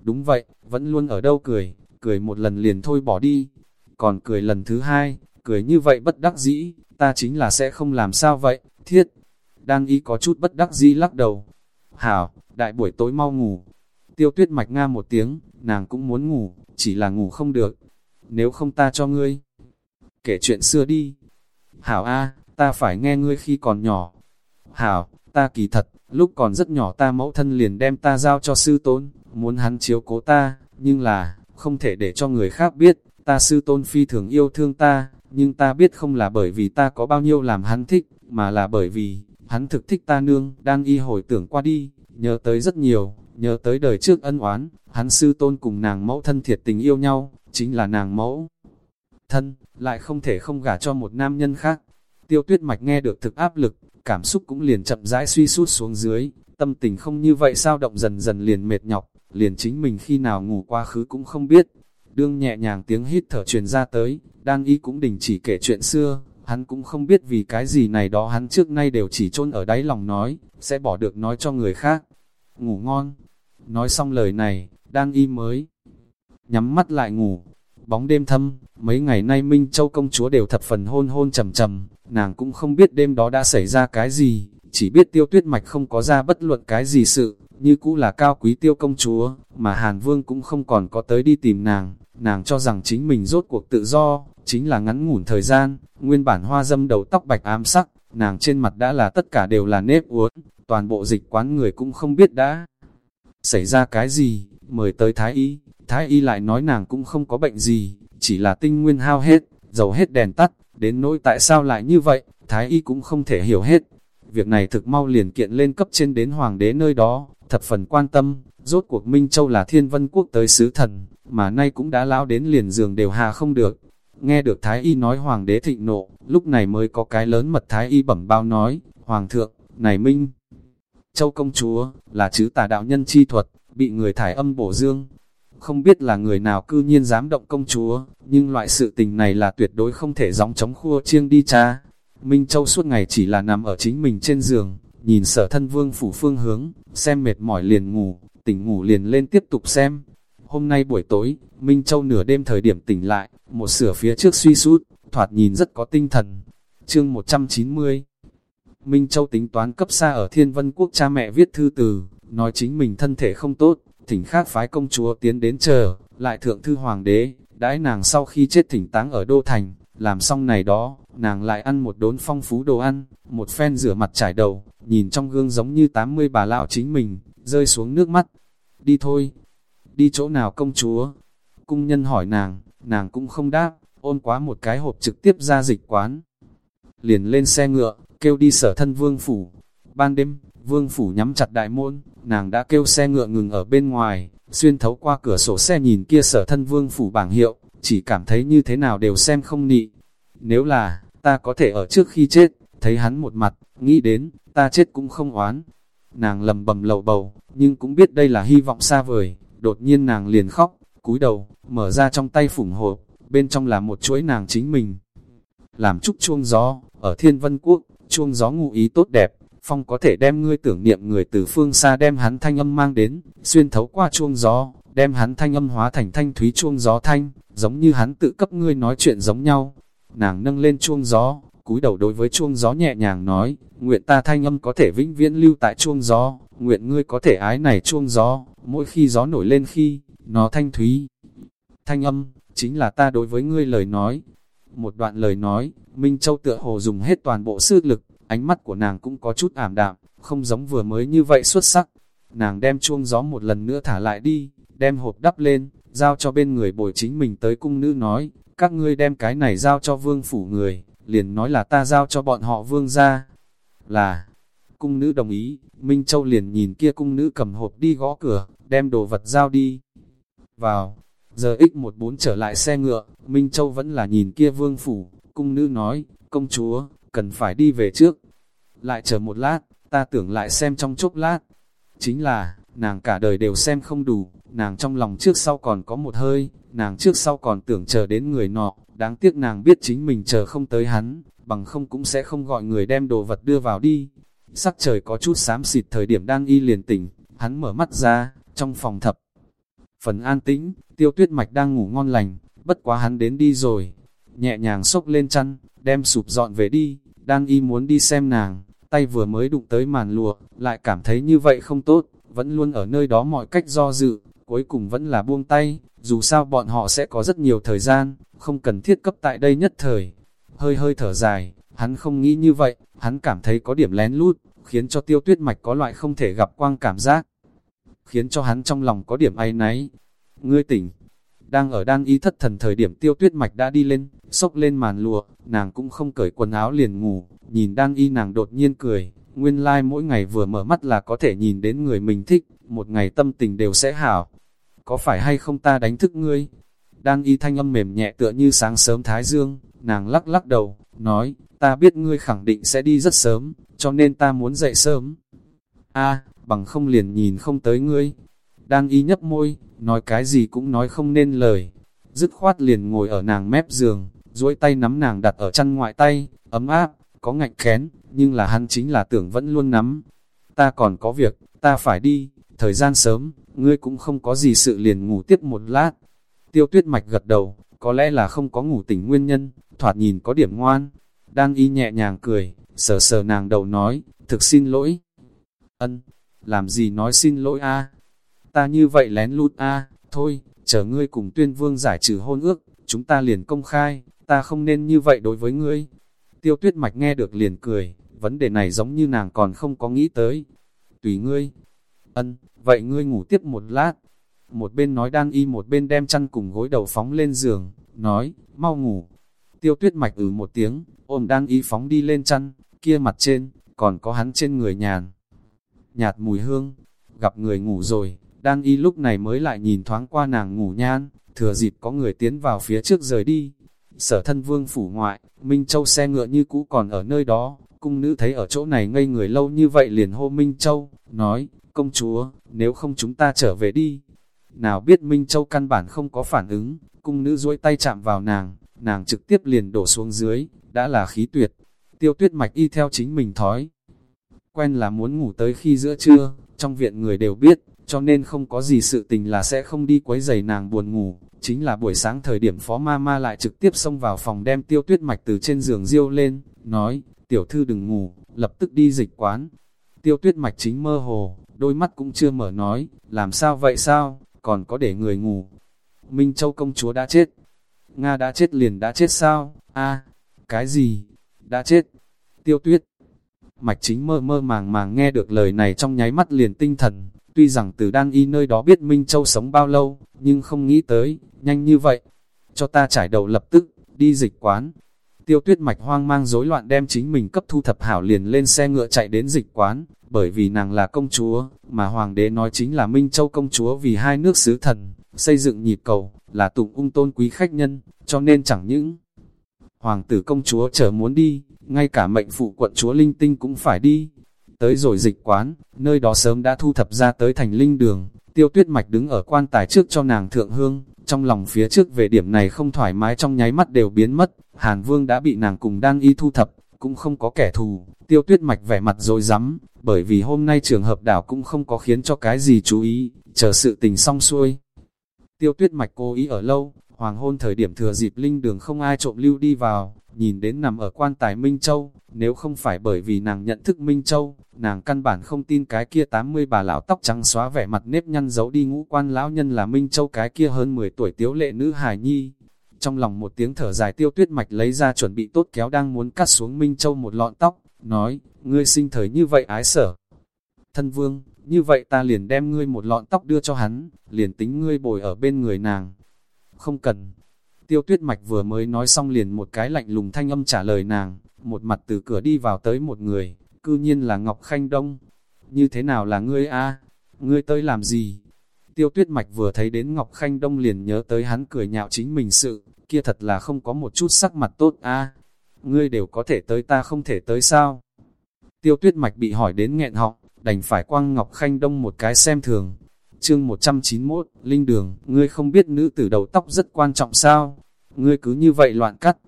Đúng vậy, vẫn luôn ở đâu cười, cười một lần liền thôi bỏ đi. Còn cười lần thứ hai, cười như vậy bất đắc dĩ, ta chính là sẽ không làm sao vậy, thiết. Đang y có chút bất đắc dĩ lắc đầu. Hảo, đại buổi tối mau ngủ. Tiêu tuyết mạch nga một tiếng, nàng cũng muốn ngủ, chỉ là ngủ không được. Nếu không ta cho ngươi. Kể chuyện xưa đi. Hảo A, ta phải nghe ngươi khi còn nhỏ. Hảo, ta kỳ thật, lúc còn rất nhỏ ta mẫu thân liền đem ta giao cho sư tôn, muốn hắn chiếu cố ta, nhưng là, không thể để cho người khác biết, ta sư tôn phi thường yêu thương ta, nhưng ta biết không là bởi vì ta có bao nhiêu làm hắn thích, mà là bởi vì, hắn thực thích ta nương, đang y hồi tưởng qua đi, nhớ tới rất nhiều, nhớ tới đời trước ân oán, hắn sư tôn cùng nàng mẫu thân thiệt tình yêu nhau, chính là nàng mẫu thân, lại không thể không gả cho một nam nhân khác. Tiêu tuyết mạch nghe được thực áp lực, cảm xúc cũng liền chậm rãi suy sút xuống dưới, tâm tình không như vậy sao động dần dần liền mệt nhọc, liền chính mình khi nào ngủ quá khứ cũng không biết. Đương nhẹ nhàng tiếng hít thở truyền ra tới, Đan Y cũng đình chỉ kể chuyện xưa, hắn cũng không biết vì cái gì này đó hắn trước nay đều chỉ chôn ở đáy lòng nói, sẽ bỏ được nói cho người khác. Ngủ ngon. Nói xong lời này, Đan y mới nhắm mắt lại ngủ. Bóng đêm thâm, mấy ngày nay Minh Châu công chúa đều thập phần hôn hôn trầm trầm, nàng cũng không biết đêm đó đã xảy ra cái gì, chỉ biết tiêu tuyết mạch không có ra bất luận cái gì sự, như cũ là cao quý tiêu công chúa, mà Hàn Vương cũng không còn có tới đi tìm nàng, nàng cho rằng chính mình rốt cuộc tự do, chính là ngắn ngủn thời gian, nguyên bản hoa dâm đầu tóc bạch ám sắc, nàng trên mặt đã là tất cả đều là nếp uốn, toàn bộ dịch quán người cũng không biết đã xảy ra cái gì, mời tới Thái Y, Thái Y lại nói nàng cũng không có bệnh gì, chỉ là tinh nguyên hao hết, dầu hết đèn tắt, đến nỗi tại sao lại như vậy, Thái Y cũng không thể hiểu hết. Việc này thực mau liền kiện lên cấp trên đến hoàng đế nơi đó, thập phần quan tâm, rốt cuộc Minh Châu là thiên vân quốc tới sứ thần, mà nay cũng đã lão đến liền giường đều hà không được. Nghe được Thái Y nói hoàng đế thịnh nộ, lúc này mới có cái lớn mật Thái Y bẩm bao nói, Hoàng thượng, này Minh Châu công chúa, là chứ tà đạo nhân chi thuật, bị người thải âm bổ dương. Không biết là người nào cư nhiên dám động công chúa, nhưng loại sự tình này là tuyệt đối không thể gióng chống khua chiêng đi cha. Minh Châu suốt ngày chỉ là nằm ở chính mình trên giường, nhìn sở thân vương phủ phương hướng, xem mệt mỏi liền ngủ, tỉnh ngủ liền lên tiếp tục xem. Hôm nay buổi tối, Minh Châu nửa đêm thời điểm tỉnh lại, một sửa phía trước suy sút, thoạt nhìn rất có tinh thần. Chương 190 Minh Châu tính toán cấp xa ở Thiên Vân Quốc cha mẹ viết thư từ, nói chính mình thân thể không tốt, thỉnh khác phái công chúa tiến đến chờ, lại thượng thư hoàng đế, đãi nàng sau khi chết thỉnh táng ở Đô Thành, làm xong này đó, nàng lại ăn một đốn phong phú đồ ăn, một phen rửa mặt trải đầu, nhìn trong gương giống như 80 bà lão chính mình, rơi xuống nước mắt. Đi thôi, đi chỗ nào công chúa? Cung nhân hỏi nàng, nàng cũng không đáp, ôm quá một cái hộp trực tiếp ra dịch quán. Liền lên xe ngựa, kêu đi sở thân vương phủ. Ban đêm, vương phủ nhắm chặt đại môn, nàng đã kêu xe ngựa ngừng ở bên ngoài, xuyên thấu qua cửa sổ xe nhìn kia sở thân vương phủ bảng hiệu, chỉ cảm thấy như thế nào đều xem không nị. Nếu là, ta có thể ở trước khi chết, thấy hắn một mặt, nghĩ đến, ta chết cũng không oán. Nàng lầm bầm lầu bầu, nhưng cũng biết đây là hy vọng xa vời, đột nhiên nàng liền khóc, cúi đầu, mở ra trong tay phủng hộp, bên trong là một chuỗi nàng chính mình. Làm trúc chuông gió, ở thiên vân quốc, chuông gió ngụ ý tốt đẹp, phong có thể đem ngươi tưởng niệm người từ phương xa đem hắn thanh âm mang đến, xuyên thấu qua chuông gió, đem hắn thanh âm hóa thành thanh thúy chuông gió thanh, giống như hắn tự cấp ngươi nói chuyện giống nhau. Nàng nâng lên chuông gió, cúi đầu đối với chuông gió nhẹ nhàng nói, nguyện ta thanh âm có thể vĩnh viễn lưu tại chuông gió, nguyện ngươi có thể ái này chuông gió, mỗi khi gió nổi lên khi, nó thanh thúy. Thanh âm, chính là ta đối với ngươi lời nói. Một đoạn lời nói, Minh Châu tựa hồ dùng hết toàn bộ sức lực, ánh mắt của nàng cũng có chút ảm đạm, không giống vừa mới như vậy xuất sắc, nàng đem chuông gió một lần nữa thả lại đi, đem hộp đắp lên, giao cho bên người bồi chính mình tới cung nữ nói, các ngươi đem cái này giao cho vương phủ người, liền nói là ta giao cho bọn họ vương ra. Là, cung nữ đồng ý, Minh Châu liền nhìn kia cung nữ cầm hộp đi gõ cửa, đem đồ vật giao đi. Vào, giờ x14 trở lại xe ngựa, Minh Châu vẫn là nhìn kia vương phủ, cung nữ nói, công chúa, cần phải đi về trước. Lại chờ một lát, ta tưởng lại xem trong chốc lát. Chính là, nàng cả đời đều xem không đủ, nàng trong lòng trước sau còn có một hơi, nàng trước sau còn tưởng chờ đến người nọ, đáng tiếc nàng biết chính mình chờ không tới hắn, bằng không cũng sẽ không gọi người đem đồ vật đưa vào đi. Sắc trời có chút xám xịt thời điểm đang y liền tỉnh, hắn mở mắt ra, trong phòng thập. Phần an tĩnh, tiêu tuyết mạch đang ngủ ngon lành, bất quá hắn đến đi rồi. Nhẹ nhàng xốc lên chăn, đem sụp dọn về đi, đang y muốn đi xem nàng, tay vừa mới đụng tới màn lụa, lại cảm thấy như vậy không tốt, vẫn luôn ở nơi đó mọi cách do dự, cuối cùng vẫn là buông tay, dù sao bọn họ sẽ có rất nhiều thời gian, không cần thiết cấp tại đây nhất thời. Hơi hơi thở dài, hắn không nghĩ như vậy, hắn cảm thấy có điểm lén lút, khiến cho tiêu tuyết mạch có loại không thể gặp quang cảm giác, khiến cho hắn trong lòng có điểm ai náy. Ngươi tỉnh, đang ở đan y thất thần thời điểm tiêu tuyết mạch đã đi lên, sốc lên màn lụa, nàng cũng không cởi quần áo liền ngủ, nhìn đan y nàng đột nhiên cười, nguyên lai like mỗi ngày vừa mở mắt là có thể nhìn đến người mình thích, một ngày tâm tình đều sẽ hảo. Có phải hay không ta đánh thức ngươi? Đan y thanh âm mềm nhẹ tựa như sáng sớm thái dương, nàng lắc lắc đầu, nói, ta biết ngươi khẳng định sẽ đi rất sớm, cho nên ta muốn dậy sớm. a bằng không liền nhìn không tới ngươi. Đan y nhấp môi, nói cái gì cũng nói không nên lời. Dứt khoát liền ngồi ở nàng mép giường, duỗi tay nắm nàng đặt ở chân ngoại tay, ấm áp, có ngạnh khén, nhưng là hắn chính là tưởng vẫn luôn nắm. Ta còn có việc, ta phải đi, thời gian sớm, ngươi cũng không có gì sự liền ngủ tiếp một lát. Tiêu tuyết mạch gật đầu, có lẽ là không có ngủ tỉnh nguyên nhân, thoạt nhìn có điểm ngoan. Đang y nhẹ nhàng cười, sờ sờ nàng đầu nói, thực xin lỗi. Ân, làm gì nói xin lỗi a Ta như vậy lén lút a thôi, chờ ngươi cùng tuyên vương giải trừ hôn ước, chúng ta liền công khai, ta không nên như vậy đối với ngươi. Tiêu tuyết mạch nghe được liền cười, vấn đề này giống như nàng còn không có nghĩ tới. Tùy ngươi. Ân, vậy ngươi ngủ tiếp một lát. Một bên nói đang y một bên đem chăn cùng gối đầu phóng lên giường, nói, mau ngủ. Tiêu tuyết mạch ừ một tiếng, ôm đang y phóng đi lên chăn, kia mặt trên, còn có hắn trên người nhàn. Nhạt mùi hương, gặp người ngủ rồi, đang y lúc này mới lại nhìn thoáng qua nàng ngủ nhan, thừa dịp có người tiến vào phía trước rời đi. Sở thân vương phủ ngoại, Minh Châu xe ngựa như cũ còn ở nơi đó, cung nữ thấy ở chỗ này ngây người lâu như vậy liền hô Minh Châu, nói, công chúa, nếu không chúng ta trở về đi. Nào biết Minh Châu căn bản không có phản ứng, cung nữ duỗi tay chạm vào nàng, nàng trực tiếp liền đổ xuống dưới, đã là khí tuyệt. Tiêu tuyết mạch y theo chính mình thói. Quen là muốn ngủ tới khi giữa trưa, trong viện người đều biết, cho nên không có gì sự tình là sẽ không đi quấy giày nàng buồn ngủ. Chính là buổi sáng thời điểm phó ma ma lại trực tiếp xông vào phòng đem tiêu tuyết mạch từ trên giường riêu lên, nói, tiểu thư đừng ngủ, lập tức đi dịch quán. Tiêu tuyết mạch chính mơ hồ, đôi mắt cũng chưa mở nói, làm sao vậy sao, còn có để người ngủ. Minh Châu công chúa đã chết. Nga đã chết liền đã chết sao? a à, cái gì? Đã chết. Tiêu tuyết. Mạch chính mơ mơ màng màng nghe được lời này trong nháy mắt liền tinh thần. Tuy rằng từ đang y nơi đó biết Minh Châu sống bao lâu, nhưng không nghĩ tới, nhanh như vậy. Cho ta trải đầu lập tức, đi dịch quán. Tiêu tuyết mạch hoang mang rối loạn đem chính mình cấp thu thập hảo liền lên xe ngựa chạy đến dịch quán, bởi vì nàng là công chúa, mà hoàng đế nói chính là Minh Châu công chúa vì hai nước sứ thần, xây dựng nhịp cầu, là tụng ung tôn quý khách nhân, cho nên chẳng những hoàng tử công chúa chờ muốn đi, ngay cả mệnh phụ quận chúa linh tinh cũng phải đi. Tới rồi dịch quán, nơi đó sớm đã thu thập ra tới thành linh đường, tiêu tuyết mạch đứng ở quan tài trước cho nàng thượng hương, trong lòng phía trước về điểm này không thoải mái trong nháy mắt đều biến mất, Hàn Vương đã bị nàng cùng đang y thu thập, cũng không có kẻ thù, tiêu tuyết mạch vẻ mặt rồi rắm bởi vì hôm nay trường hợp đảo cũng không có khiến cho cái gì chú ý, chờ sự tình xong xuôi. Tiêu tuyết mạch cố ý ở lâu, hoàng hôn thời điểm thừa dịp linh đường không ai trộm lưu đi vào, nhìn đến nằm ở quan tài Minh Châu, nếu không phải bởi vì nàng nhận thức Minh Châu, nàng căn bản không tin cái kia 80 bà lão tóc trắng xóa vẻ mặt nếp nhăn giấu đi ngũ quan lão nhân là Minh Châu cái kia hơn 10 tuổi tiếu lệ nữ hài nhi. Trong lòng một tiếng thở dài tiêu tuyết mạch lấy ra chuẩn bị tốt kéo đang muốn cắt xuống Minh Châu một lọn tóc, nói, ngươi sinh thời như vậy ái sở. Thân vương, như vậy ta liền đem ngươi một lọn tóc đưa cho hắn, liền tính ngươi bồi ở bên người nàng. Không cần. Tiêu tuyết mạch vừa mới nói xong liền một cái lạnh lùng thanh âm trả lời nàng, một mặt từ cửa đi vào tới một người, cư nhiên là Ngọc Khanh Đông. Như thế nào là ngươi a? Ngươi tới làm gì? Tiêu tuyết mạch vừa thấy đến Ngọc Khanh Đông liền nhớ tới hắn cười nhạo chính mình sự, kia thật là không có một chút sắc mặt tốt a. Ngươi đều có thể tới ta không thể tới sao? Tiêu tuyết mạch bị hỏi đến nghẹn họng, đành phải quăng Ngọc Khanh Đông một cái xem thường. Chương 191, Linh Đường, ngươi không biết nữ tử đầu tóc rất quan trọng sao? Ngươi cứ như vậy loạn cắt.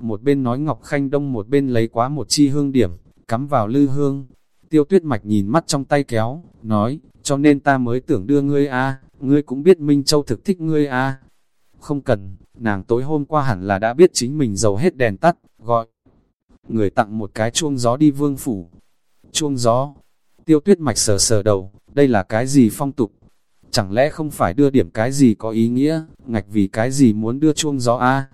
Một bên nói Ngọc Khanh Đông một bên lấy quá một chi hương điểm, cắm vào lư hương. Tiêu tuyết mạch nhìn mắt trong tay kéo, nói, cho nên ta mới tưởng đưa ngươi a ngươi cũng biết Minh Châu thực thích ngươi a Không cần, nàng tối hôm qua hẳn là đã biết chính mình dầu hết đèn tắt, gọi. Người tặng một cái chuông gió đi vương phủ. Chuông gió, tiêu tuyết mạch sờ sờ đầu, đây là cái gì phong tục? Chẳng lẽ không phải đưa điểm cái gì có ý nghĩa, ngạch vì cái gì muốn đưa chuông gió a?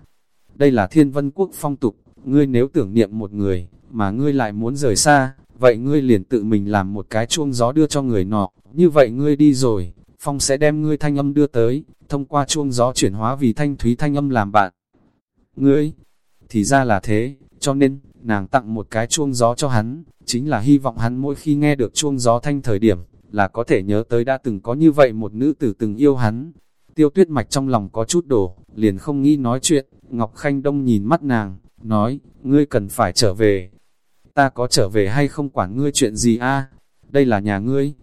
Đây là thiên vân quốc phong tục, ngươi nếu tưởng niệm một người, mà ngươi lại muốn rời xa, vậy ngươi liền tự mình làm một cái chuông gió đưa cho người nọ, như vậy ngươi đi rồi, phong sẽ đem ngươi thanh âm đưa tới, thông qua chuông gió chuyển hóa vì thanh thúy thanh âm làm bạn. Ngươi, thì ra là thế, cho nên, nàng tặng một cái chuông gió cho hắn, chính là hy vọng hắn mỗi khi nghe được chuông gió thanh thời điểm, là có thể nhớ tới đã từng có như vậy một nữ tử từng yêu hắn. Tiêu tuyết mạch trong lòng có chút đổ, liền không nghĩ nói chuyện, Ngọc Khanh Đông nhìn mắt nàng, nói, ngươi cần phải trở về. Ta có trở về hay không quản ngươi chuyện gì a Đây là nhà ngươi.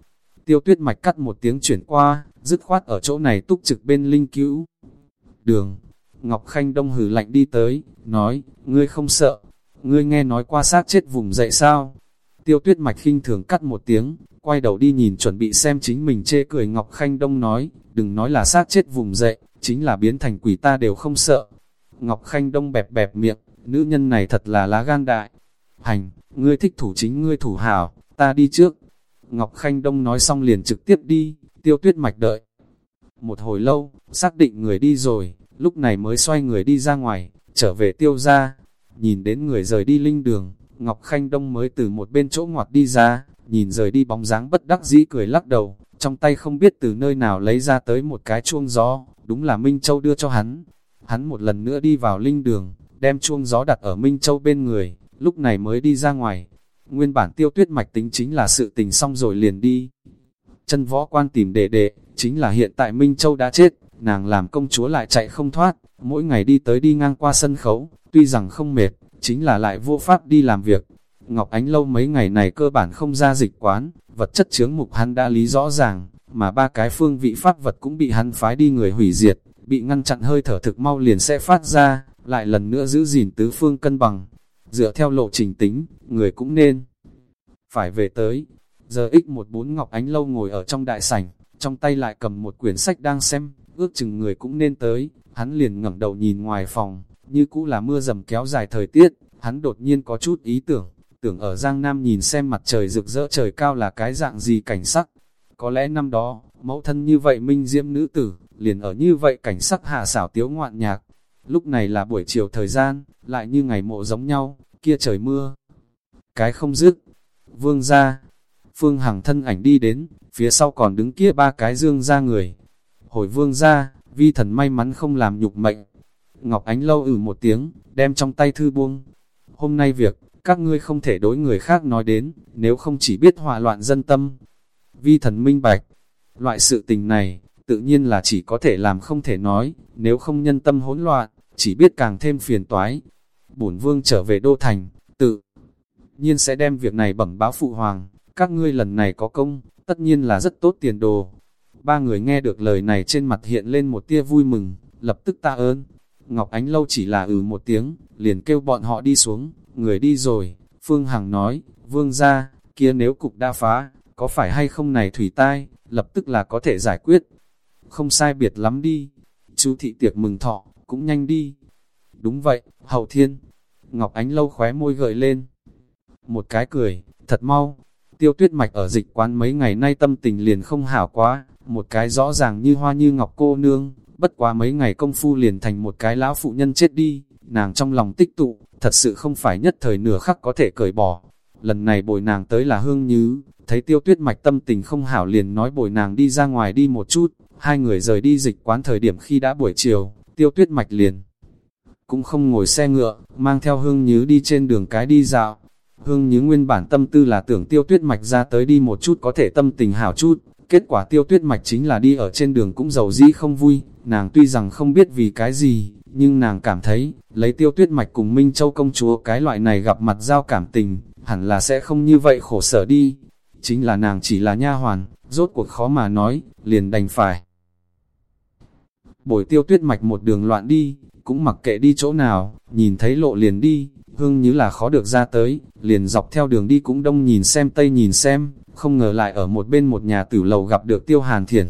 Tiêu tuyết mạch cắt một tiếng chuyển qua, dứt khoát ở chỗ này túc trực bên linh cứu. Đường, Ngọc Khanh Đông hử lạnh đi tới, nói, ngươi không sợ, ngươi nghe nói qua xác chết vùng dậy sao? Tiêu tuyết mạch khinh thường cắt một tiếng, quay đầu đi nhìn chuẩn bị xem chính mình chê cười Ngọc Khanh Đông nói, đừng nói là xác chết vùng dậy, chính là biến thành quỷ ta đều không sợ. Ngọc Khanh Đông bẹp bẹp miệng, nữ nhân này thật là lá gan đại. Hành, ngươi thích thủ chính ngươi thủ hảo, ta đi trước. Ngọc Khanh Đông nói xong liền trực tiếp đi, tiêu tuyết mạch đợi. Một hồi lâu, xác định người đi rồi, lúc này mới xoay người đi ra ngoài, trở về tiêu ra. Nhìn đến người rời đi linh đường, Ngọc Khanh Đông mới từ một bên chỗ ngoặt đi ra, nhìn rời đi bóng dáng bất đắc dĩ cười lắc đầu, trong tay không biết từ nơi nào lấy ra tới một cái chuông gió, đúng là Minh Châu đưa cho hắn. Hắn một lần nữa đi vào linh đường, đem chuông gió đặt ở Minh Châu bên người, lúc này mới đi ra ngoài. Nguyên bản tiêu tuyết mạch tính chính là sự tình xong rồi liền đi. Chân võ quan tìm đệ đệ, chính là hiện tại Minh Châu đã chết, nàng làm công chúa lại chạy không thoát, mỗi ngày đi tới đi ngang qua sân khấu, tuy rằng không mệt, chính là lại vô pháp đi làm việc. Ngọc Ánh Lâu mấy ngày này cơ bản không ra dịch quán, vật chất chướng mục hắn đã lý rõ ràng, mà ba cái phương vị pháp vật cũng bị hắn phái đi người hủy diệt, bị ngăn chặn hơi thở thực mau liền sẽ phát ra, lại lần nữa giữ gìn tứ phương cân bằng. Dựa theo lộ trình tính, người cũng nên phải về tới. Giờ x14 Ngọc Ánh Lâu ngồi ở trong đại sảnh, trong tay lại cầm một quyển sách đang xem, ước chừng người cũng nên tới, hắn liền ngẩng đầu nhìn ngoài phòng, như cũ là mưa dầm kéo dài thời tiết, hắn đột nhiên có chút ý tưởng, tưởng ở Giang Nam nhìn xem mặt trời rực rỡ trời cao là cái dạng gì cảnh sắc. Có lẽ năm đó, mẫu thân như vậy minh diễm nữ tử, liền ở như vậy cảnh sắc hạ xảo tiếu ngoạn nhạc. Lúc này là buổi chiều thời gian, lại như ngày mộ giống nhau, kia trời mưa. Cái không dứt, vương ra, phương hằng thân ảnh đi đến, phía sau còn đứng kia ba cái dương ra người. Hồi vương ra, vi thần may mắn không làm nhục mệnh. Ngọc Ánh lâu ử một tiếng, đem trong tay thư buông. Hôm nay việc, các ngươi không thể đối người khác nói đến, nếu không chỉ biết hòa loạn dân tâm. Vi thần minh bạch, loại sự tình này, tự nhiên là chỉ có thể làm không thể nói, nếu không nhân tâm hỗn loạn, chỉ biết càng thêm phiền toái. Bổn vương trở về đô thành, tự nhiên sẽ đem việc này bẩm báo phụ hoàng, các ngươi lần này có công, tất nhiên là rất tốt tiền đồ. Ba người nghe được lời này trên mặt hiện lên một tia vui mừng, lập tức ta ơn. Ngọc Ánh Lâu chỉ là ừ một tiếng, liền kêu bọn họ đi xuống, người đi rồi, Phương Hằng nói, vương ra, kia nếu cục đa phá, có phải hay không này thủy tai, lập tức là có thể giải quyết. Không sai biệt lắm đi, chú thị tiệc mừng thọ, cũng nhanh đi. Đúng vậy, hậu thiên. Ngọc Ánh lâu khóe môi gợi lên. Một cái cười, thật mau. Tiêu tuyết mạch ở dịch quán mấy ngày nay tâm tình liền không hảo quá. Một cái rõ ràng như hoa như ngọc cô nương. Bất quá mấy ngày công phu liền thành một cái lão phụ nhân chết đi. Nàng trong lòng tích tụ, thật sự không phải nhất thời nửa khắc có thể cởi bỏ. lần này bồi nàng tới là hương nhứ, thấy tiêu tuyết mạch tâm tình không hảo liền nói bồi nàng đi ra ngoài đi một chút, hai người rời đi dịch quán thời điểm khi đã buổi chiều, tiêu tuyết mạch liền. Cũng không ngồi xe ngựa, mang theo hương nhứ đi trên đường cái đi dạo. Hương nhứ nguyên bản tâm tư là tưởng tiêu tuyết mạch ra tới đi một chút có thể tâm tình hảo chút, kết quả tiêu tuyết mạch chính là đi ở trên đường cũng giàu dĩ không vui, nàng tuy rằng không biết vì cái gì, nhưng nàng cảm thấy, lấy tiêu tuyết mạch cùng Minh Châu công chúa cái loại này gặp mặt giao cảm tình, hẳn là sẽ không như vậy khổ sở đi. Chính là nàng chỉ là nha hoàn, rốt cuộc khó mà nói, liền đành phải. Bồi tiêu tuyết mạch một đường loạn đi, cũng mặc kệ đi chỗ nào, nhìn thấy lộ liền đi, hương như là khó được ra tới, liền dọc theo đường đi cũng đông nhìn xem tây nhìn xem, không ngờ lại ở một bên một nhà tử lầu gặp được tiêu hàn thiển.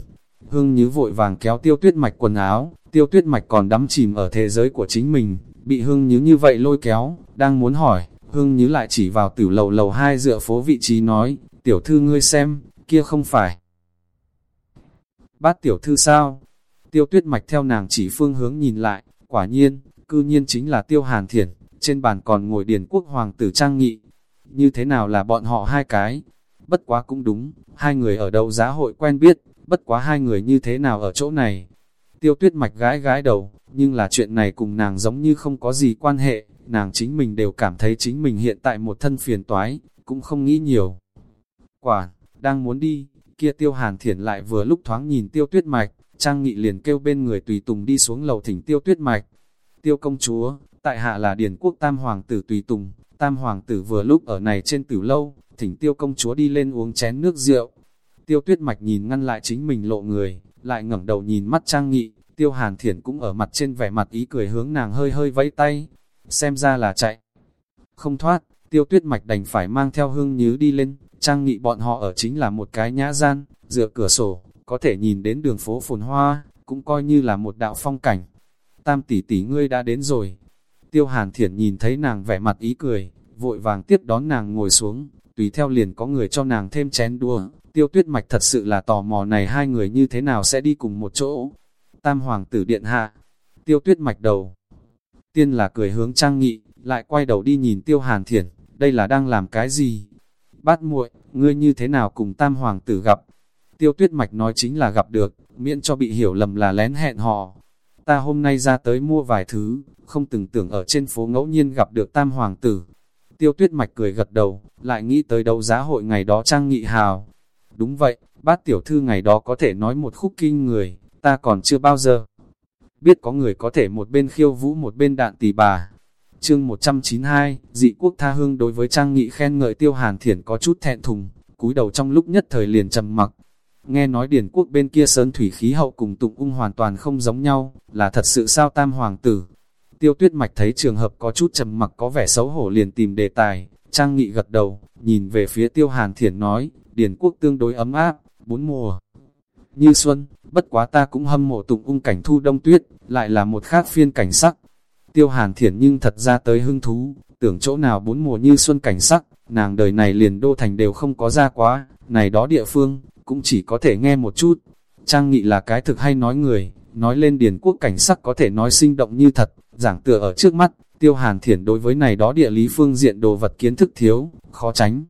Hương như vội vàng kéo tiêu tuyết mạch quần áo, tiêu tuyết mạch còn đắm chìm ở thế giới của chính mình, bị hương như như vậy lôi kéo, đang muốn hỏi, hương như lại chỉ vào tử lầu lầu hai dựa phố vị trí nói, tiểu thư ngươi xem, kia không phải. Bát tiểu thư sao? Tiêu tuyết mạch theo nàng chỉ phương hướng nhìn lại, quả nhiên, cư nhiên chính là tiêu hàn thiển, trên bàn còn ngồi điển quốc hoàng tử trang nghị. Như thế nào là bọn họ hai cái? Bất quá cũng đúng, hai người ở đâu giá hội quen biết, bất quá hai người như thế nào ở chỗ này? Tiêu tuyết mạch gái gái đầu, nhưng là chuyện này cùng nàng giống như không có gì quan hệ, nàng chính mình đều cảm thấy chính mình hiện tại một thân phiền toái, cũng không nghĩ nhiều. Quả, đang muốn đi, kia tiêu hàn thiển lại vừa lúc thoáng nhìn tiêu tuyết mạch, trang nghị liền kêu bên người tùy tùng đi xuống lầu thỉnh tiêu tuyết mạch. Tiêu công chúa, tại hạ là điển quốc tam hoàng tử tùy tùng, tam hoàng tử vừa lúc ở này trên tử lâu, thỉnh tiêu công chúa đi lên uống chén nước rượu. Tiêu tuyết mạch nhìn ngăn lại chính mình lộ người, lại ngẩng đầu nhìn mắt trang nghị, tiêu hàn thiển cũng ở mặt trên vẻ mặt ý cười hướng nàng hơi hơi vẫy tay, xem ra là chạy. Không thoát, tiêu tuyết mạch đành phải mang theo hương nhứ đi lên, trang nghị bọn họ ở chính là một cái nhã gian, dựa cửa sổ, có thể nhìn đến đường phố phồn hoa, cũng coi như là một đạo phong cảnh. Tam tỷ tỷ ngươi đã đến rồi. Tiêu hàn thiển nhìn thấy nàng vẻ mặt ý cười, vội vàng tiếp đón nàng ngồi xuống, tùy theo liền có người cho nàng thêm chén đua. Tiêu tuyết mạch thật sự là tò mò này hai người như thế nào sẽ đi cùng một chỗ. Tam hoàng tử điện hạ, tiêu tuyết mạch đầu. Tiên là cười hướng trang nghị, lại quay đầu đi nhìn tiêu hàn thiển, đây là đang làm cái gì? Bát muội, ngươi như thế nào cùng tam hoàng tử gặp? Tiêu tuyết mạch nói chính là gặp được, miễn cho bị hiểu lầm là lén hẹn hò. Ta hôm nay ra tới mua vài thứ, không từng tưởng ở trên phố ngẫu nhiên gặp được tam hoàng tử. Tiêu tuyết mạch cười gật đầu, lại nghĩ tới đấu giá hội ngày đó trang nghị hào. Đúng vậy, bát tiểu thư ngày đó có thể nói một khúc kinh người, ta còn chưa bao giờ. Biết có người có thể một bên khiêu vũ một bên đạn tỷ bà. Chương 192, dị quốc tha hương đối với trang nghị khen ngợi tiêu hàn thiển có chút thẹn thùng, cúi đầu trong lúc nhất thời liền trầm mặc, Nghe nói điển quốc bên kia sơn thủy khí hậu cùng tụng ung hoàn toàn không giống nhau, là thật sự sao tam hoàng tử. Tiêu tuyết mạch thấy trường hợp có chút trầm mặc có vẻ xấu hổ liền tìm đề tài, trang nghị gật đầu, nhìn về phía tiêu hàn thiển nói, điển quốc tương đối ấm áp, bốn mùa. Như xuân, bất quá ta cũng hâm mộ tụng ung cảnh thu đông tuyết, lại là một khác phiên cảnh sắc. Tiêu hàn thiển nhưng thật ra tới hưng thú, tưởng chỗ nào bốn mùa như xuân cảnh sắc, nàng đời này liền đô thành đều không có ra quá, này đó địa phương, cũng chỉ có thể nghe một chút. Trang nghị là cái thực hay nói người, nói lên điền quốc cảnh sắc có thể nói sinh động như thật, giảng tựa ở trước mắt, tiêu hàn thiển đối với này đó địa lý phương diện đồ vật kiến thức thiếu, khó tránh.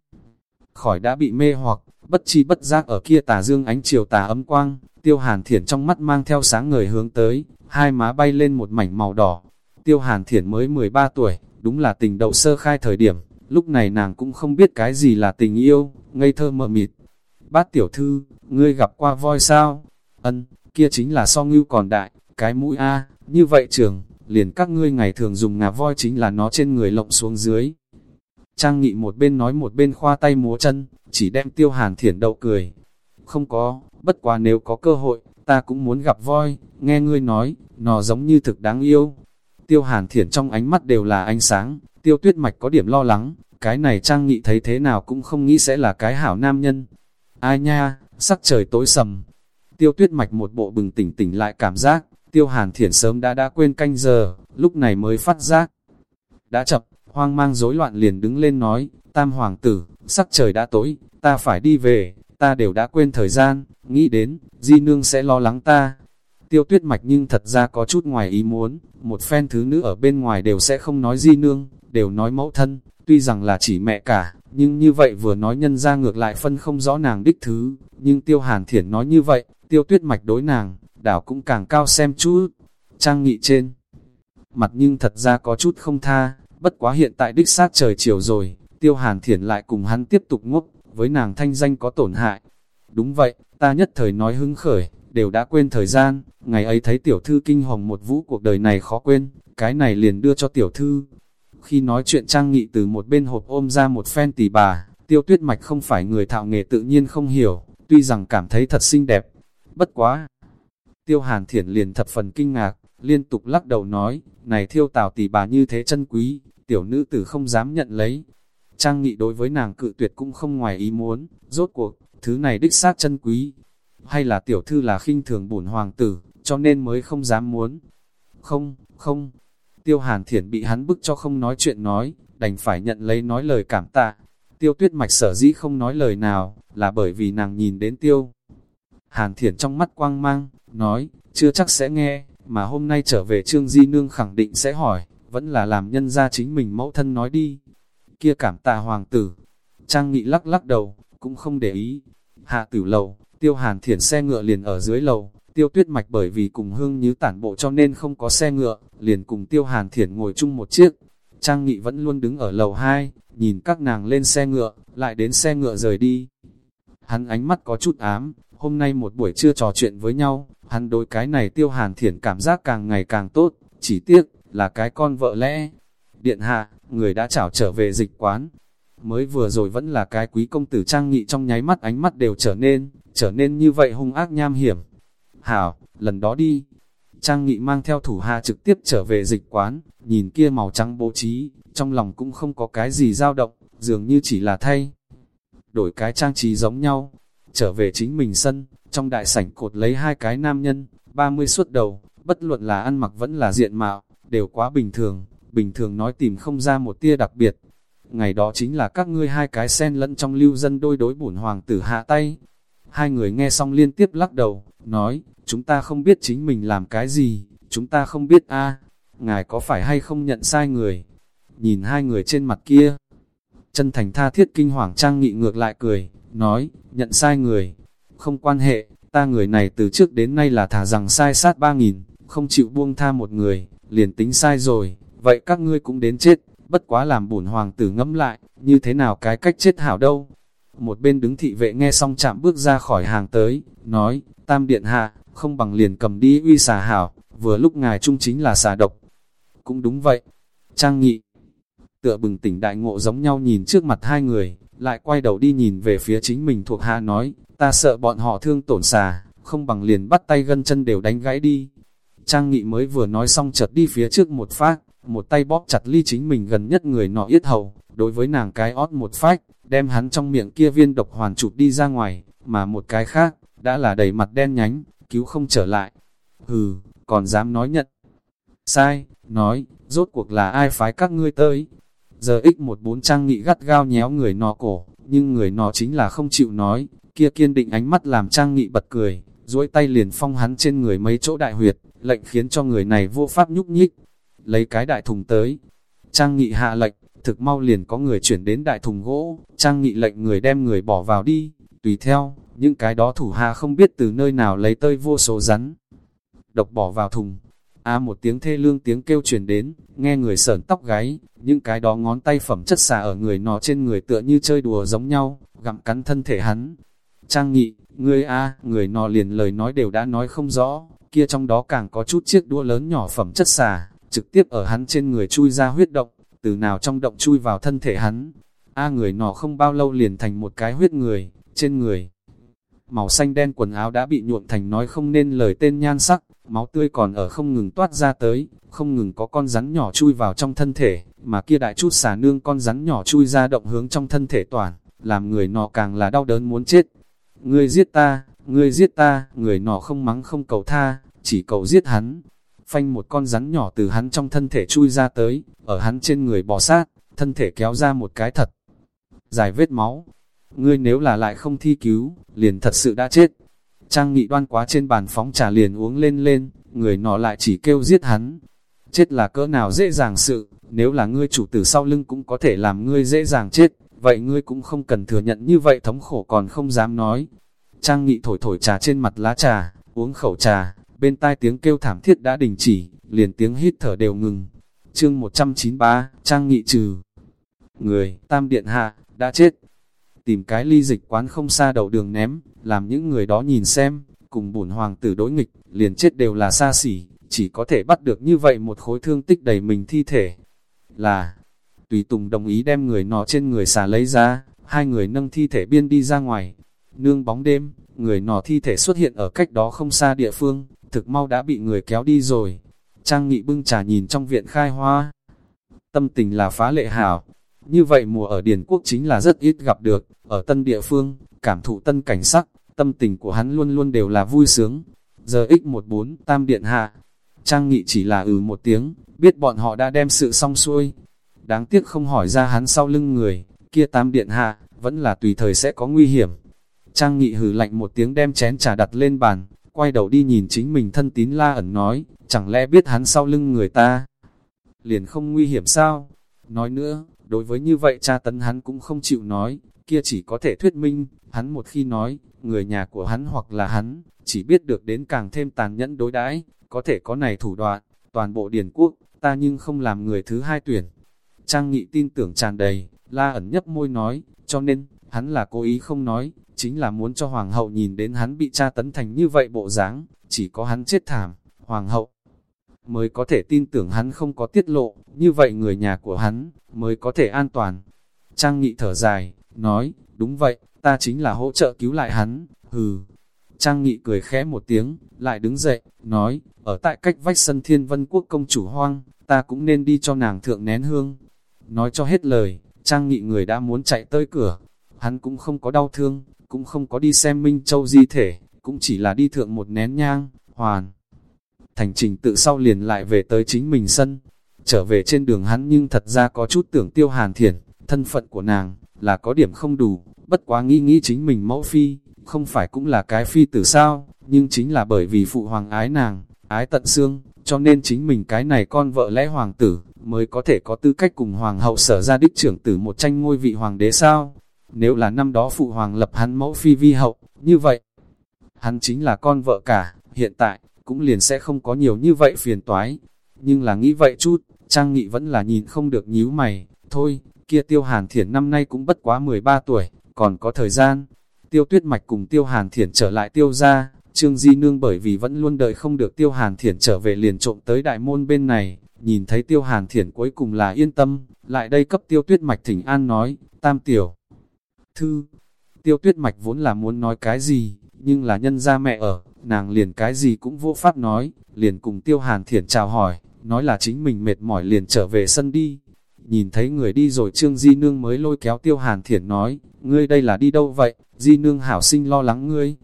Khỏi đã bị mê hoặc, bất chi bất giác ở kia tà dương ánh chiều tà ấm quang, tiêu hàn thiển trong mắt mang theo sáng người hướng tới, hai má bay lên một mảnh màu đỏ. Tiêu hàn thiển mới 13 tuổi, đúng là tình đậu sơ khai thời điểm, lúc này nàng cũng không biết cái gì là tình yêu, ngây thơ mờ mịt, Bát tiểu thư, ngươi gặp qua voi sao? Ân, kia chính là so ngưu còn đại, cái mũi A, như vậy trường, liền các ngươi ngày thường dùng ngà voi chính là nó trên người lộng xuống dưới. Trang nghị một bên nói một bên khoa tay múa chân, chỉ đem tiêu hàn thiển đậu cười. Không có, bất quá nếu có cơ hội, ta cũng muốn gặp voi, nghe ngươi nói, nó giống như thực đáng yêu. Tiêu hàn thiển trong ánh mắt đều là ánh sáng, tiêu tuyết mạch có điểm lo lắng, cái này trang nghị thấy thế nào cũng không nghĩ sẽ là cái hảo nam nhân, Ai nha, sắc trời tối sầm. Tiêu tuyết mạch một bộ bừng tỉnh tỉnh lại cảm giác, tiêu hàn thiển sớm đã đã quên canh giờ, lúc này mới phát giác. Đã chập, hoang mang rối loạn liền đứng lên nói, tam hoàng tử, sắc trời đã tối, ta phải đi về, ta đều đã quên thời gian, nghĩ đến, di nương sẽ lo lắng ta. Tiêu tuyết mạch nhưng thật ra có chút ngoài ý muốn, một phen thứ nữ ở bên ngoài đều sẽ không nói di nương, đều nói mẫu thân, tuy rằng là chỉ mẹ cả, nhưng như vậy vừa nói nhân ra ngược lại phân không rõ nàng đích thứ, nhưng tiêu hàn thiển nói như vậy, tiêu tuyết mạch đối nàng, đảo cũng càng cao xem chú, trang nghị trên. Mặt nhưng thật ra có chút không tha, bất quá hiện tại đích sát trời chiều rồi, tiêu hàn thiển lại cùng hắn tiếp tục ngốc, với nàng thanh danh có tổn hại. Đúng vậy, ta nhất thời nói hứng khởi, đều đã quên thời gian, ngày ấy thấy tiểu thư kinh hồng một vũ cuộc đời này khó quên, cái này liền đưa cho tiểu thư. Khi nói chuyện trang nghị từ một bên hộp ôm ra một phen tỷ bà, tiêu tuyết mạch không phải người thạo nghề tự nhiên không hiểu, tuy rằng cảm thấy thật xinh đẹp, bất quá. Tiêu hàn thiển liền thập phần kinh ngạc, liên tục lắc đầu nói, này thiêu tào tỷ bà như thế chân quý, tiểu nữ tử không dám nhận lấy. Trang nghị đối với nàng cự tuyệt cũng không ngoài ý muốn, rốt cuộc, thứ này đích xác chân quý. Hay là tiểu thư là khinh thường bổn hoàng tử, cho nên mới không dám muốn. Không, không. Tiêu hàn thiển bị hắn bức cho không nói chuyện nói, đành phải nhận lấy nói lời cảm tạ. Tiêu tuyết mạch sở dĩ không nói lời nào, là bởi vì nàng nhìn đến tiêu. Hàn thiển trong mắt quang mang, nói, chưa chắc sẽ nghe, mà hôm nay trở về Trương Di Nương khẳng định sẽ hỏi, vẫn là làm nhân ra chính mình mẫu thân nói đi. Kia cảm tạ hoàng tử, Trang Nghị lắc lắc đầu, cũng không để ý. Hạ tử lầu, tiêu hàn thiển xe ngựa liền ở dưới lầu, tiêu tuyết mạch bởi vì cùng hương như tản bộ cho nên không có xe ngựa, liền cùng tiêu hàn thiển ngồi chung một chiếc. Trang Nghị vẫn luôn đứng ở lầu 2, nhìn các nàng lên xe ngựa, lại đến xe ngựa rời đi. Hắn ánh mắt có chút ám, hôm nay một buổi trưa trò chuyện với nhau, hắn đối cái này tiêu hàn thiển cảm giác càng ngày càng tốt, chỉ tiếc, là cái con vợ lẽ. Điện hạ, người đã chảo trở về dịch quán. Mới vừa rồi vẫn là cái quý công tử trang nghị trong nháy mắt ánh mắt đều trở nên, trở nên như vậy hung ác nham hiểm. Hảo, lần đó đi. Trang nghị mang theo thủ hạ trực tiếp trở về dịch quán, nhìn kia màu trắng bố trí, trong lòng cũng không có cái gì dao động, dường như chỉ là thay. Đổi cái trang trí giống nhau, trở về chính mình sân, trong đại sảnh cột lấy hai cái nam nhân, 30 suốt đầu, bất luận là ăn mặc vẫn là diện mạo, đều quá bình thường, bình thường nói tìm không ra một tia đặc biệt. Ngày đó chính là các ngươi hai cái sen lẫn trong lưu dân đôi đối bổn hoàng tử hạ tay. Hai người nghe xong liên tiếp lắc đầu, nói, chúng ta không biết chính mình làm cái gì, chúng ta không biết a ngài có phải hay không nhận sai người. Nhìn hai người trên mặt kia, chân thành tha thiết kinh hoàng trang nghị ngược lại cười, nói, nhận sai người, không quan hệ, ta người này từ trước đến nay là thả rằng sai sát ba nghìn, không chịu buông tha một người, liền tính sai rồi, vậy các ngươi cũng đến chết, bất quá làm bổn hoàng tử ngẫm lại, như thế nào cái cách chết hảo đâu. Một bên đứng thị vệ nghe xong chạm bước ra khỏi hàng tới, nói, tam điện hạ, không bằng liền cầm đi uy xà hảo, vừa lúc ngài trung chính là xà độc. Cũng đúng vậy, trang nghị, tựa bừng tỉnh đại ngộ giống nhau nhìn trước mặt hai người, lại quay đầu đi nhìn về phía chính mình thuộc hạ nói, ta sợ bọn họ thương tổn xà, không bằng liền bắt tay gân chân đều đánh gãy đi. Trang Nghị mới vừa nói xong chợt đi phía trước một phát, một tay bóp chặt ly chính mình gần nhất người nọ yết hầu, đối với nàng cái ót một phách, đem hắn trong miệng kia viên độc hoàn chụp đi ra ngoài, mà một cái khác, đã là đầy mặt đen nhánh, cứu không trở lại. Hừ, còn dám nói nhận. Sai, nói, rốt cuộc là ai phái các ngươi tới, Giờ x một bốn trang nghị gắt gao nhéo người nọ cổ, nhưng người nọ chính là không chịu nói, kia kiên định ánh mắt làm trang nghị bật cười, duỗi tay liền phong hắn trên người mấy chỗ đại huyệt, lệnh khiến cho người này vô pháp nhúc nhích. Lấy cái đại thùng tới, trang nghị hạ lệnh, thực mau liền có người chuyển đến đại thùng gỗ, trang nghị lệnh người đem người bỏ vào đi, tùy theo, những cái đó thủ hạ không biết từ nơi nào lấy tơi vô số rắn. Độc bỏ vào thùng, A một tiếng thê lương tiếng kêu truyền đến, nghe người sởn tóc gáy, những cái đó ngón tay phẩm chất xà ở người nọ trên người tựa như chơi đùa giống nhau, gặm cắn thân thể hắn. Trang nghị, ngươi A, người nọ liền lời nói đều đã nói không rõ, kia trong đó càng có chút chiếc đũa lớn nhỏ phẩm chất xà, trực tiếp ở hắn trên người chui ra huyết động, từ nào trong động chui vào thân thể hắn. A người nọ không bao lâu liền thành một cái huyết người, trên người. Màu xanh đen quần áo đã bị nhuộm thành nói không nên lời tên nhan sắc, máu tươi còn ở không ngừng toát ra tới, không ngừng có con rắn nhỏ chui vào trong thân thể, mà kia đại chút xà nương con rắn nhỏ chui ra động hướng trong thân thể toàn, làm người nọ càng là đau đớn muốn chết. Ngươi giết ta, ngươi giết ta, người nọ không mắng không cầu tha, chỉ cầu giết hắn. Phanh một con rắn nhỏ từ hắn trong thân thể chui ra tới, ở hắn trên người bò sát, thân thể kéo ra một cái thật. Dài vết máu, ngươi nếu là lại không thi cứu, liền thật sự đã chết. Trang nghị đoan quá trên bàn phóng trà liền uống lên lên, người nọ lại chỉ kêu giết hắn. Chết là cỡ nào dễ dàng sự, nếu là ngươi chủ tử sau lưng cũng có thể làm ngươi dễ dàng chết, vậy ngươi cũng không cần thừa nhận như vậy thống khổ còn không dám nói. Trang nghị thổi thổi trà trên mặt lá trà, uống khẩu trà, bên tai tiếng kêu thảm thiết đã đình chỉ, liền tiếng hít thở đều ngừng. Chương 193, Trang nghị trừ. Người, tam điện hạ, đã chết. Tìm cái ly dịch quán không xa đầu đường ném, làm những người đó nhìn xem, cùng bổn hoàng tử đối nghịch, liền chết đều là xa xỉ, chỉ có thể bắt được như vậy một khối thương tích đầy mình thi thể. Là, Tùy Tùng đồng ý đem người nọ trên người xà lấy ra, hai người nâng thi thể biên đi ra ngoài. Nương bóng đêm, người nọ thi thể xuất hiện ở cách đó không xa địa phương, thực mau đã bị người kéo đi rồi. Trang nghị bưng trà nhìn trong viện khai hoa. Tâm tình là phá lệ hảo. Như vậy mùa ở Điền Quốc chính là rất ít gặp được, ở tân địa phương, cảm thụ tân cảnh sắc, tâm tình của hắn luôn luôn đều là vui sướng. Giờ x14, tam điện hạ. Trang nghị chỉ là ừ một tiếng, biết bọn họ đã đem sự xong xuôi, đáng tiếc không hỏi ra hắn sau lưng người, kia tam điện hạ, vẫn là tùy thời sẽ có nguy hiểm. Trang nghị hừ lạnh một tiếng đem chén trà đặt lên bàn, quay đầu đi nhìn chính mình thân tín la ẩn nói, chẳng lẽ biết hắn sau lưng người ta, liền không nguy hiểm sao? Nói nữa, đối với như vậy cha tấn hắn cũng không chịu nói, kia chỉ có thể thuyết minh, hắn một khi nói, người nhà của hắn hoặc là hắn, chỉ biết được đến càng thêm tàn nhẫn đối đãi có thể có này thủ đoạn, toàn bộ điển quốc, ta nhưng không làm người thứ hai tuyển. Trang Nghị tin tưởng tràn đầy, la ẩn nhấp môi nói, cho nên, hắn là cố ý không nói, chính là muốn cho Hoàng hậu nhìn đến hắn bị tra tấn thành như vậy bộ dáng, chỉ có hắn chết thảm, Hoàng hậu mới có thể tin tưởng hắn không có tiết lộ, như vậy người nhà của hắn mới có thể an toàn. Trang Nghị thở dài, nói, đúng vậy, ta chính là hỗ trợ cứu lại hắn, hừ. Trang Nghị cười khẽ một tiếng, lại đứng dậy, nói, ở tại cách vách sân thiên vân quốc công chủ hoang, ta cũng nên đi cho nàng thượng nén hương. Nói cho hết lời, Trang Nghị người đã muốn chạy tới cửa. Hắn cũng không có đau thương, cũng không có đi xem Minh Châu di thể, cũng chỉ là đi thượng một nén nhang, hoàn. Thành trình tự sau liền lại về tới chính mình sân. Trở về trên đường hắn nhưng thật ra có chút tưởng tiêu hàn thiển, thân phận của nàng, là có điểm không đủ, bất quá nghĩ nghĩ chính mình mẫu phi, không phải cũng là cái phi tử sao, nhưng chính là bởi vì phụ hoàng ái nàng, ái tận xương, cho nên chính mình cái này con vợ lẽ hoàng tử, mới có thể có tư cách cùng hoàng hậu sở ra đích trưởng tử một tranh ngôi vị hoàng đế sao? Nếu là năm đó phụ hoàng lập hắn mẫu phi vi hậu, như vậy, hắn chính là con vợ cả, hiện tại, cũng liền sẽ không có nhiều như vậy phiền toái. Nhưng là nghĩ vậy chút, Trang Nghị vẫn là nhìn không được nhíu mày, thôi, kia tiêu hàn thiển năm nay cũng bất quá 13 tuổi, còn có thời gian. Tiêu tuyết mạch cùng tiêu hàn thiển trở lại tiêu ra, Trương Di Nương bởi vì vẫn luôn đợi không được tiêu hàn thiển trở về liền trộm tới đại môn bên này, nhìn thấy tiêu hàn thiển cuối cùng là yên tâm, lại đây cấp tiêu tuyết mạch thỉnh an nói, tam tiểu. Thư, tiêu tuyết mạch vốn là muốn nói cái gì, nhưng là nhân ra mẹ ở, nàng liền cái gì cũng vô pháp nói, liền cùng tiêu hàn thiển chào hỏi, nói là chính mình mệt mỏi liền trở về sân đi. Nhìn thấy người đi rồi Trương Di Nương mới lôi kéo tiêu hàn thiển nói, ngươi đây là đi đâu vậy, Di Nương hảo sinh lo lắng ngươi.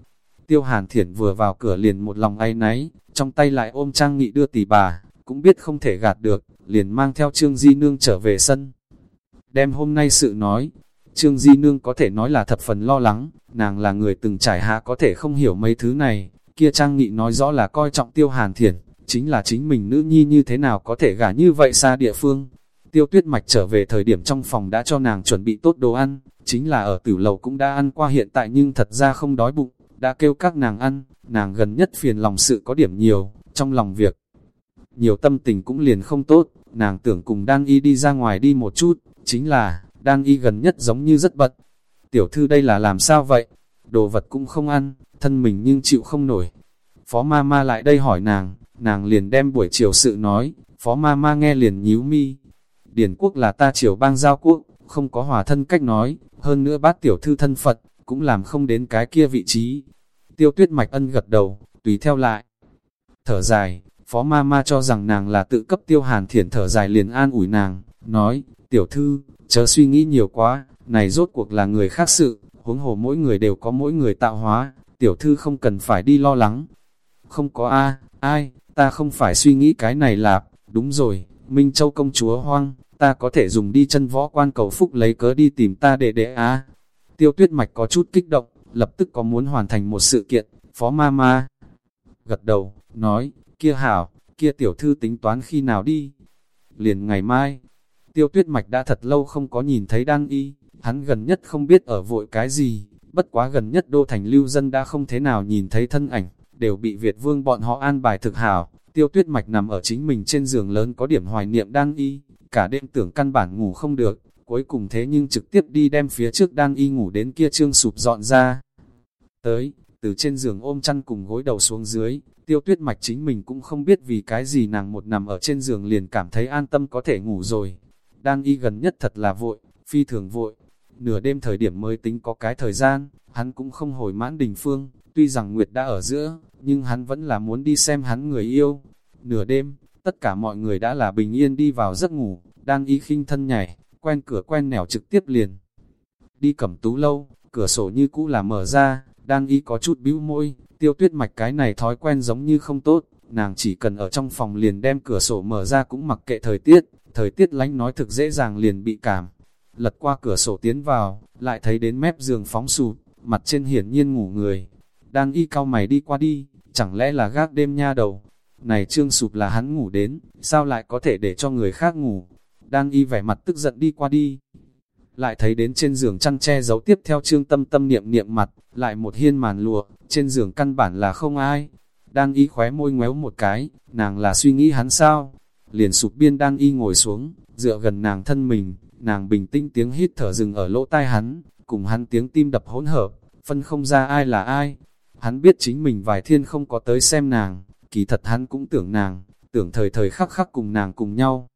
Tiêu hàn thiển vừa vào cửa liền một lòng ay náy, trong tay lại ôm trang nghị đưa tỷ bà, cũng biết không thể gạt được, liền mang theo Trương Di Nương trở về sân. Đem hôm nay sự nói, Trương Di Nương có thể nói là thập phần lo lắng, nàng là người từng trải hạ có thể không hiểu mấy thứ này, kia Trang Nghị nói rõ là coi trọng Tiêu Hàn Thiển, chính là chính mình nữ nhi như thế nào có thể gả như vậy xa địa phương. Tiêu Tuyết Mạch trở về thời điểm trong phòng đã cho nàng chuẩn bị tốt đồ ăn, chính là ở tử lầu cũng đã ăn qua hiện tại nhưng thật ra không đói bụng, đã kêu các nàng ăn, nàng gần nhất phiền lòng sự có điểm nhiều, trong lòng việc nhiều tâm tình cũng liền không tốt, nàng tưởng cùng đan y đi ra ngoài đi một chút, chính là, đan y gần nhất giống như rất bận. Tiểu thư đây là làm sao vậy? Đồ vật cũng không ăn, thân mình nhưng chịu không nổi. Phó ma ma lại đây hỏi nàng, nàng liền đem buổi chiều sự nói, phó ma ma nghe liền nhíu mi. Điển quốc là ta triều bang giao quốc, không có hòa thân cách nói, hơn nữa bát tiểu thư thân Phật, cũng làm không đến cái kia vị trí. Tiêu tuyết mạch ân gật đầu, tùy theo lại. Thở dài, Phó ma ma cho rằng nàng là tự cấp tiêu hàn thiển thở dài liền an ủi nàng, nói, tiểu thư, chớ suy nghĩ nhiều quá, này rốt cuộc là người khác sự, huống hồ mỗi người đều có mỗi người tạo hóa, tiểu thư không cần phải đi lo lắng. Không có a ai, ta không phải suy nghĩ cái này là đúng rồi, Minh Châu công chúa hoang, ta có thể dùng đi chân võ quan cầu phúc lấy cớ đi tìm ta để để á. Tiêu tuyết mạch có chút kích động, lập tức có muốn hoàn thành một sự kiện, phó ma ma. Gật đầu, nói, kia hảo, kia tiểu thư tính toán khi nào đi. Liền ngày mai, tiêu tuyết mạch đã thật lâu không có nhìn thấy Đang y, hắn gần nhất không biết ở vội cái gì, bất quá gần nhất đô thành lưu dân đã không thế nào nhìn thấy thân ảnh, đều bị Việt vương bọn họ an bài thực hảo, tiêu tuyết mạch nằm ở chính mình trên giường lớn có điểm hoài niệm đang y, cả đêm tưởng căn bản ngủ không được, cuối cùng thế nhưng trực tiếp đi đem phía trước đang y ngủ đến kia trương sụp dọn ra. Tới, từ trên giường ôm chăn cùng gối đầu xuống dưới, tiêu tuyết mạch chính mình cũng không biết vì cái gì nàng một nằm ở trên giường liền cảm thấy an tâm có thể ngủ rồi. Đang y gần nhất thật là vội, phi thường vội. Nửa đêm thời điểm mới tính có cái thời gian, hắn cũng không hồi mãn đình phương, tuy rằng Nguyệt đã ở giữa, nhưng hắn vẫn là muốn đi xem hắn người yêu. Nửa đêm, tất cả mọi người đã là bình yên đi vào giấc ngủ, đang y khinh thân nhảy, quen cửa quen nẻo trực tiếp liền. Đi cẩm tú lâu, cửa sổ như cũ là mở ra, đang y có chút bĩu môi, tiêu tuyết mạch cái này thói quen giống như không tốt, nàng chỉ cần ở trong phòng liền đem cửa sổ mở ra cũng mặc kệ thời tiết, thời tiết lánh nói thực dễ dàng liền bị cảm. Lật qua cửa sổ tiến vào, lại thấy đến mép giường phóng sụt, mặt trên hiển nhiên ngủ người. Đang y cao mày đi qua đi, chẳng lẽ là gác đêm nha đầu. Này trương sụp là hắn ngủ đến, sao lại có thể để cho người khác ngủ. Đang y vẻ mặt tức giận đi qua đi. Lại thấy đến trên giường chăn che giấu tiếp theo trương tâm tâm niệm niệm mặt, lại một hiên màn lụa, trên giường căn bản là không ai. Đang y khóe môi ngoéo một cái, nàng là suy nghĩ hắn sao? Liền sụp biên đang y ngồi xuống, dựa gần nàng thân mình, nàng bình tĩnh tiếng hít thở rừng ở lỗ tai hắn, cùng hắn tiếng tim đập hỗn hợp, phân không ra ai là ai. Hắn biết chính mình vài thiên không có tới xem nàng, kỳ thật hắn cũng tưởng nàng, tưởng thời thời khắc khắc cùng nàng cùng nhau.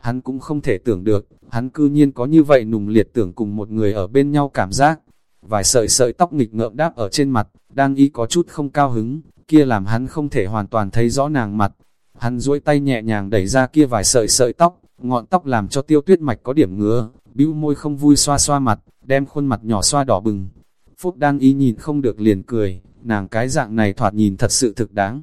Hắn cũng không thể tưởng được, hắn cư nhiên có như vậy nùng liệt tưởng cùng một người ở bên nhau cảm giác. Vài sợi sợi tóc nghịch ngợm đáp ở trên mặt, đang ý có chút không cao hứng, kia làm hắn không thể hoàn toàn thấy rõ nàng mặt. Hắn duỗi tay nhẹ nhàng đẩy ra kia vài sợi sợi tóc, ngọn tóc làm cho tiêu tuyết mạch có điểm ngứa, bĩu môi không vui xoa xoa mặt, đem khuôn mặt nhỏ xoa đỏ bừng. Phúc đang y nhìn không được liền cười, nàng cái dạng này thoạt nhìn thật sự thực đáng.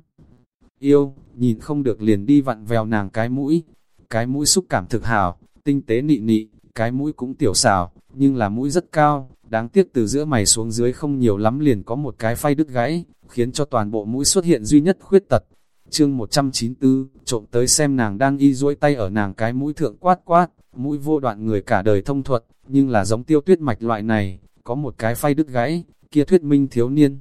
Yêu, nhìn không được liền đi vặn vèo nàng cái mũi, cái mũi xúc cảm thực hào, tinh tế nị nị, cái mũi cũng tiểu xào, nhưng là mũi rất cao, đáng tiếc từ giữa mày xuống dưới không nhiều lắm liền có một cái phay đứt gãy, khiến cho toàn bộ mũi xuất hiện duy nhất khuyết tật. Chương 194, trộm tới xem nàng đang y duỗi tay ở nàng cái mũi thượng quát quát, mũi vô đoạn người cả đời thông thuật, nhưng là giống tiêu tuyết mạch loại này, có một cái phay đứt gãy, kia thuyết minh thiếu niên.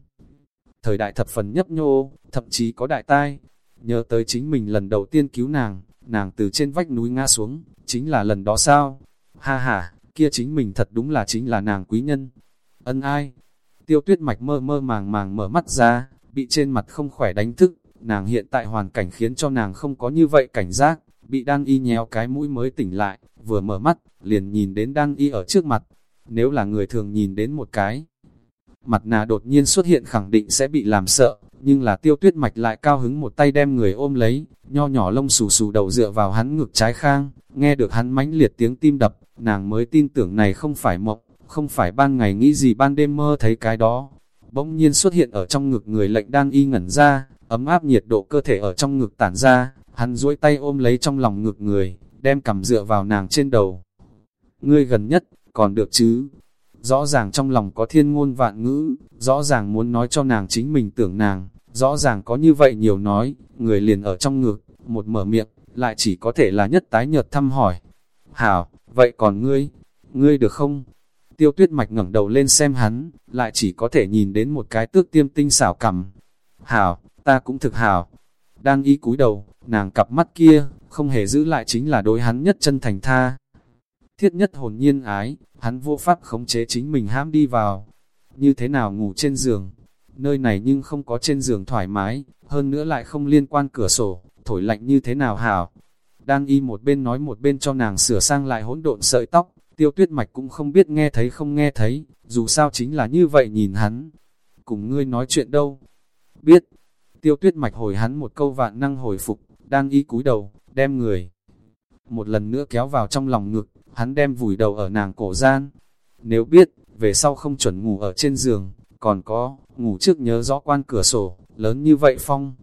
Thời đại thập phần nhấp nhô, thậm chí có đại tai, nhớ tới chính mình lần đầu tiên cứu nàng, nàng từ trên vách núi ngã xuống, chính là lần đó sao? Ha ha, kia chính mình thật đúng là chính là nàng quý nhân. Ân ai? Tiêu tuyết mạch mơ mơ màng màng mở mắt ra, bị trên mặt không khỏe đánh thức, nàng hiện tại hoàn cảnh khiến cho nàng không có như vậy cảnh giác, bị đan y nhéo cái mũi mới tỉnh lại, vừa mở mắt, liền nhìn đến đan y ở trước mặt. Nếu là người thường nhìn đến một cái, mặt nà đột nhiên xuất hiện khẳng định sẽ bị làm sợ, nhưng là tiêu tuyết mạch lại cao hứng một tay đem người ôm lấy, nho nhỏ lông xù xù đầu dựa vào hắn ngực trái khang, nghe được hắn mãnh liệt tiếng tim đập, nàng mới tin tưởng này không phải mộng, không phải ban ngày nghĩ gì ban đêm mơ thấy cái đó. Bỗng nhiên xuất hiện ở trong ngực người lệnh đang y ngẩn ra, ấm áp nhiệt độ cơ thể ở trong ngực tản ra, hắn duỗi tay ôm lấy trong lòng ngực người, đem cầm dựa vào nàng trên đầu. Ngươi gần nhất, còn được chứ? Rõ ràng trong lòng có thiên ngôn vạn ngữ, rõ ràng muốn nói cho nàng chính mình tưởng nàng, rõ ràng có như vậy nhiều nói, người liền ở trong ngực, một mở miệng, lại chỉ có thể là nhất tái nhợt thăm hỏi. Hảo, vậy còn ngươi, ngươi được không? Tiêu tuyết mạch ngẩng đầu lên xem hắn, lại chỉ có thể nhìn đến một cái tước tiêm tinh xảo cầm. Hảo, ta cũng thực hảo. Đang ý cúi đầu, nàng cặp mắt kia, không hề giữ lại chính là đối hắn nhất chân thành tha. Thiết nhất hồn nhiên ái, hắn vô pháp khống chế chính mình hãm đi vào. Như thế nào ngủ trên giường, nơi này nhưng không có trên giường thoải mái, hơn nữa lại không liên quan cửa sổ, thổi lạnh như thế nào hảo. Đang y một bên nói một bên cho nàng sửa sang lại hỗn độn sợi tóc, tiêu tuyết mạch cũng không biết nghe thấy không nghe thấy, dù sao chính là như vậy nhìn hắn. Cùng ngươi nói chuyện đâu? Biết. Tiêu tuyết mạch hồi hắn một câu vạn năng hồi phục, đang y cúi đầu, đem người. Một lần nữa kéo vào trong lòng ngực, hắn đem vùi đầu ở nàng cổ gian. Nếu biết, về sau không chuẩn ngủ ở trên giường, còn có, ngủ trước nhớ rõ quan cửa sổ, lớn như vậy phong.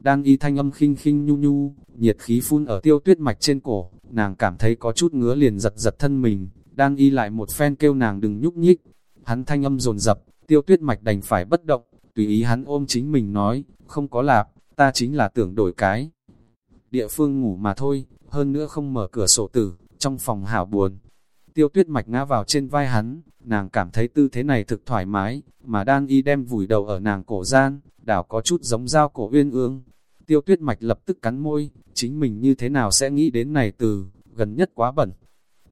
Đang y thanh âm khinh khinh nhu nhu, nhiệt khí phun ở tiêu tuyết mạch trên cổ, nàng cảm thấy có chút ngứa liền giật giật thân mình, đang y lại một phen kêu nàng đừng nhúc nhích. Hắn thanh âm dồn dập, tiêu tuyết mạch đành phải bất động, tùy ý hắn ôm chính mình nói, không có lạp, ta chính là tưởng đổi cái. Địa phương ngủ mà thôi, hơn nữa không mở cửa sổ tử, trong phòng hảo buồn. Tiêu tuyết mạch ngã vào trên vai hắn, nàng cảm thấy tư thế này thực thoải mái, mà đan y đem vùi đầu ở nàng cổ gian, đảo có chút giống dao cổ uyên ương. Tiêu tuyết mạch lập tức cắn môi, chính mình như thế nào sẽ nghĩ đến này từ, gần nhất quá bẩn.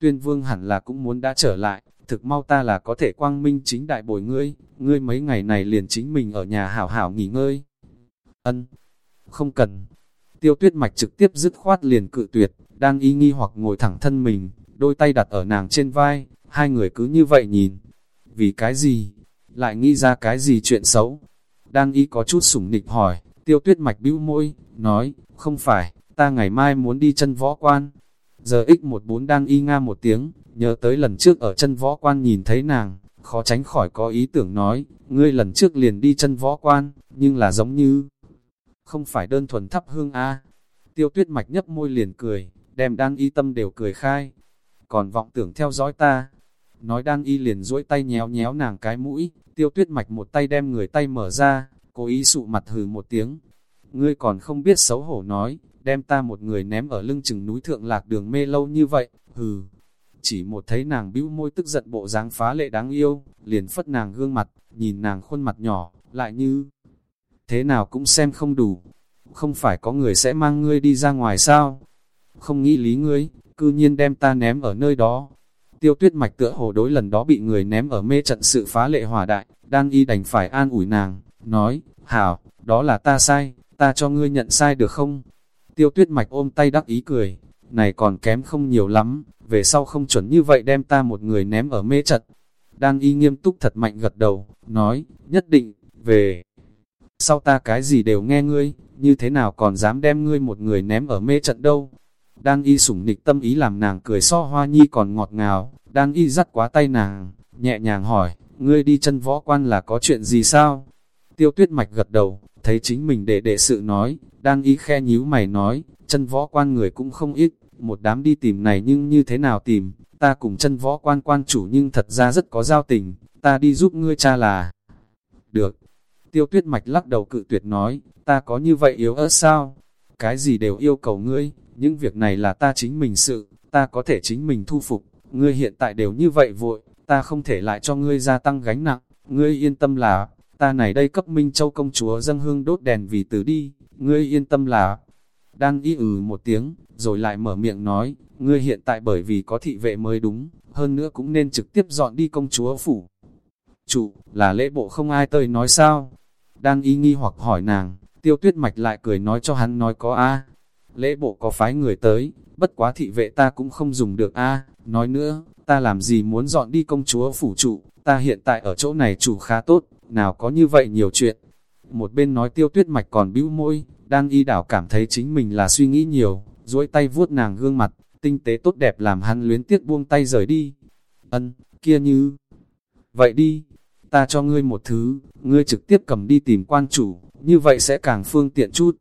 Tuyên vương hẳn là cũng muốn đã trở lại, thực mau ta là có thể quang minh chính đại bồi ngươi, ngươi mấy ngày này liền chính mình ở nhà hảo hảo nghỉ ngơi. Ân, không cần. Tiêu tuyết mạch trực tiếp dứt khoát liền cự tuyệt, đang y nghi hoặc ngồi thẳng thân mình, đôi tay đặt ở nàng trên vai, hai người cứ như vậy nhìn. Vì cái gì? Lại nghĩ ra cái gì chuyện xấu? Đang y có chút sủng nịch hỏi, tiêu tuyết mạch bĩu môi, nói, không phải, ta ngày mai muốn đi chân võ quan. Giờ x14 đang y nga một tiếng, nhớ tới lần trước ở chân võ quan nhìn thấy nàng, khó tránh khỏi có ý tưởng nói, ngươi lần trước liền đi chân võ quan, nhưng là giống như, không phải đơn thuần thắp hương a Tiêu tuyết mạch nhấp môi liền cười, đem đan y tâm đều cười khai, còn vọng tưởng theo dõi ta. Nói đan y liền duỗi tay nhéo nhéo nàng cái mũi, tiêu tuyết mạch một tay đem người tay mở ra, cố ý sụ mặt hừ một tiếng. Ngươi còn không biết xấu hổ nói, đem ta một người ném ở lưng chừng núi thượng lạc đường mê lâu như vậy, hừ. Chỉ một thấy nàng bĩu môi tức giận bộ dáng phá lệ đáng yêu, liền phất nàng gương mặt, nhìn nàng khuôn mặt nhỏ, lại như thế nào cũng xem không đủ. Không phải có người sẽ mang ngươi đi ra ngoài sao? Không nghĩ lý ngươi, cư nhiên đem ta ném ở nơi đó. Tiêu tuyết mạch tựa hồ đối lần đó bị người ném ở mê trận sự phá lệ hỏa đại, đang y đành phải an ủi nàng, nói, hảo, đó là ta sai, ta cho ngươi nhận sai được không? Tiêu tuyết mạch ôm tay đắc ý cười, này còn kém không nhiều lắm, về sau không chuẩn như vậy đem ta một người ném ở mê trận. Đang y nghiêm túc thật mạnh gật đầu, nói, nhất định, về. Sau ta cái gì đều nghe ngươi, như thế nào còn dám đem ngươi một người ném ở mê trận đâu? Đang y sủng nịch tâm ý làm nàng cười so hoa nhi còn ngọt ngào, đang y dắt quá tay nàng, nhẹ nhàng hỏi, ngươi đi chân võ quan là có chuyện gì sao? Tiêu tuyết mạch gật đầu, thấy chính mình để đệ sự nói, đang y khe nhíu mày nói, chân võ quan người cũng không ít, một đám đi tìm này nhưng như thế nào tìm, ta cùng chân võ quan quan chủ nhưng thật ra rất có giao tình, ta đi giúp ngươi cha là. Được. Tiêu tuyết mạch lắc đầu cự tuyệt nói, ta có như vậy yếu ớt sao? Cái gì đều yêu cầu ngươi, những việc này là ta chính mình sự, ta có thể chính mình thu phục, ngươi hiện tại đều như vậy vội, ta không thể lại cho ngươi gia tăng gánh nặng, ngươi yên tâm là, ta này đây cấp Minh Châu công chúa dâng hương đốt đèn vì từ đi, ngươi yên tâm là, đang y ừ một tiếng, rồi lại mở miệng nói, ngươi hiện tại bởi vì có thị vệ mới đúng, hơn nữa cũng nên trực tiếp dọn đi công chúa phủ. Chủ, là lễ bộ không ai tơi nói sao? Đang y nghi hoặc hỏi nàng, tiêu tuyết mạch lại cười nói cho hắn nói có a lễ bộ có phái người tới, bất quá thị vệ ta cũng không dùng được a nói nữa, ta làm gì muốn dọn đi công chúa phủ trụ, ta hiện tại ở chỗ này chủ khá tốt, nào có như vậy nhiều chuyện. Một bên nói tiêu tuyết mạch còn bĩu môi, đang y đảo cảm thấy chính mình là suy nghĩ nhiều, duỗi tay vuốt nàng gương mặt, tinh tế tốt đẹp làm hắn luyến tiếc buông tay rời đi. Ân, kia như... Vậy đi, ta cho ngươi một thứ, ngươi trực tiếp cầm đi tìm quan chủ, như vậy sẽ càng phương tiện chút.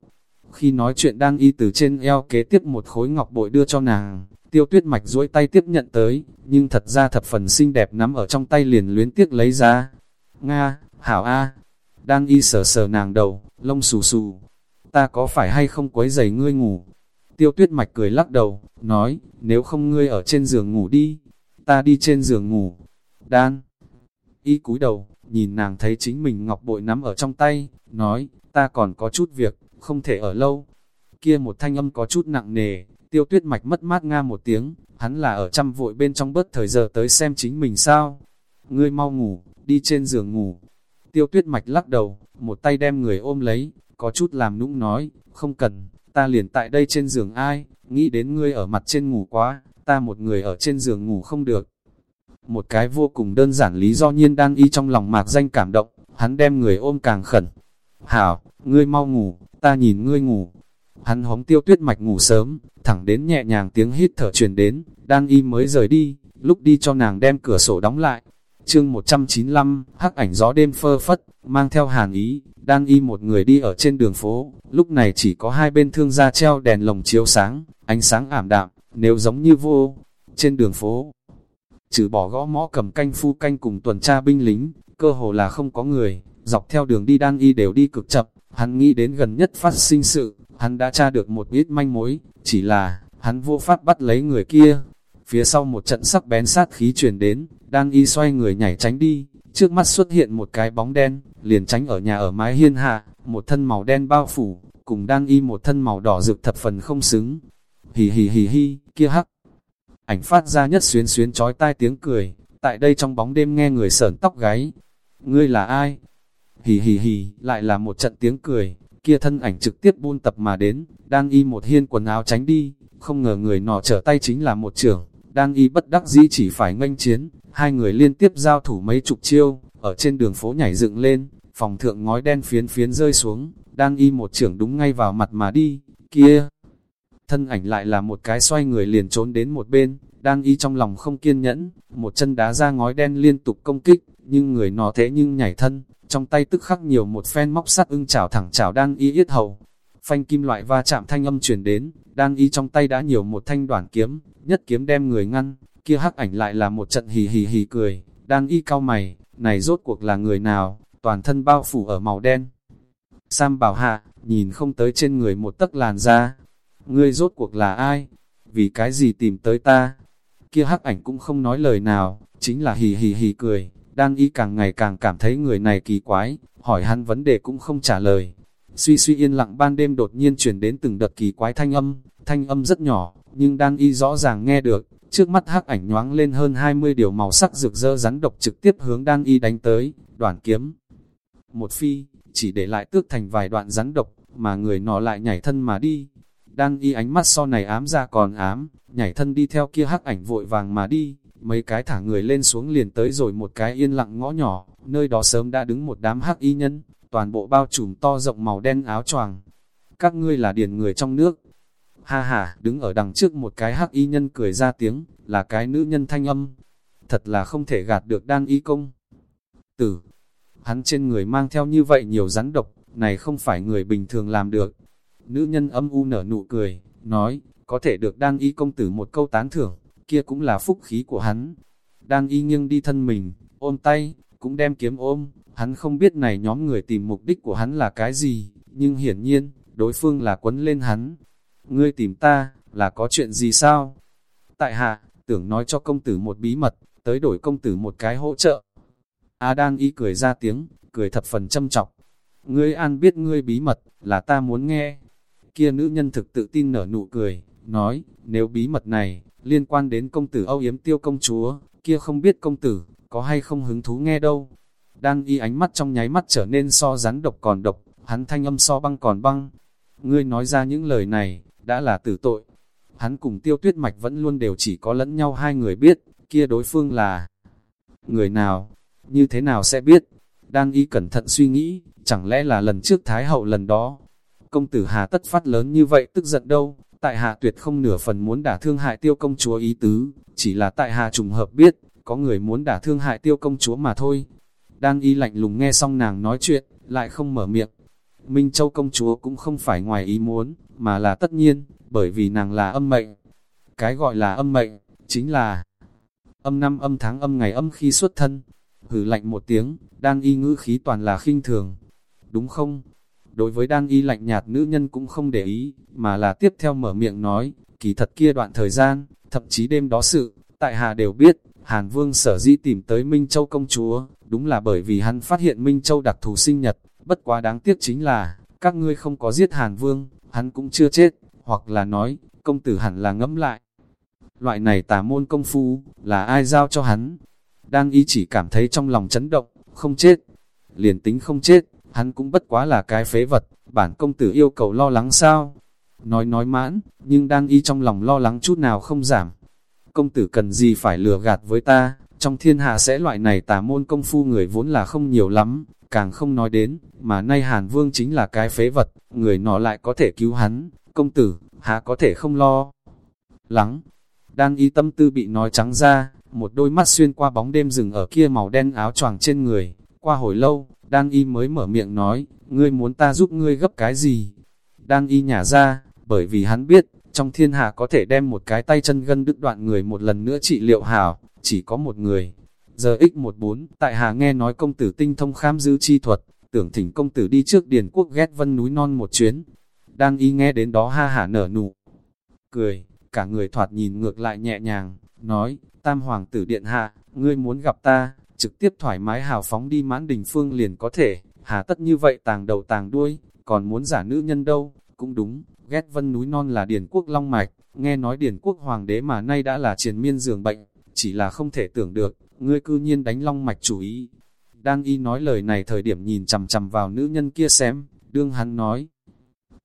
Khi nói chuyện đang y từ trên eo kế tiếp một khối ngọc bội đưa cho nàng, tiêu tuyết mạch duỗi tay tiếp nhận tới, nhưng thật ra thập phần xinh đẹp nắm ở trong tay liền luyến tiếc lấy ra. Nga, hảo A, đang y sờ sờ nàng đầu, lông xù xù. Ta có phải hay không quấy giày ngươi ngủ? Tiêu tuyết mạch cười lắc đầu, nói, nếu không ngươi ở trên giường ngủ đi, ta đi trên giường ngủ. Đan, y cúi đầu, nhìn nàng thấy chính mình ngọc bội nắm ở trong tay, nói, ta còn có chút việc, không thể ở lâu. Kia một thanh âm có chút nặng nề, tiêu tuyết mạch mất mát nga một tiếng, hắn là ở trăm vội bên trong bớt thời giờ tới xem chính mình sao. Ngươi mau ngủ, đi trên giường ngủ. Tiêu tuyết mạch lắc đầu, một tay đem người ôm lấy, có chút làm nũng nói, không cần, ta liền tại đây trên giường ai, nghĩ đến ngươi ở mặt trên ngủ quá, ta một người ở trên giường ngủ không được. Một cái vô cùng đơn giản lý do nhiên đang y trong lòng mạc danh cảm động, hắn đem người ôm càng khẩn. Hảo, ngươi mau ngủ, ta nhìn ngươi ngủ. Hắn hống tiêu tuyết mạch ngủ sớm, thẳng đến nhẹ nhàng tiếng hít thở truyền đến, đan y mới rời đi, lúc đi cho nàng đem cửa sổ đóng lại. Chương 195, hắc ảnh gió đêm phơ phất, mang theo hàn ý, đan y một người đi ở trên đường phố, lúc này chỉ có hai bên thương gia treo đèn lồng chiếu sáng, ánh sáng ảm đạm, nếu giống như vô, trên đường phố. Trừ bỏ gõ mõ cầm canh phu canh cùng tuần tra binh lính, cơ hồ là không có người, dọc theo đường đi đan y đều đi cực chậm, Hắn nghĩ đến gần nhất phát sinh sự, hắn đã tra được một ít manh mối, chỉ là, hắn vô pháp bắt lấy người kia. phía sau một trận sắc bén sát khí truyền đến, đang y xoay người nhảy tránh đi, trước mắt xuất hiện một cái bóng đen, liền tránh ở nhà ở mái hiên hạ, một thân màu đen bao phủ, cùng đang y một thân màu đỏ rực thập phần không xứng. Hì hì hì hì, kia hắc. Ảnh phát ra nhất xuyến xuyến chói tai tiếng cười, tại đây trong bóng đêm nghe người sởn tóc gáy. Ngươi là ai? Hì hì hì, lại là một trận tiếng cười, kia thân ảnh trực tiếp buôn tập mà đến, đang y một hiên quần áo tránh đi, không ngờ người nọ trở tay chính là một trưởng, đang y bất đắc dĩ chỉ phải nganh chiến, hai người liên tiếp giao thủ mấy chục chiêu, ở trên đường phố nhảy dựng lên, phòng thượng ngói đen phiến phiến rơi xuống, đang y một trưởng đúng ngay vào mặt mà đi, kia. Thân ảnh lại là một cái xoay người liền trốn đến một bên, đang y trong lòng không kiên nhẫn, một chân đá ra ngói đen liên tục công kích, nhưng người nó thế nhưng nhảy thân, trong tay tức khắc nhiều một phen móc sắt ưng chảo thẳng chảo đang y yết hầu. Phanh kim loại va chạm thanh âm truyền đến, đang y trong tay đã nhiều một thanh đoạn kiếm, nhất kiếm đem người ngăn, kia hắc ảnh lại là một trận hì hì hì cười, đang y cao mày, này rốt cuộc là người nào, toàn thân bao phủ ở màu đen. Sam bảo hạ, nhìn không tới trên người một tấc làn da, ngươi rốt cuộc là ai, vì cái gì tìm tới ta, kia hắc ảnh cũng không nói lời nào, chính là hì hì hì cười, đang y càng ngày càng cảm thấy người này kỳ quái, hỏi hắn vấn đề cũng không trả lời. Suy suy yên lặng ban đêm đột nhiên chuyển đến từng đợt kỳ quái thanh âm, thanh âm rất nhỏ, nhưng đang y rõ ràng nghe được, trước mắt hắc ảnh nhoáng lên hơn 20 điều màu sắc rực rỡ rắn độc trực tiếp hướng đang y đánh tới, đoạn kiếm. Một phi, chỉ để lại tước thành vài đoạn rắn độc, mà người nọ lại nhảy thân mà đi. Đang y ánh mắt so này ám ra còn ám, nhảy thân đi theo kia hắc ảnh vội vàng mà đi, mấy cái thả người lên xuống liền tới rồi một cái yên lặng ngõ nhỏ, nơi đó sớm đã đứng một đám hắc y nhân, toàn bộ bao trùm to rộng màu đen áo choàng. Các ngươi là điền người trong nước. Ha ha, đứng ở đằng trước một cái hắc y nhân cười ra tiếng, là cái nữ nhân thanh âm. Thật là không thể gạt được đan y công. Tử, hắn trên người mang theo như vậy nhiều rắn độc, này không phải người bình thường làm được. Nữ nhân âm u nở nụ cười, nói, có thể được đan y công tử một câu tán thưởng, kia cũng là phúc khí của hắn. Đan y nghiêng đi thân mình, ôm tay, cũng đem kiếm ôm, hắn không biết này nhóm người tìm mục đích của hắn là cái gì, nhưng hiển nhiên, đối phương là quấn lên hắn. Ngươi tìm ta, là có chuyện gì sao? Tại hạ, tưởng nói cho công tử một bí mật, tới đổi công tử một cái hỗ trợ. A Đan y cười ra tiếng, cười thập phần châm trọng. Ngươi an biết ngươi bí mật, là ta muốn nghe. Kia nữ nhân thực tự tin nở nụ cười, nói, nếu bí mật này, liên quan đến công tử Âu Yếm Tiêu công chúa, kia không biết công tử, có hay không hứng thú nghe đâu. Đang y ánh mắt trong nháy mắt trở nên so rắn độc còn độc, hắn thanh âm so băng còn băng. Ngươi nói ra những lời này, đã là tử tội. Hắn cùng tiêu tuyết mạch vẫn luôn đều chỉ có lẫn nhau hai người biết, kia đối phương là người nào, như thế nào sẽ biết. Đang y cẩn thận suy nghĩ, chẳng lẽ là lần trước Thái Hậu lần đó. Công tử Hà tất phát lớn như vậy tức giận đâu, tại hạ tuyệt không nửa phần muốn đả thương hại tiêu công chúa ý tứ, chỉ là tại hạ trùng hợp biết, có người muốn đả thương hại tiêu công chúa mà thôi. Đang y lạnh lùng nghe xong nàng nói chuyện, lại không mở miệng. Minh Châu công chúa cũng không phải ngoài ý muốn, mà là tất nhiên, bởi vì nàng là âm mệnh. Cái gọi là âm mệnh, chính là âm năm âm tháng âm ngày âm khi xuất thân. Hử lạnh một tiếng, đang y ngữ khí toàn là khinh thường. Đúng không? Đối với đang y lạnh nhạt nữ nhân cũng không để ý, mà là tiếp theo mở miệng nói, kỳ thật kia đoạn thời gian, thậm chí đêm đó sự, tại hạ đều biết, Hàn Vương sở dĩ tìm tới Minh Châu công chúa, đúng là bởi vì hắn phát hiện Minh Châu đặc thù sinh nhật, bất quá đáng tiếc chính là, các ngươi không có giết Hàn Vương, hắn cũng chưa chết, hoặc là nói, công tử hẳn là ngẫm lại. Loại này tà môn công phu, là ai giao cho hắn? Đang y chỉ cảm thấy trong lòng chấn động, không chết. Liền tính không chết, hắn cũng bất quá là cái phế vật, bản công tử yêu cầu lo lắng sao? Nói nói mãn, nhưng đang y trong lòng lo lắng chút nào không giảm. Công tử cần gì phải lừa gạt với ta, trong thiên hạ sẽ loại này tà môn công phu người vốn là không nhiều lắm, càng không nói đến, mà nay Hàn Vương chính là cái phế vật, người nọ lại có thể cứu hắn, công tử, hạ có thể không lo. Lắng, đang y tâm tư bị nói trắng ra, một đôi mắt xuyên qua bóng đêm rừng ở kia màu đen áo choàng trên người, qua hồi lâu, đang y mới mở miệng nói, ngươi muốn ta giúp ngươi gấp cái gì? Đang y nhả ra, bởi vì hắn biết, trong thiên hạ có thể đem một cái tay chân gân đứt đoạn người một lần nữa trị liệu hảo, chỉ có một người. Giờ x14, tại hà nghe nói công tử tinh thông khám giữ chi thuật, tưởng thỉnh công tử đi trước điền quốc ghét vân núi non một chuyến. Đang y nghe đến đó ha hả nở nụ. Cười, cả người thoạt nhìn ngược lại nhẹ nhàng, nói, Tam Hoàng tử Điện Hạ, ngươi muốn gặp ta, trực tiếp thoải mái hào phóng đi mãn đình phương liền có thể, hà tất như vậy tàng đầu tàng đuôi, còn muốn giả nữ nhân đâu, cũng đúng, ghét vân núi non là điển quốc long mạch, nghe nói điển quốc hoàng đế mà nay đã là triền miên giường bệnh, chỉ là không thể tưởng được, ngươi cư nhiên đánh long mạch chủ ý. Đan y nói lời này thời điểm nhìn chằm chằm vào nữ nhân kia xem, đương hắn nói.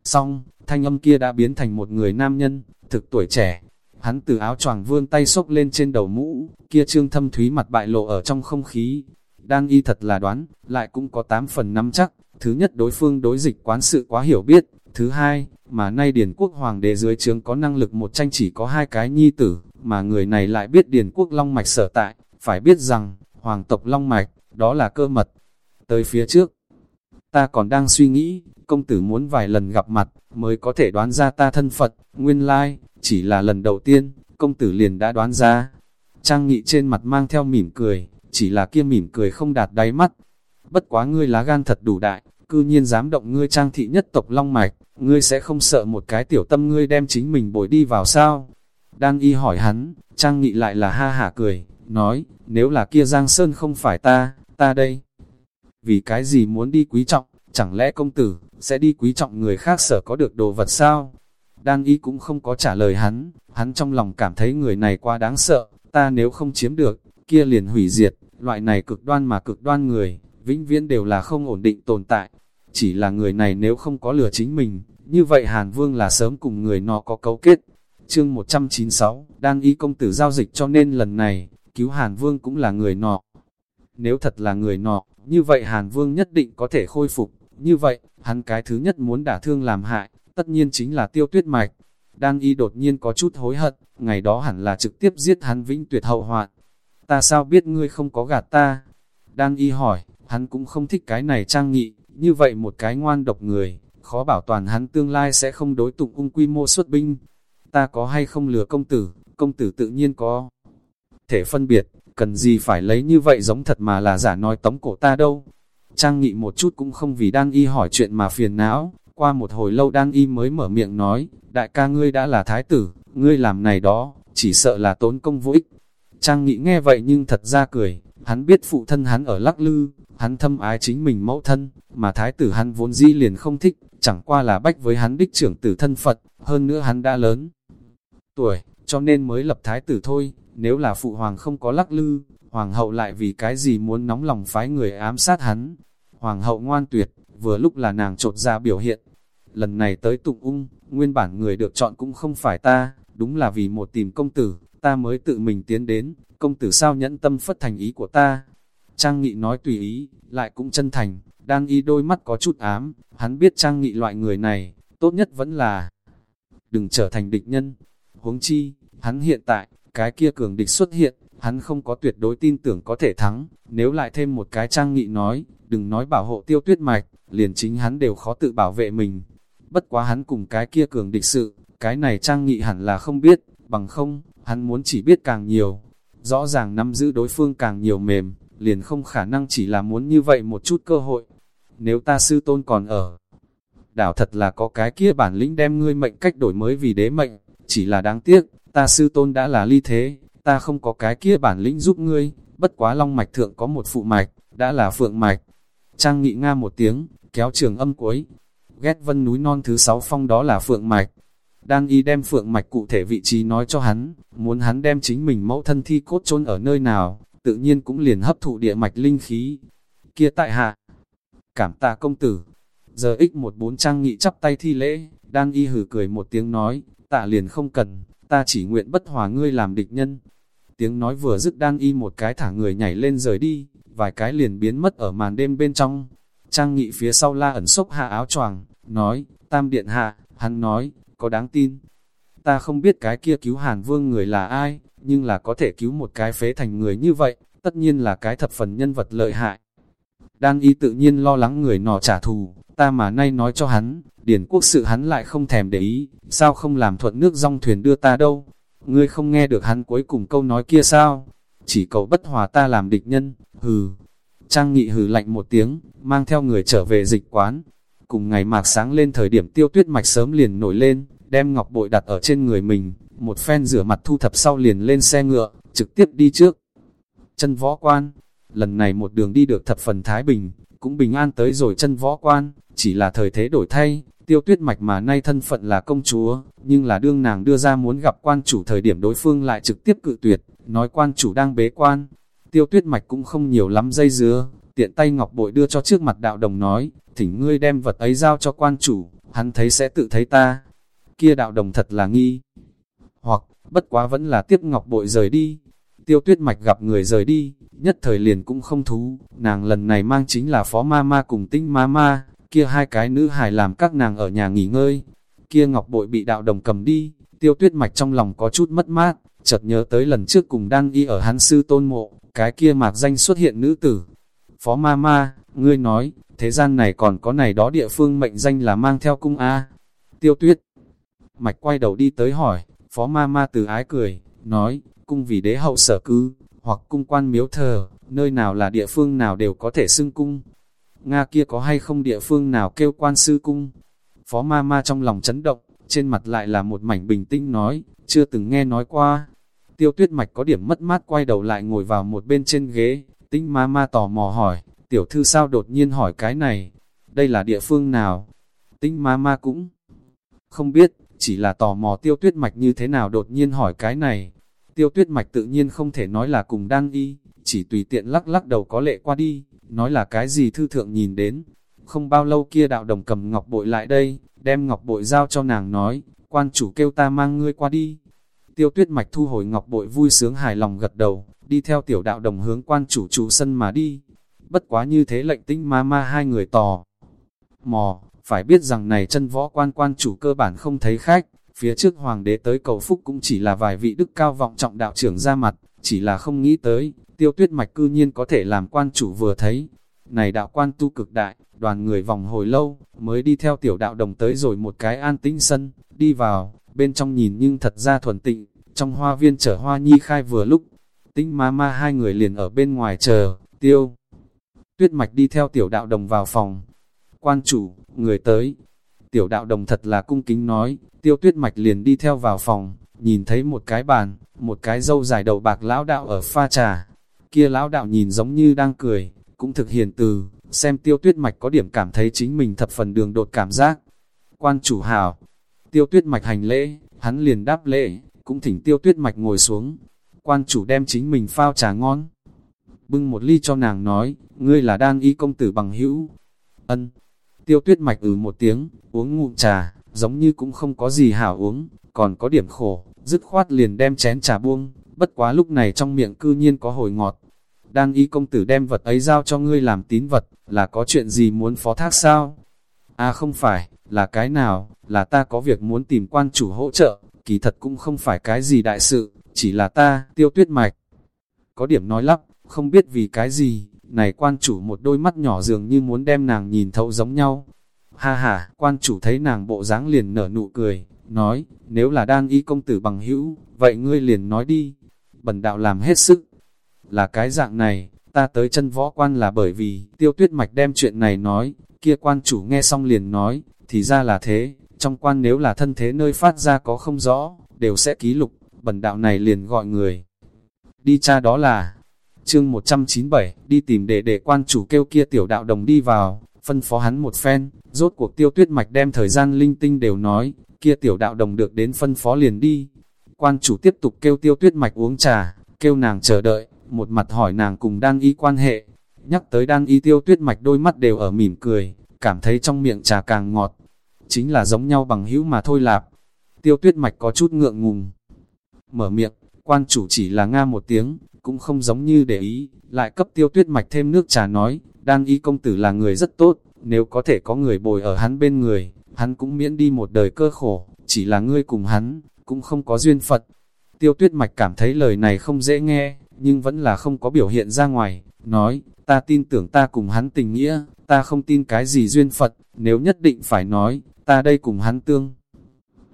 Xong, thanh âm kia đã biến thành một người nam nhân, thực tuổi trẻ. Hắn từ áo choàng vươn tay xốc lên trên đầu mũ, kia trương thâm thúy mặt bại lộ ở trong không khí. đang y thật là đoán, lại cũng có 8 phần năm chắc. Thứ nhất đối phương đối dịch quán sự quá hiểu biết. Thứ hai, mà nay Điền Quốc Hoàng đế dưới trướng có năng lực một tranh chỉ có hai cái nhi tử, mà người này lại biết Điền Quốc Long Mạch sở tại, phải biết rằng, Hoàng tộc Long Mạch, đó là cơ mật. Tới phía trước, ta còn đang suy nghĩ, công tử muốn vài lần gặp mặt, mới có thể đoán ra ta thân Phật, nguyên lai, chỉ là lần đầu tiên, công tử liền đã đoán ra. Trang nghị trên mặt mang theo mỉm cười, chỉ là kia mỉm cười không đạt đáy mắt. Bất quá ngươi lá gan thật đủ đại, cư nhiên dám động ngươi trang thị nhất tộc long mạch, ngươi sẽ không sợ một cái tiểu tâm ngươi đem chính mình bồi đi vào sao? Đan y hỏi hắn, trang nghị lại là ha hả cười, nói, nếu là kia Giang Sơn không phải ta, ta đây. Vì cái gì muốn đi quý trọng, chẳng lẽ công tử, sẽ đi quý trọng người khác sở có được đồ vật sao? Đan y cũng không có trả lời hắn, hắn trong lòng cảm thấy người này quá đáng sợ, ta nếu không chiếm được, kia liền hủy diệt, loại này cực đoan mà cực đoan người, vĩnh viễn đều là không ổn định tồn tại. Chỉ là người này nếu không có lừa chính mình, như vậy Hàn Vương là sớm cùng người nó có cấu kết. Chương 196, đan y công tử giao dịch cho nên lần này, cứu Hàn Vương cũng là người nọ. Nếu thật là người nọ, như vậy Hàn Vương nhất định có thể khôi phục. Như vậy, hắn cái thứ nhất muốn đả thương làm hại, tất nhiên chính là tiêu tuyết mạch. Đan y đột nhiên có chút hối hận, ngày đó hẳn là trực tiếp giết hắn vĩnh tuyệt hậu hoạn. Ta sao biết ngươi không có gạt ta? Đan y hỏi, hắn cũng không thích cái này trang nghị, như vậy một cái ngoan độc người, khó bảo toàn hắn tương lai sẽ không đối tụng ung quy mô xuất binh. Ta có hay không lừa công tử, công tử tự nhiên có. Thể phân biệt, cần gì phải lấy như vậy giống thật mà là giả nói tống cổ ta đâu. Trang nghị một chút cũng không vì đan y hỏi chuyện mà phiền não, qua một hồi lâu đang im mới mở miệng nói, đại ca ngươi đã là thái tử, ngươi làm này đó, chỉ sợ là tốn công vô ích. Trang nghị nghe vậy nhưng thật ra cười, hắn biết phụ thân hắn ở lắc lư, hắn thâm ái chính mình mẫu thân, mà thái tử hắn vốn dĩ liền không thích, chẳng qua là bách với hắn đích trưởng tử thân Phật, hơn nữa hắn đã lớn tuổi, cho nên mới lập thái tử thôi, nếu là phụ hoàng không có lắc lư, hoàng hậu lại vì cái gì muốn nóng lòng phái người ám sát hắn. Hoàng hậu ngoan tuyệt, vừa lúc là nàng trột ra biểu hiện. Lần này tới tụng ung, nguyên bản người được chọn cũng không phải ta, đúng là vì một tìm công tử, ta mới tự mình tiến đến, công tử sao nhẫn tâm phất thành ý của ta. Trang Nghị nói tùy ý, lại cũng chân thành, đang y đôi mắt có chút ám, hắn biết Trang Nghị loại người này, tốt nhất vẫn là đừng trở thành địch nhân. Huống chi, hắn hiện tại, cái kia cường địch xuất hiện, hắn không có tuyệt đối tin tưởng có thể thắng, nếu lại thêm một cái Trang Nghị nói, đừng nói bảo hộ tiêu tuyết mạch, liền chính hắn đều khó tự bảo vệ mình. Bất quá hắn cùng cái kia cường địch sự, cái này Trang Nghị hẳn là không biết, bằng không, hắn muốn chỉ biết càng nhiều. Rõ ràng nắm giữ đối phương càng nhiều mềm, liền không khả năng chỉ là muốn như vậy một chút cơ hội. Nếu ta sư tôn còn ở, đảo thật là có cái kia bản lĩnh đem ngươi mệnh cách đổi mới vì đế mệnh, chỉ là đáng tiếc, ta sư tôn đã là ly thế, ta không có cái kia bản lĩnh giúp ngươi, bất quá long mạch thượng có một phụ mạch, đã là phượng mạch. Trang nghị nga một tiếng, kéo trường âm cuối. Ghét vân núi non thứ sáu phong đó là phượng mạch. Đang y đem phượng mạch cụ thể vị trí nói cho hắn, muốn hắn đem chính mình mẫu thân thi cốt chôn ở nơi nào, tự nhiên cũng liền hấp thụ địa mạch linh khí. Kia tại hạ, cảm tạ công tử. Giờ x một bốn trang nghị chắp tay thi lễ, đang y hử cười một tiếng nói, tạ liền không cần, ta chỉ nguyện bất hòa ngươi làm địch nhân. Tiếng nói vừa dứt đang y một cái thả người nhảy lên rời đi, vài cái liền biến mất ở màn đêm bên trong. Trang nghị phía sau la ẩn sốc hạ áo choàng, nói, tam điện hạ, hắn nói, có đáng tin. Ta không biết cái kia cứu hàn vương người là ai, nhưng là có thể cứu một cái phế thành người như vậy, tất nhiên là cái thập phần nhân vật lợi hại. Đan y tự nhiên lo lắng người nọ trả thù, ta mà nay nói cho hắn, điển quốc sự hắn lại không thèm để ý, sao không làm thuận nước dong thuyền đưa ta đâu. Ngươi không nghe được hắn cuối cùng câu nói kia sao? Chỉ cầu bất hòa ta làm địch nhân, hừ. Trang nghị hừ lạnh một tiếng, mang theo người trở về dịch quán. Cùng ngày mạc sáng lên thời điểm tiêu tuyết mạch sớm liền nổi lên, đem ngọc bội đặt ở trên người mình, một phen rửa mặt thu thập sau liền lên xe ngựa, trực tiếp đi trước. Chân võ quan, lần này một đường đi được thập phần Thái Bình, cũng bình an tới rồi chân võ quan, chỉ là thời thế đổi thay, tiêu tuyết mạch mà nay thân phận là công chúa, nhưng là đương nàng đưa ra muốn gặp quan chủ thời điểm đối phương lại trực tiếp cự tuyệt, nói quan chủ đang bế quan. Tiêu tuyết mạch cũng không nhiều lắm dây dứa, tiện tay ngọc bội đưa cho trước mặt đạo đồng nói, thỉnh ngươi đem vật ấy giao cho quan chủ, hắn thấy sẽ tự thấy ta. Kia đạo đồng thật là nghi. Hoặc, bất quá vẫn là tiếp ngọc bội rời đi. Tiêu tuyết mạch gặp người rời đi, nhất thời liền cũng không thú, nàng lần này mang chính là phó ma ma cùng tinh ma ma, kia hai cái nữ hài làm các nàng ở nhà nghỉ ngơi. Kia ngọc bội bị đạo đồng cầm đi, tiêu tuyết mạch trong lòng có chút mất mát, chợt nhớ tới lần trước cùng đang y ở hắn sư tôn mộ, cái kia mạc danh xuất hiện nữ tử. Phó ma ma, ngươi nói, thế gian này còn có này đó địa phương mệnh danh là mang theo cung A. Tiêu tuyết, mạch quay đầu đi tới hỏi, phó ma ma từ ái cười, nói, cung vì đế hậu sở cư, hoặc cung quan miếu thờ, nơi nào là địa phương nào đều có thể xưng cung. Nga kia có hay không địa phương nào kêu quan sư cung? Phó ma ma trong lòng chấn động, trên mặt lại là một mảnh bình tĩnh nói, chưa từng nghe nói qua. Tiêu tuyết mạch có điểm mất mát quay đầu lại ngồi vào một bên trên ghế, tinh ma ma tò mò hỏi, tiểu thư sao đột nhiên hỏi cái này, đây là địa phương nào? Tinh ma ma cũng không biết, chỉ là tò mò tiêu tuyết mạch như thế nào đột nhiên hỏi cái này. Tiêu tuyết mạch tự nhiên không thể nói là cùng đang y, chỉ tùy tiện lắc lắc đầu có lệ qua đi, nói là cái gì thư thượng nhìn đến. Không bao lâu kia đạo đồng cầm ngọc bội lại đây, đem ngọc bội giao cho nàng nói, quan chủ kêu ta mang ngươi qua đi. Tiêu tuyết mạch thu hồi ngọc bội vui sướng hài lòng gật đầu, đi theo tiểu đạo đồng hướng quan chủ chủ sân mà đi. Bất quá như thế lệnh tinh ma ma hai người tò. Mò, phải biết rằng này chân võ quan quan chủ cơ bản không thấy khách, phía trước hoàng đế tới cầu phúc cũng chỉ là vài vị đức cao vọng trọng đạo trưởng ra mặt, chỉ là không nghĩ tới, tiêu tuyết mạch cư nhiên có thể làm quan chủ vừa thấy. Này đạo quan tu cực đại, đoàn người vòng hồi lâu, mới đi theo tiểu đạo đồng tới rồi một cái an tĩnh sân, đi vào, bên trong nhìn nhưng thật ra thuần tịnh, trong hoa viên chở hoa nhi khai vừa lúc, tinh ma ma hai người liền ở bên ngoài chờ, tiêu. Tuyết mạch đi theo tiểu đạo đồng vào phòng, quan chủ, người tới. Tiểu đạo đồng thật là cung kính nói, tiêu tuyết mạch liền đi theo vào phòng, nhìn thấy một cái bàn, một cái dâu dài đầu bạc lão đạo ở pha trà. Kia lão đạo nhìn giống như đang cười, cũng thực hiền từ, xem tiêu tuyết mạch có điểm cảm thấy chính mình thập phần đường đột cảm giác. Quan chủ hảo, tiêu tuyết mạch hành lễ, hắn liền đáp lễ, cũng thỉnh tiêu tuyết mạch ngồi xuống. Quan chủ đem chính mình phao trà ngon. Bưng một ly cho nàng nói, ngươi là đan y công tử bằng hữu. Ân, tiêu tuyết mạch ừ một tiếng, uống ngụm trà, giống như cũng không có gì hảo uống, còn có điểm khổ, dứt khoát liền đem chén trà buông, bất quá lúc này trong miệng cư nhiên có hồi ngọt. Đan y công tử đem vật ấy giao cho ngươi làm tín vật, là có chuyện gì muốn phó thác sao? À không phải, là cái nào, là ta có việc muốn tìm quan chủ hỗ trợ, kỳ thật cũng không phải cái gì đại sự, chỉ là ta, tiêu tuyết mạch. Có điểm nói lắp, không biết vì cái gì, này quan chủ một đôi mắt nhỏ dường như muốn đem nàng nhìn thấu giống nhau. Ha ha, quan chủ thấy nàng bộ dáng liền nở nụ cười, nói, nếu là đan y công tử bằng hữu, vậy ngươi liền nói đi. Bần đạo làm hết sức. Là cái dạng này, ta tới chân võ quan là bởi vì, tiêu tuyết mạch đem chuyện này nói, kia quan chủ nghe xong liền nói, thì ra là thế, trong quan nếu là thân thế nơi phát ra có không rõ, đều sẽ ký lục, bần đạo này liền gọi người. Đi cha đó là, chương 197, đi tìm để để quan chủ kêu kia tiểu đạo đồng đi vào, phân phó hắn một phen, rốt cuộc tiêu tuyết mạch đem thời gian linh tinh đều nói, kia tiểu đạo đồng được đến phân phó liền đi. Quan chủ tiếp tục kêu tiêu tuyết mạch uống trà, kêu nàng chờ đợi, một mặt hỏi nàng cùng đang y quan hệ. Nhắc tới đang y tiêu tuyết mạch đôi mắt đều ở mỉm cười, cảm thấy trong miệng trà càng ngọt. Chính là giống nhau bằng hữu mà thôi lạp. Tiêu tuyết mạch có chút ngượng ngùng. Mở miệng, quan chủ chỉ là nga một tiếng, cũng không giống như để ý, lại cấp tiêu tuyết mạch thêm nước trà nói, đang y công tử là người rất tốt, nếu có thể có người bồi ở hắn bên người, hắn cũng miễn đi một đời cơ khổ, chỉ là ngươi cùng hắn, cũng không có duyên Phật. Tiêu tuyết mạch cảm thấy lời này không dễ nghe, nhưng vẫn là không có biểu hiện ra ngoài, nói, ta tin tưởng ta cùng hắn tình nghĩa, ta không tin cái gì duyên Phật, nếu nhất định phải nói, ta đây cùng hắn tương.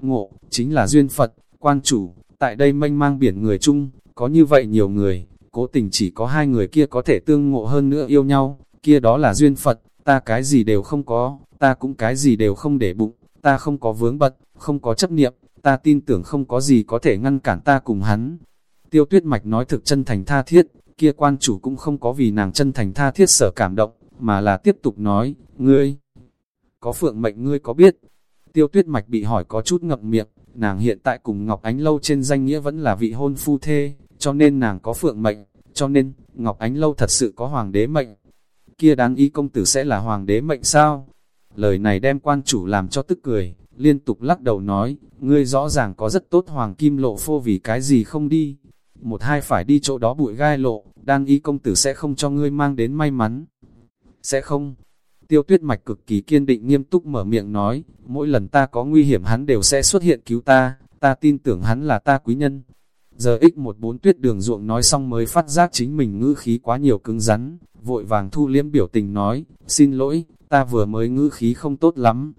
Ngộ, chính là duyên Phật, quan chủ, tại đây mênh mang biển người chung, có như vậy nhiều người, cố tình chỉ có hai người kia có thể tương ngộ hơn nữa yêu nhau, kia đó là duyên Phật, ta cái gì đều không có, ta cũng cái gì đều không để bụng, ta không có vướng bật, không có chấp niệm, ta tin tưởng không có gì có thể ngăn cản ta cùng hắn. Tiêu tuyết mạch nói thực chân thành tha thiết, kia quan chủ cũng không có vì nàng chân thành tha thiết sở cảm động, mà là tiếp tục nói, ngươi, có phượng mệnh ngươi có biết? Tiêu tuyết mạch bị hỏi có chút ngậm miệng, nàng hiện tại cùng Ngọc Ánh Lâu trên danh nghĩa vẫn là vị hôn phu thê, cho nên nàng có phượng mệnh, cho nên, Ngọc Ánh Lâu thật sự có hoàng đế mệnh. Kia đáng ý công tử sẽ là hoàng đế mệnh sao? Lời này đem quan chủ làm cho tức cười, liên tục lắc đầu nói, ngươi rõ ràng có rất tốt hoàng kim lộ phô vì cái gì không đi. Một hai phải đi chỗ đó bụi gai lộ, đang ý công tử sẽ không cho ngươi mang đến may mắn. Sẽ không. Tiêu tuyết mạch cực kỳ kiên định nghiêm túc mở miệng nói, mỗi lần ta có nguy hiểm hắn đều sẽ xuất hiện cứu ta, ta tin tưởng hắn là ta quý nhân. Giờ x một bốn tuyết đường ruộng nói xong mới phát giác chính mình ngữ khí quá nhiều cứng rắn, vội vàng thu liếm biểu tình nói, xin lỗi, ta vừa mới ngữ khí không tốt lắm.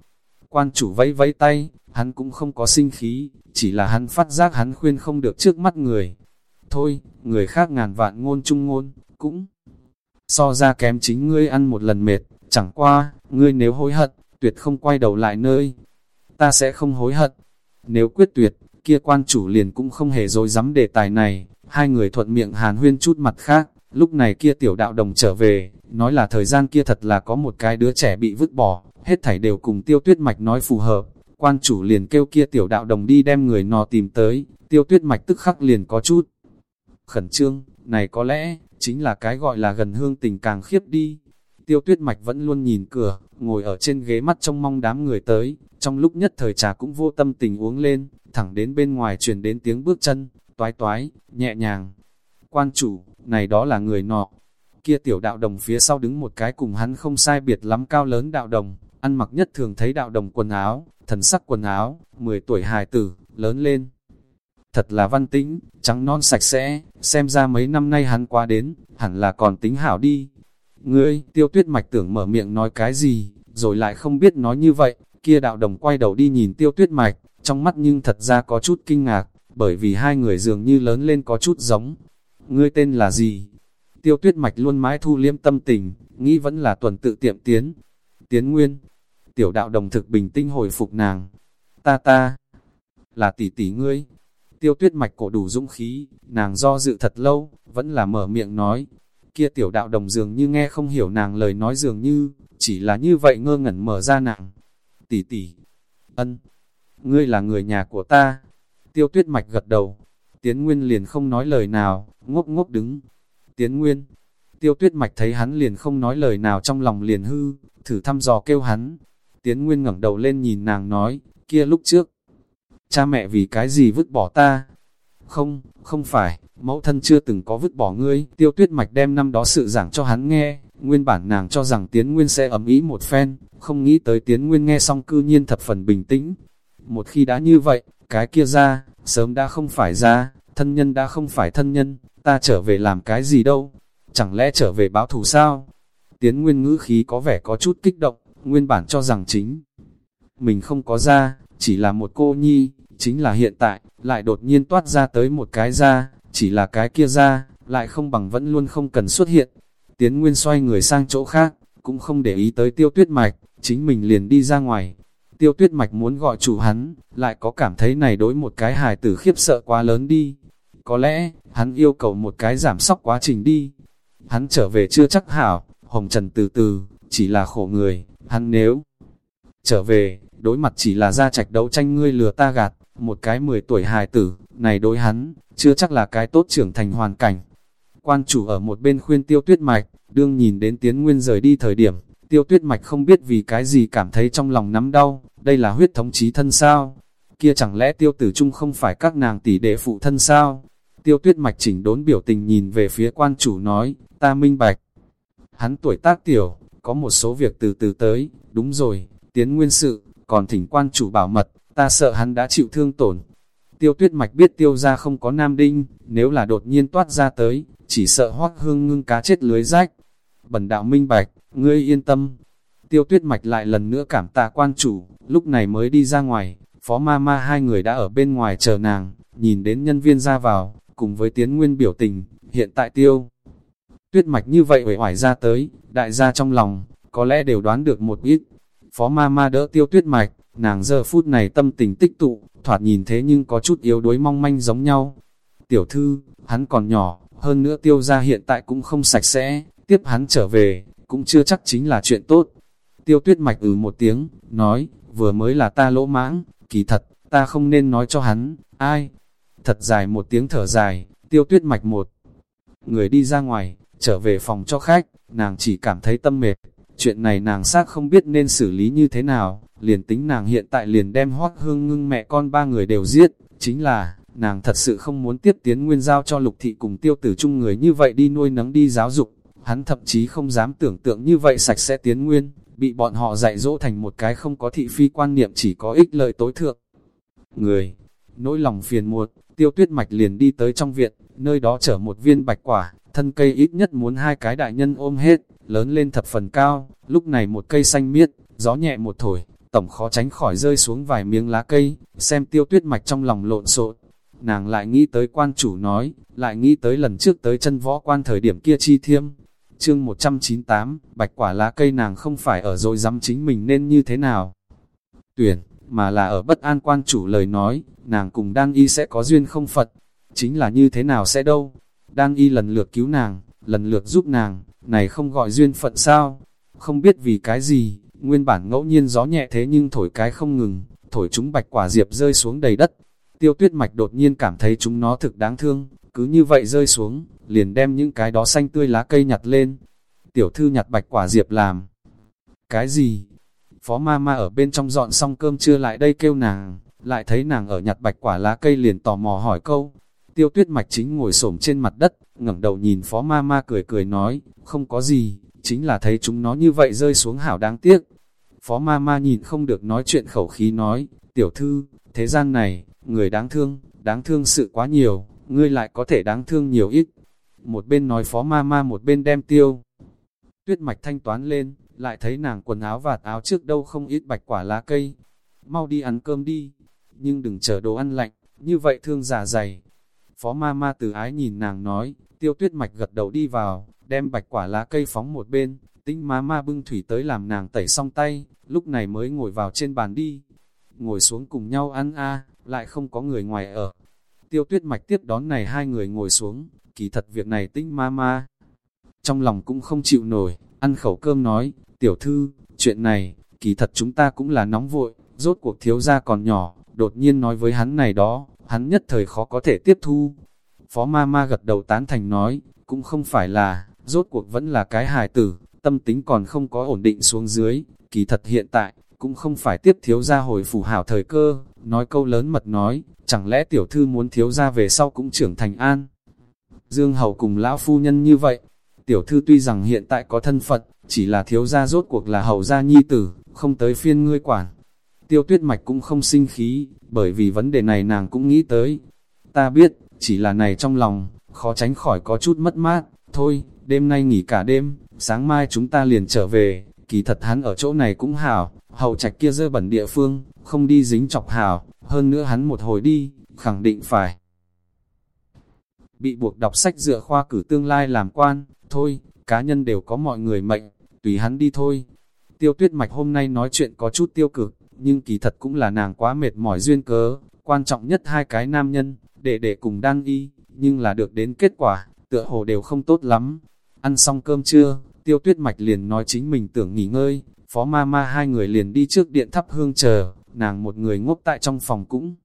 Quan chủ vẫy vẫy tay, hắn cũng không có sinh khí, chỉ là hắn phát giác hắn khuyên không được trước mắt người. Thôi, người khác ngàn vạn ngôn trung ngôn, cũng so ra kém chính ngươi ăn một lần mệt, chẳng qua, ngươi nếu hối hận, tuyệt không quay đầu lại nơi. Ta sẽ không hối hận. Nếu quyết tuyệt, kia quan chủ liền cũng không hề dối dám đề tài này, hai người thuận miệng hàn huyên chút mặt khác, lúc này kia tiểu đạo đồng trở về, nói là thời gian kia thật là có một cái đứa trẻ bị vứt bỏ, hết thảy đều cùng tiêu tuyết mạch nói phù hợp, quan chủ liền kêu kia tiểu đạo đồng đi đem người nò tìm tới, tiêu tuyết mạch tức khắc liền có chút khẩn trương, này có lẽ, chính là cái gọi là gần hương tình càng khiếp đi. Tiêu tuyết mạch vẫn luôn nhìn cửa, ngồi ở trên ghế mắt trong mong đám người tới, trong lúc nhất thời trà cũng vô tâm tình uống lên, thẳng đến bên ngoài truyền đến tiếng bước chân, toái toái, nhẹ nhàng. Quan chủ, này đó là người nọ. Kia tiểu đạo đồng phía sau đứng một cái cùng hắn không sai biệt lắm cao lớn đạo đồng, ăn mặc nhất thường thấy đạo đồng quần áo, thần sắc quần áo, 10 tuổi hài tử, lớn lên. Thật là văn tĩnh, trắng non sạch sẽ, xem ra mấy năm nay hắn qua đến, hẳn là còn tính hảo đi. Ngươi, tiêu tuyết mạch tưởng mở miệng nói cái gì, rồi lại không biết nói như vậy, kia đạo đồng quay đầu đi nhìn tiêu tuyết mạch, trong mắt nhưng thật ra có chút kinh ngạc, bởi vì hai người dường như lớn lên có chút giống. Ngươi tên là gì? Tiêu tuyết mạch luôn mãi thu liêm tâm tình, nghĩ vẫn là tuần tự tiệm tiến. Tiến nguyên, tiểu đạo đồng thực bình tinh hồi phục nàng. Ta ta, là tỷ tỷ ngươi. Tiêu tuyết mạch cổ đủ dũng khí, nàng do dự thật lâu, vẫn là mở miệng nói. Kia tiểu đạo đồng dường như nghe không hiểu nàng lời nói dường như, chỉ là như vậy ngơ ngẩn mở ra nàng. Tỷ tỷ, ân, ngươi là người nhà của ta. Tiêu tuyết mạch gật đầu, Tiến Nguyên liền không nói lời nào, ngốc ngốc đứng. Tiến Nguyên, tiêu tuyết mạch thấy hắn liền không nói lời nào trong lòng liền hư, thử thăm dò kêu hắn. Tiến Nguyên ngẩng đầu lên nhìn nàng nói, kia lúc trước, cha mẹ vì cái gì vứt bỏ ta? Không, không phải, mẫu thân chưa từng có vứt bỏ ngươi, tiêu tuyết mạch đem năm đó sự giảng cho hắn nghe, nguyên bản nàng cho rằng Tiến Nguyên sẽ ấm ý một phen, không nghĩ tới Tiến Nguyên nghe xong cư nhiên thập phần bình tĩnh. Một khi đã như vậy, cái kia ra, sớm đã không phải ra, thân nhân đã không phải thân nhân, ta trở về làm cái gì đâu, chẳng lẽ trở về báo thù sao? Tiến Nguyên ngữ khí có vẻ có chút kích động, nguyên bản cho rằng chính. Mình không có ra, chỉ là một cô nhi, chính là hiện tại, lại đột nhiên toát ra tới một cái ra, chỉ là cái kia ra, lại không bằng vẫn luôn không cần xuất hiện. Tiến Nguyên xoay người sang chỗ khác, cũng không để ý tới tiêu tuyết mạch, chính mình liền đi ra ngoài. Tiêu tuyết mạch muốn gọi chủ hắn, lại có cảm thấy này đối một cái hài tử khiếp sợ quá lớn đi. Có lẽ, hắn yêu cầu một cái giảm sóc quá trình đi. Hắn trở về chưa chắc hảo, hồng trần từ từ, chỉ là khổ người, hắn nếu trở về, đối mặt chỉ là ra trạch đấu tranh ngươi lừa ta gạt, một cái 10 tuổi hài tử, này đối hắn, chưa chắc là cái tốt trưởng thành hoàn cảnh. Quan chủ ở một bên khuyên tiêu tuyết mạch, đương nhìn đến tiến nguyên rời đi thời điểm, tiêu tuyết mạch không biết vì cái gì cảm thấy trong lòng nắm đau, đây là huyết thống chí thân sao? Kia chẳng lẽ tiêu tử trung không phải các nàng tỷ đệ phụ thân sao? Tiêu tuyết mạch chỉnh đốn biểu tình nhìn về phía quan chủ nói, ta minh bạch. Hắn tuổi tác tiểu, có một số việc từ từ tới, đúng rồi, tiến nguyên sự, còn thỉnh quan chủ bảo mật, ta sợ hắn đã chịu thương tổn. Tiêu tuyết mạch biết tiêu ra không có nam đinh, nếu là đột nhiên toát ra tới, chỉ sợ hoác hương ngưng cá chết lưới rách. Bần đạo minh bạch, ngươi yên tâm. Tiêu tuyết mạch lại lần nữa cảm tạ quan chủ, lúc này mới đi ra ngoài, phó ma ma hai người đã ở bên ngoài chờ nàng, nhìn đến nhân viên ra vào, cùng với tiến nguyên biểu tình, hiện tại tiêu. Tuyết mạch như vậy uể oải ra tới, đại gia trong lòng, có lẽ đều đoán được một ít. Phó ma ma đỡ tiêu tuyết mạch, nàng giờ phút này tâm tình tích tụ, thoạt nhìn thế nhưng có chút yếu đuối mong manh giống nhau. Tiểu thư, hắn còn nhỏ, hơn nữa tiêu ra hiện tại cũng không sạch sẽ, tiếp hắn trở về, cũng chưa chắc chính là chuyện tốt. Tiêu tuyết mạch ừ một tiếng, nói, vừa mới là ta lỗ mãng, kỳ thật, ta không nên nói cho hắn, ai. Thật dài một tiếng thở dài, tiêu tuyết mạch một. Người đi ra ngoài, trở về phòng cho khách, nàng chỉ cảm thấy tâm mệt. Chuyện này nàng xác không biết nên xử lý như thế nào, liền tính nàng hiện tại liền đem hoác hương ngưng mẹ con ba người đều giết, chính là, nàng thật sự không muốn tiếp tiến nguyên giao cho lục thị cùng tiêu tử chung người như vậy đi nuôi nấng đi giáo dục, hắn thậm chí không dám tưởng tượng như vậy sạch sẽ tiến nguyên, bị bọn họ dạy dỗ thành một cái không có thị phi quan niệm chỉ có ích lợi tối thượng. Người, nỗi lòng phiền muộn, tiêu tuyết mạch liền đi tới trong viện, nơi đó chở một viên bạch quả, thân cây ít nhất muốn hai cái đại nhân ôm hết, lớn lên thập phần cao, lúc này một cây xanh miết, gió nhẹ một thổi, tổng khó tránh khỏi rơi xuống vài miếng lá cây, xem tiêu tuyết mạch trong lòng lộn xộn. Nàng lại nghĩ tới quan chủ nói, lại nghĩ tới lần trước tới chân võ quan thời điểm kia chi thiêm. Chương 198, bạch quả lá cây nàng không phải ở rồi dám chính mình nên như thế nào. Tuyển, mà là ở bất an quan chủ lời nói, nàng cùng đang y sẽ có duyên không Phật. Chính là như thế nào sẽ đâu. Đang y lần lượt cứu nàng, lần lượt giúp nàng, này không gọi duyên phận sao? Không biết vì cái gì, nguyên bản ngẫu nhiên gió nhẹ thế nhưng thổi cái không ngừng, thổi chúng bạch quả diệp rơi xuống đầy đất. Tiêu tuyết mạch đột nhiên cảm thấy chúng nó thực đáng thương, cứ như vậy rơi xuống, liền đem những cái đó xanh tươi lá cây nhặt lên. Tiểu thư nhặt bạch quả diệp làm. Cái gì? Phó ma ma ở bên trong dọn xong cơm chưa lại đây kêu nàng, lại thấy nàng ở nhặt bạch quả lá cây liền tò mò hỏi câu. Tiêu tuyết mạch chính ngồi xổm trên mặt đất, ngẩng đầu nhìn phó ma ma cười cười nói, không có gì, chính là thấy chúng nó như vậy rơi xuống hảo đáng tiếc. Phó ma ma nhìn không được nói chuyện khẩu khí nói, tiểu thư, thế gian này, người đáng thương, đáng thương sự quá nhiều, ngươi lại có thể đáng thương nhiều ít. Một bên nói phó ma ma một bên đem tiêu. Tuyết mạch thanh toán lên, lại thấy nàng quần áo vạt áo trước đâu không ít bạch quả lá cây. Mau đi ăn cơm đi, nhưng đừng chờ đồ ăn lạnh, như vậy thương giả dày. Phó ma ma từ ái nhìn nàng nói, tiêu tuyết mạch gật đầu đi vào, đem bạch quả lá cây phóng một bên, tinh má ma bưng thủy tới làm nàng tẩy xong tay, lúc này mới ngồi vào trên bàn đi. Ngồi xuống cùng nhau ăn a lại không có người ngoài ở. Tiêu tuyết mạch tiếp đón này hai người ngồi xuống, kỳ thật việc này tinh ma ma. Trong lòng cũng không chịu nổi, ăn khẩu cơm nói, tiểu thư, chuyện này, kỳ thật chúng ta cũng là nóng vội, rốt cuộc thiếu gia còn nhỏ, đột nhiên nói với hắn này đó, hắn nhất thời khó có thể tiếp thu. Phó ma ma gật đầu tán thành nói, cũng không phải là, rốt cuộc vẫn là cái hài tử, tâm tính còn không có ổn định xuống dưới, kỳ thật hiện tại, cũng không phải tiếp thiếu gia hồi phủ hảo thời cơ, nói câu lớn mật nói, chẳng lẽ tiểu thư muốn thiếu gia về sau cũng trưởng thành an. Dương Hầu cùng lão phu nhân như vậy, tiểu thư tuy rằng hiện tại có thân phận, chỉ là thiếu gia rốt cuộc là hầu gia nhi tử, không tới phiên ngươi quản. Tiêu tuyết mạch cũng không sinh khí, bởi vì vấn đề này nàng cũng nghĩ tới. Ta biết, chỉ là này trong lòng, khó tránh khỏi có chút mất mát, thôi, đêm nay nghỉ cả đêm, sáng mai chúng ta liền trở về, kỳ thật hắn ở chỗ này cũng hảo, hậu trạch kia dơ bẩn địa phương, không đi dính chọc hảo, hơn nữa hắn một hồi đi, khẳng định phải. Bị buộc đọc sách dựa khoa cử tương lai làm quan, thôi, cá nhân đều có mọi người mệnh, tùy hắn đi thôi. Tiêu tuyết mạch hôm nay nói chuyện có chút tiêu cực, nhưng kỳ thật cũng là nàng quá mệt mỏi duyên cớ, quan trọng nhất hai cái nam nhân, để để cùng đang y, nhưng là được đến kết quả, tựa hồ đều không tốt lắm. Ăn xong cơm trưa, tiêu tuyết mạch liền nói chính mình tưởng nghỉ ngơi, phó ma ma hai người liền đi trước điện thắp hương chờ, nàng một người ngốc tại trong phòng cũng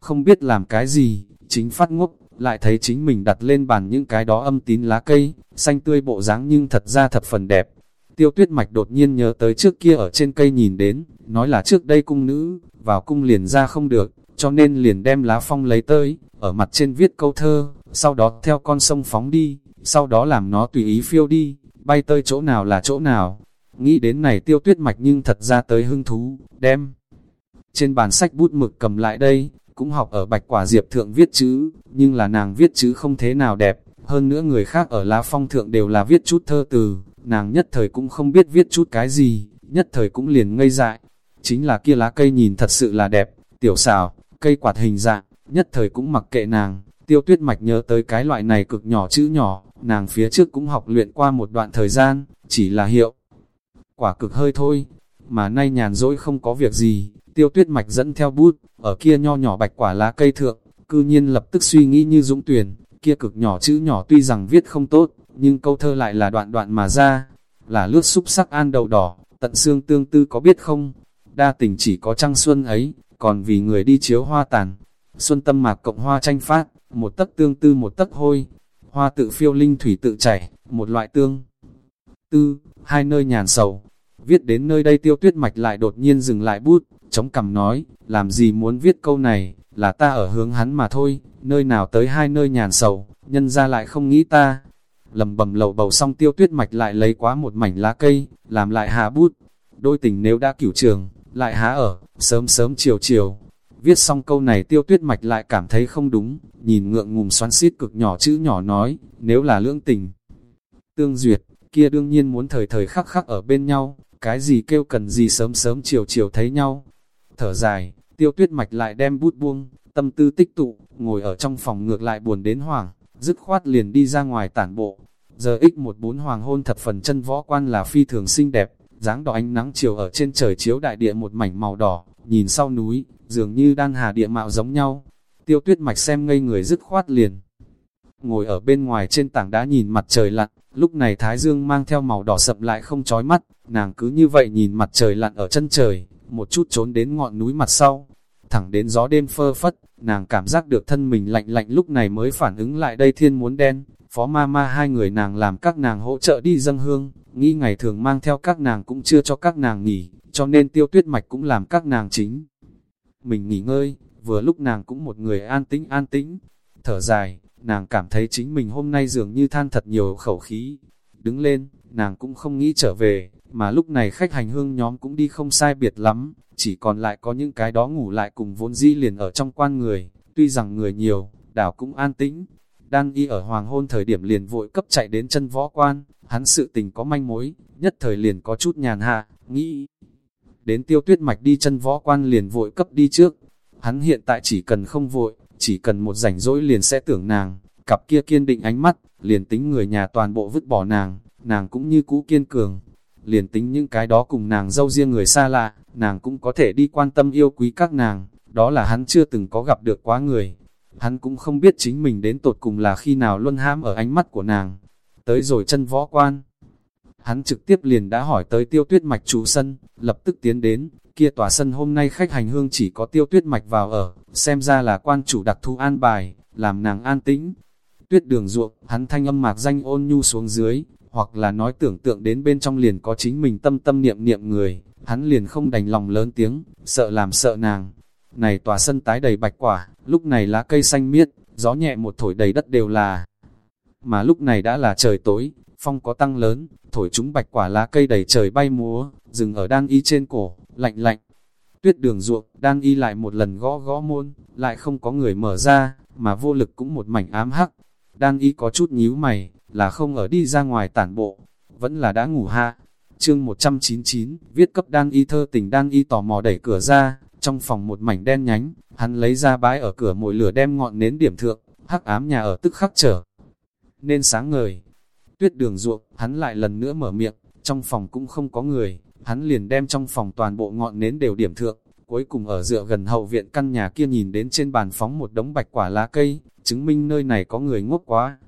không biết làm cái gì, chính phát ngốc, lại thấy chính mình đặt lên bàn những cái đó âm tín lá cây, xanh tươi bộ dáng nhưng thật ra thập phần đẹp. Tiêu tuyết mạch đột nhiên nhớ tới trước kia ở trên cây nhìn đến, nói là trước đây cung nữ, vào cung liền ra không được, cho nên liền đem lá phong lấy tới, ở mặt trên viết câu thơ, sau đó theo con sông phóng đi, sau đó làm nó tùy ý phiêu đi, bay tới chỗ nào là chỗ nào. Nghĩ đến này tiêu tuyết mạch nhưng thật ra tới hưng thú, đem. Trên bàn sách bút mực cầm lại đây, cũng học ở bạch quả diệp thượng viết chữ, nhưng là nàng viết chữ không thế nào đẹp, hơn nữa người khác ở lá phong thượng đều là viết chút thơ từ, nàng nhất thời cũng không biết viết chút cái gì, nhất thời cũng liền ngây dại. Chính là kia lá cây nhìn thật sự là đẹp, tiểu xào, cây quạt hình dạng, nhất thời cũng mặc kệ nàng, tiêu tuyết mạch nhớ tới cái loại này cực nhỏ chữ nhỏ, nàng phía trước cũng học luyện qua một đoạn thời gian, chỉ là hiệu. Quả cực hơi thôi, mà nay nhàn rỗi không có việc gì, tiêu tuyết mạch dẫn theo bút, ở kia nho nhỏ bạch quả lá cây thượng, cư nhiên lập tức suy nghĩ như dũng tuyển, kia cực nhỏ chữ nhỏ tuy rằng viết không tốt, nhưng câu thơ lại là đoạn đoạn mà ra, là lướt xúc sắc an đầu đỏ, tận xương tương tư có biết không? Đa tình chỉ có trăng xuân ấy, còn vì người đi chiếu hoa tàn. Xuân tâm mạc cộng hoa tranh phát, một tấc tương tư một tấc hôi. Hoa tự phiêu linh thủy tự chảy, một loại tương. Tư, hai nơi nhàn sầu. Viết đến nơi đây tiêu tuyết mạch lại đột nhiên dừng lại bút, chống cằm nói, làm gì muốn viết câu này, là ta ở hướng hắn mà thôi, nơi nào tới hai nơi nhàn sầu, nhân ra lại không nghĩ ta. Lầm bầm lầu bầu xong tiêu tuyết mạch lại lấy quá một mảnh lá cây, làm lại hạ bút. Đôi tình nếu đã cửu trường, lại há ở, sớm sớm chiều chiều. Viết xong câu này tiêu tuyết mạch lại cảm thấy không đúng, nhìn ngượng ngùng xoắn xít cực nhỏ chữ nhỏ nói, nếu là lưỡng tình. Tương duyệt, kia đương nhiên muốn thời thời khắc khắc ở bên nhau, cái gì kêu cần gì sớm sớm chiều chiều thấy nhau. Thở dài, tiêu tuyết mạch lại đem bút buông, tâm tư tích tụ, ngồi ở trong phòng ngược lại buồn đến hoảng, dứt khoát liền đi ra ngoài tản bộ. Giờ x một bốn hoàng hôn thập phần chân võ quan là phi thường xinh đẹp, dáng đỏ ánh nắng chiều ở trên trời chiếu đại địa một mảnh màu đỏ, nhìn sau núi, dường như đan hà địa mạo giống nhau. Tiêu tuyết mạch xem ngây người dứt khoát liền. Ngồi ở bên ngoài trên tảng đá nhìn mặt trời lặn, lúc này thái dương mang theo màu đỏ sậm lại không chói mắt, nàng cứ như vậy nhìn mặt trời lặn ở chân trời, một chút trốn đến ngọn núi mặt sau. Thẳng đến gió đêm phơ phất, nàng cảm giác được thân mình lạnh lạnh lúc này mới phản ứng lại đây thiên muốn đen, phó ma ma hai người nàng làm các nàng hỗ trợ đi dâng hương, nghĩ ngày thường mang theo các nàng cũng chưa cho các nàng nghỉ, cho nên tiêu tuyết mạch cũng làm các nàng chính. Mình nghỉ ngơi, vừa lúc nàng cũng một người an tĩnh an tĩnh, thở dài, nàng cảm thấy chính mình hôm nay dường như than thật nhiều khẩu khí. Đứng lên, nàng cũng không nghĩ trở về, mà lúc này khách hành hương nhóm cũng đi không sai biệt lắm, chỉ còn lại có những cái đó ngủ lại cùng vốn di liền ở trong quan người, tuy rằng người nhiều, đảo cũng an tĩnh, Đan y ở hoàng hôn thời điểm liền vội cấp chạy đến chân võ quan, hắn sự tình có manh mối, nhất thời liền có chút nhàn hạ, nghĩ. Đến tiêu tuyết mạch đi chân võ quan liền vội cấp đi trước. Hắn hiện tại chỉ cần không vội, chỉ cần một rảnh rỗi liền sẽ tưởng nàng, cặp kia kiên định ánh mắt, liền tính người nhà toàn bộ vứt bỏ nàng, nàng cũng như cũ kiên cường. Liền tính những cái đó cùng nàng dâu riêng người xa lạ, nàng cũng có thể đi quan tâm yêu quý các nàng, đó là hắn chưa từng có gặp được quá người, Hắn cũng không biết chính mình đến tột cùng là khi nào luân ham ở ánh mắt của nàng. Tới rồi chân võ quan. Hắn trực tiếp liền đã hỏi tới tiêu tuyết mạch chủ sân, lập tức tiến đến, kia tòa sân hôm nay khách hành hương chỉ có tiêu tuyết mạch vào ở, xem ra là quan chủ đặc thu an bài, làm nàng an tĩnh. Tuyết đường ruộng, hắn thanh âm mạc danh ôn nhu xuống dưới, hoặc là nói tưởng tượng đến bên trong liền có chính mình tâm tâm niệm niệm người, hắn liền không đành lòng lớn tiếng, sợ làm sợ nàng, này tòa sân tái đầy bạch quả, lúc này lá cây xanh miết, gió nhẹ một thổi đầy đất đều là. Mà lúc này đã là trời tối, phong có tăng lớn, thổi chúng bạch quả lá cây đầy trời bay múa, dừng ở đang y trên cổ, lạnh lạnh. Tuyết đường ruộng, đang y lại một lần gõ gõ môn, lại không có người mở ra, mà vô lực cũng một mảnh ám hắc. đang y có chút nhíu mày, là không ở đi ra ngoài tản bộ, vẫn là đã ngủ hạ. Chương 199, viết cấp đang y thơ tình đang y tò mò đẩy cửa ra, trong phòng một mảnh đen nhánh, hắn lấy ra bãi ở cửa mồi lửa đem ngọn nến điểm thượng, hắc ám nhà ở tức khắc trở. Nên sáng ngời, tuyết đường ruộng, hắn lại lần nữa mở miệng, trong phòng cũng không có người, hắn liền đem trong phòng toàn bộ ngọn nến đều điểm thượng, cuối cùng ở dựa gần hậu viện căn nhà kia nhìn đến trên bàn phóng một đống bạch quả lá cây, chứng minh nơi này có người ngốc quá.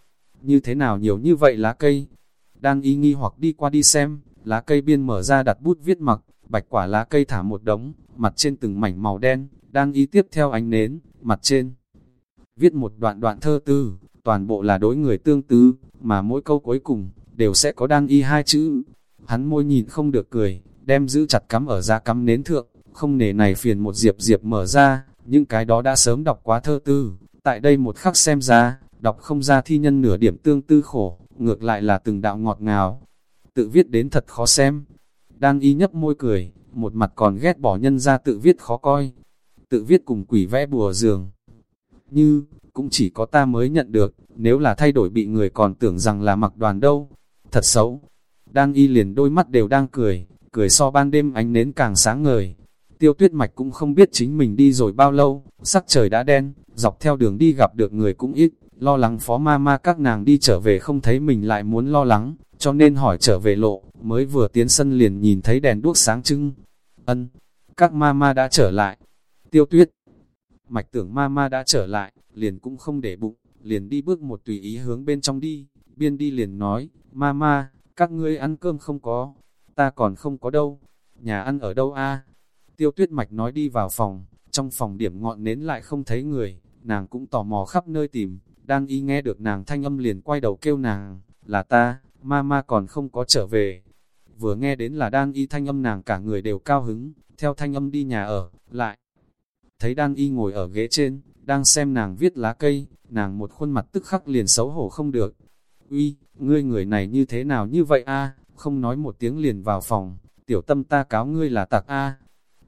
Như thế nào nhiều như vậy lá cây? Đang y nghi hoặc đi qua đi xem, lá cây biên mở ra đặt bút viết mặc, bạch quả lá cây thả một đống, mặt trên từng mảnh màu đen, đang y tiếp theo ánh nến, mặt trên. Viết một đoạn đoạn thơ tư, toàn bộ là đối người tương tư, mà mỗi câu cuối cùng, đều sẽ có đang y hai chữ. Hắn môi nhìn không được cười, đem giữ chặt cắm ở ra cắm nến thượng, không nề này phiền một diệp diệp mở ra, những cái đó đã sớm đọc quá thơ tư. Tại đây một khắc xem ra, đọc không ra thi nhân nửa điểm tương tư khổ, ngược lại là từng đạo ngọt ngào. Tự viết đến thật khó xem. Đang y nhấp môi cười, một mặt còn ghét bỏ nhân ra tự viết khó coi, tự viết cùng quỷ vẽ bùa giường. Như, cũng chỉ có ta mới nhận được, nếu là thay đổi bị người còn tưởng rằng là mặc đoàn đâu, thật xấu. Đan y liền đôi mắt đều đang cười, cười so ban đêm ánh nến càng sáng ngời. Tiêu tuyết mạch cũng không biết chính mình đi rồi bao lâu, sắc trời đã đen, dọc theo đường đi gặp được người cũng ít, lo lắng phó ma ma các nàng đi trở về không thấy mình lại muốn lo lắng, cho nên hỏi trở về lộ, mới vừa tiến sân liền nhìn thấy đèn đuốc sáng trưng. Ân, các mama đã trở lại. Tiêu tuyết, mạch tưởng mama đã trở lại, liền cũng không để bụng, liền đi bước một tùy ý hướng bên trong đi, biên đi liền nói, mama, các ngươi ăn cơm không có, ta còn không có đâu, nhà ăn ở đâu a? Tiêu tuyết mạch nói đi vào phòng, trong phòng điểm ngọn nến lại không thấy người, nàng cũng tò mò khắp nơi tìm, đang y nghe được nàng thanh âm liền quay đầu kêu nàng, là ta, mama còn không có trở về. Vừa nghe đến là đan y thanh âm nàng cả người đều cao hứng, theo thanh âm đi nhà ở, lại. Thấy đan y ngồi ở ghế trên, đang xem nàng viết lá cây, nàng một khuôn mặt tức khắc liền xấu hổ không được. Uy, ngươi người này như thế nào như vậy a? không nói một tiếng liền vào phòng, tiểu tâm ta cáo ngươi là tặc a.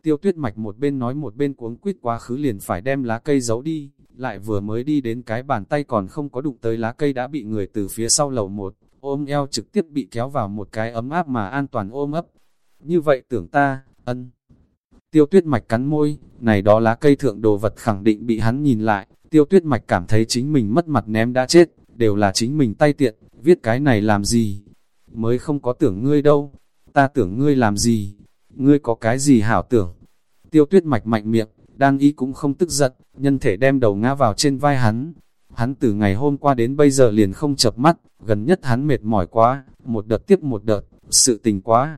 Tiêu tuyết mạch một bên nói một bên cuống quýt quá khứ liền phải đem lá cây giấu đi, lại vừa mới đi đến cái bàn tay còn không có đụng tới lá cây đã bị người từ phía sau lầu một, ôm eo trực tiếp bị kéo vào một cái ấm áp mà an toàn ôm ấp. Như vậy tưởng ta, ân. Tiêu tuyết mạch cắn môi, này đó lá cây thượng đồ vật khẳng định bị hắn nhìn lại, tiêu tuyết mạch cảm thấy chính mình mất mặt ném đã chết, đều là chính mình tay tiện, viết cái này làm gì? Mới không có tưởng ngươi đâu, ta tưởng ngươi làm gì? Ngươi có cái gì hảo tưởng? Tiêu tuyết mạch mạnh miệng, Đan Y cũng không tức giận, nhân thể đem đầu ngã vào trên vai hắn. Hắn từ ngày hôm qua đến bây giờ liền không chập mắt, gần nhất hắn mệt mỏi quá, một đợt tiếp một đợt, sự tình quá.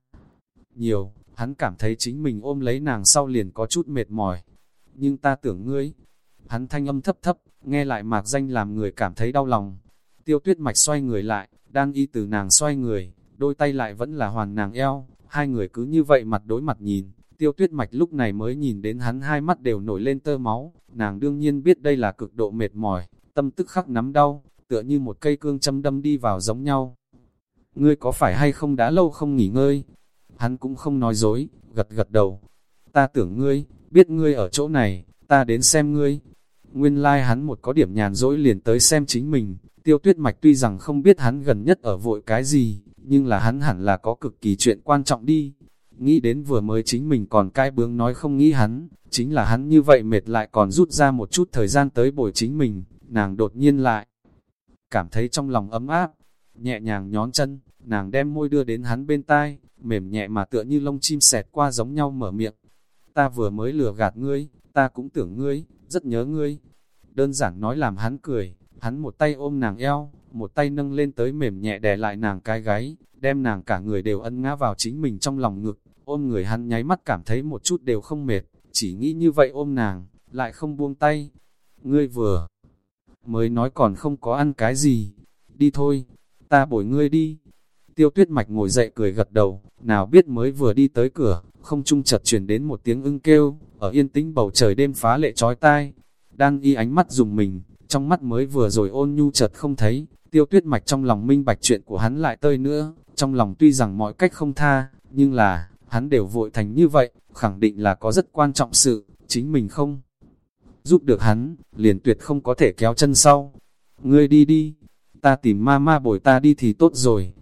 Nhiều, hắn cảm thấy chính mình ôm lấy nàng sau liền có chút mệt mỏi. Nhưng ta tưởng ngươi, hắn thanh âm thấp thấp, nghe lại mạc danh làm người cảm thấy đau lòng. Tiêu tuyết mạch xoay người lại, đang y từ nàng xoay người, đôi tay lại vẫn là hoàn nàng eo, hai người cứ như vậy mặt đối mặt nhìn. Tiêu tuyết mạch lúc này mới nhìn đến hắn hai mắt đều nổi lên tơ máu, nàng đương nhiên biết đây là cực độ mệt mỏi, tâm tức khắc nắm đau, tựa như một cây cương châm đâm đi vào giống nhau. Ngươi có phải hay không đã lâu không nghỉ ngơi? Hắn cũng không nói dối, gật gật đầu. Ta tưởng ngươi, biết ngươi ở chỗ này, ta đến xem ngươi. Nguyên lai like hắn một có điểm nhàn dỗi liền tới xem chính mình, tiêu tuyết mạch tuy rằng không biết hắn gần nhất ở vội cái gì, nhưng là hắn hẳn là có cực kỳ chuyện quan trọng đi. Nghĩ đến vừa mới chính mình còn cai bướng nói không nghĩ hắn, chính là hắn như vậy mệt lại còn rút ra một chút thời gian tới bồi chính mình, nàng đột nhiên lại. Cảm thấy trong lòng ấm áp, nhẹ nhàng nhón chân, nàng đem môi đưa đến hắn bên tai, mềm nhẹ mà tựa như lông chim sẹt qua giống nhau mở miệng. Ta vừa mới lừa gạt ngươi, ta cũng tưởng ngươi, rất nhớ ngươi. Đơn giản nói làm hắn cười, hắn một tay ôm nàng eo, một tay nâng lên tới mềm nhẹ đè lại nàng cái gáy, đem nàng cả người đều ân ngã vào chính mình trong lòng ngực, ôm người hắn nháy mắt cảm thấy một chút đều không mệt, chỉ nghĩ như vậy ôm nàng, lại không buông tay. Ngươi vừa mới nói còn không có ăn cái gì, đi thôi, ta bổi ngươi đi. Tiêu tuyết mạch ngồi dậy cười gật đầu, nào biết mới vừa đi tới cửa, không trung chợt chuyển đến một tiếng ưng kêu, ở yên tĩnh bầu trời đêm phá lệ trói tai. Đang y ánh mắt dùng mình, trong mắt mới vừa rồi ôn nhu chợt không thấy, tiêu tuyết mạch trong lòng minh bạch chuyện của hắn lại tơi nữa, trong lòng tuy rằng mọi cách không tha, nhưng là, hắn đều vội thành như vậy, khẳng định là có rất quan trọng sự, chính mình không giúp được hắn, liền tuyệt không có thể kéo chân sau. Ngươi đi đi, ta tìm ma ma bồi ta đi thì tốt rồi.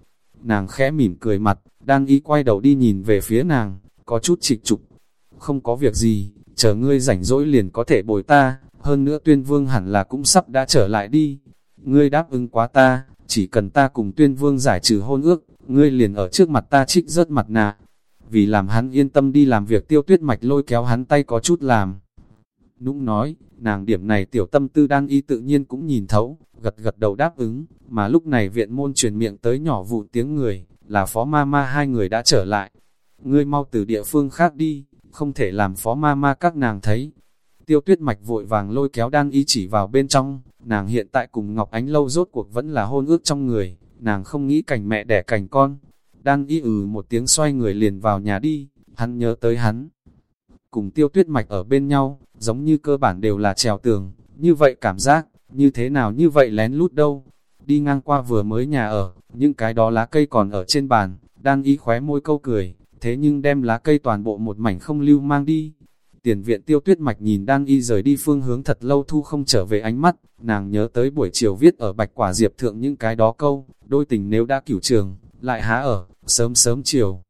Nàng khẽ mỉm cười mặt, đang ý quay đầu đi nhìn về phía nàng, có chút trịch trục. Không có việc gì, chờ ngươi rảnh rỗi liền có thể bồi ta, hơn nữa tuyên vương hẳn là cũng sắp đã trở lại đi. Ngươi đáp ứng quá ta, chỉ cần ta cùng tuyên vương giải trừ hôn ước, ngươi liền ở trước mặt ta trích rớt mặt nạ. Vì làm hắn yên tâm đi làm việc tiêu tuyết mạch lôi kéo hắn tay có chút làm. Nũng nói, nàng điểm này tiểu tâm tư đang y tự nhiên cũng nhìn thấu, gật gật đầu đáp ứng, mà lúc này viện môn truyền miệng tới nhỏ vụ tiếng người, là phó ma ma hai người đã trở lại. Ngươi mau từ địa phương khác đi, không thể làm phó ma ma các nàng thấy. Tiêu tuyết mạch vội vàng lôi kéo đang y chỉ vào bên trong, nàng hiện tại cùng Ngọc Ánh lâu rốt cuộc vẫn là hôn ước trong người, nàng không nghĩ cảnh mẹ đẻ cảnh con. Đang y ừ một tiếng xoay người liền vào nhà đi, hắn nhớ tới hắn. Cùng tiêu tuyết mạch ở bên nhau, giống như cơ bản đều là trèo tường, như vậy cảm giác, như thế nào như vậy lén lút đâu. Đi ngang qua vừa mới nhà ở, những cái đó lá cây còn ở trên bàn, đang y khóe môi câu cười, thế nhưng đem lá cây toàn bộ một mảnh không lưu mang đi. Tiền viện tiêu tuyết mạch nhìn đang y rời đi phương hướng thật lâu thu không trở về ánh mắt, nàng nhớ tới buổi chiều viết ở bạch quả diệp thượng những cái đó câu, đôi tình nếu đã cửu trường, lại há ở, sớm sớm chiều.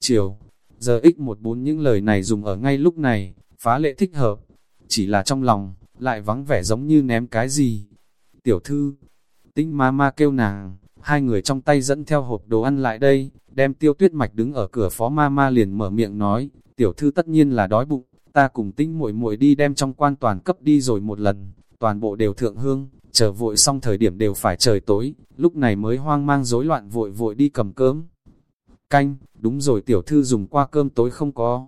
Chiều, giờ x14 những lời này dùng ở ngay lúc này, phá lệ thích hợp, chỉ là trong lòng, lại vắng vẻ giống như ném cái gì. Tiểu thư, tinh ma ma kêu nàng, hai người trong tay dẫn theo hộp đồ ăn lại đây, đem tiêu tuyết mạch đứng ở cửa phó ma ma liền mở miệng nói, tiểu thư tất nhiên là đói bụng, ta cùng tinh muội muội đi đem trong quan toàn cấp đi rồi một lần, toàn bộ đều thượng hương, chờ vội xong thời điểm đều phải trời tối, lúc này mới hoang mang rối loạn vội vội đi cầm cơm. Canh, đúng rồi tiểu thư dùng qua cơm tối không có.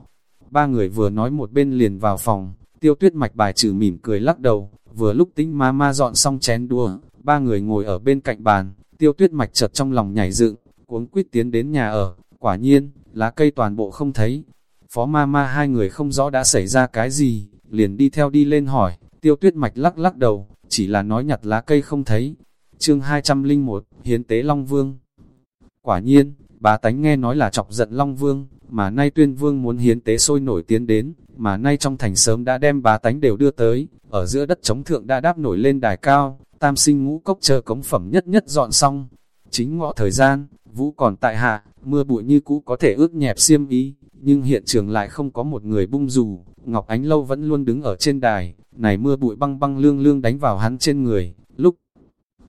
Ba người vừa nói một bên liền vào phòng, tiêu tuyết mạch bài trừ mỉm cười lắc đầu, vừa lúc tính ma ma dọn xong chén đua, ba người ngồi ở bên cạnh bàn, tiêu tuyết mạch chợt trong lòng nhảy dựng, cuống quýt tiến đến nhà ở, quả nhiên, lá cây toàn bộ không thấy. Phó ma ma hai người không rõ đã xảy ra cái gì, liền đi theo đi lên hỏi, tiêu tuyết mạch lắc lắc đầu, chỉ là nói nhặt lá cây không thấy. Chương 201, Hiến tế Long Vương Quả nhiên, bà tánh nghe nói là chọc giận Long Vương, mà nay tuyên vương muốn hiến tế sôi nổi tiến đến, mà nay trong thành sớm đã đem bà tánh đều đưa tới, ở giữa đất chống thượng đã đáp nổi lên đài cao, tam sinh ngũ cốc chờ cống phẩm nhất nhất dọn xong. Chính ngọ thời gian, vũ còn tại hạ, mưa bụi như cũ có thể ướt nhẹp xiêm ý, nhưng hiện trường lại không có một người bung dù, Ngọc Ánh Lâu vẫn luôn đứng ở trên đài, này mưa bụi băng băng lương lương đánh vào hắn trên người, lúc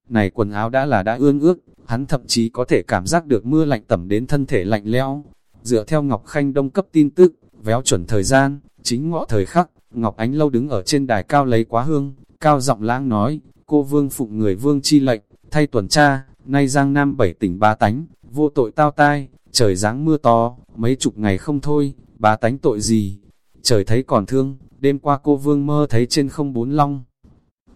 này quần áo đã là đã ương ước, hắn thậm chí có thể cảm giác được mưa lạnh tẩm đến thân thể lạnh lẽo. Dựa theo Ngọc Khanh Đông cấp tin tức, véo chuẩn thời gian, chính ngọ thời khắc, Ngọc Ánh Lâu đứng ở trên đài cao lấy quá hương, cao giọng lãng nói, cô vương phụng người vương chi lệnh, thay tuần tra, nay giang nam bảy tỉnh ba tánh, vô tội tao tai, trời giáng mưa to, mấy chục ngày không thôi, ba tánh tội gì, trời thấy còn thương, đêm qua cô vương mơ thấy trên không bốn long.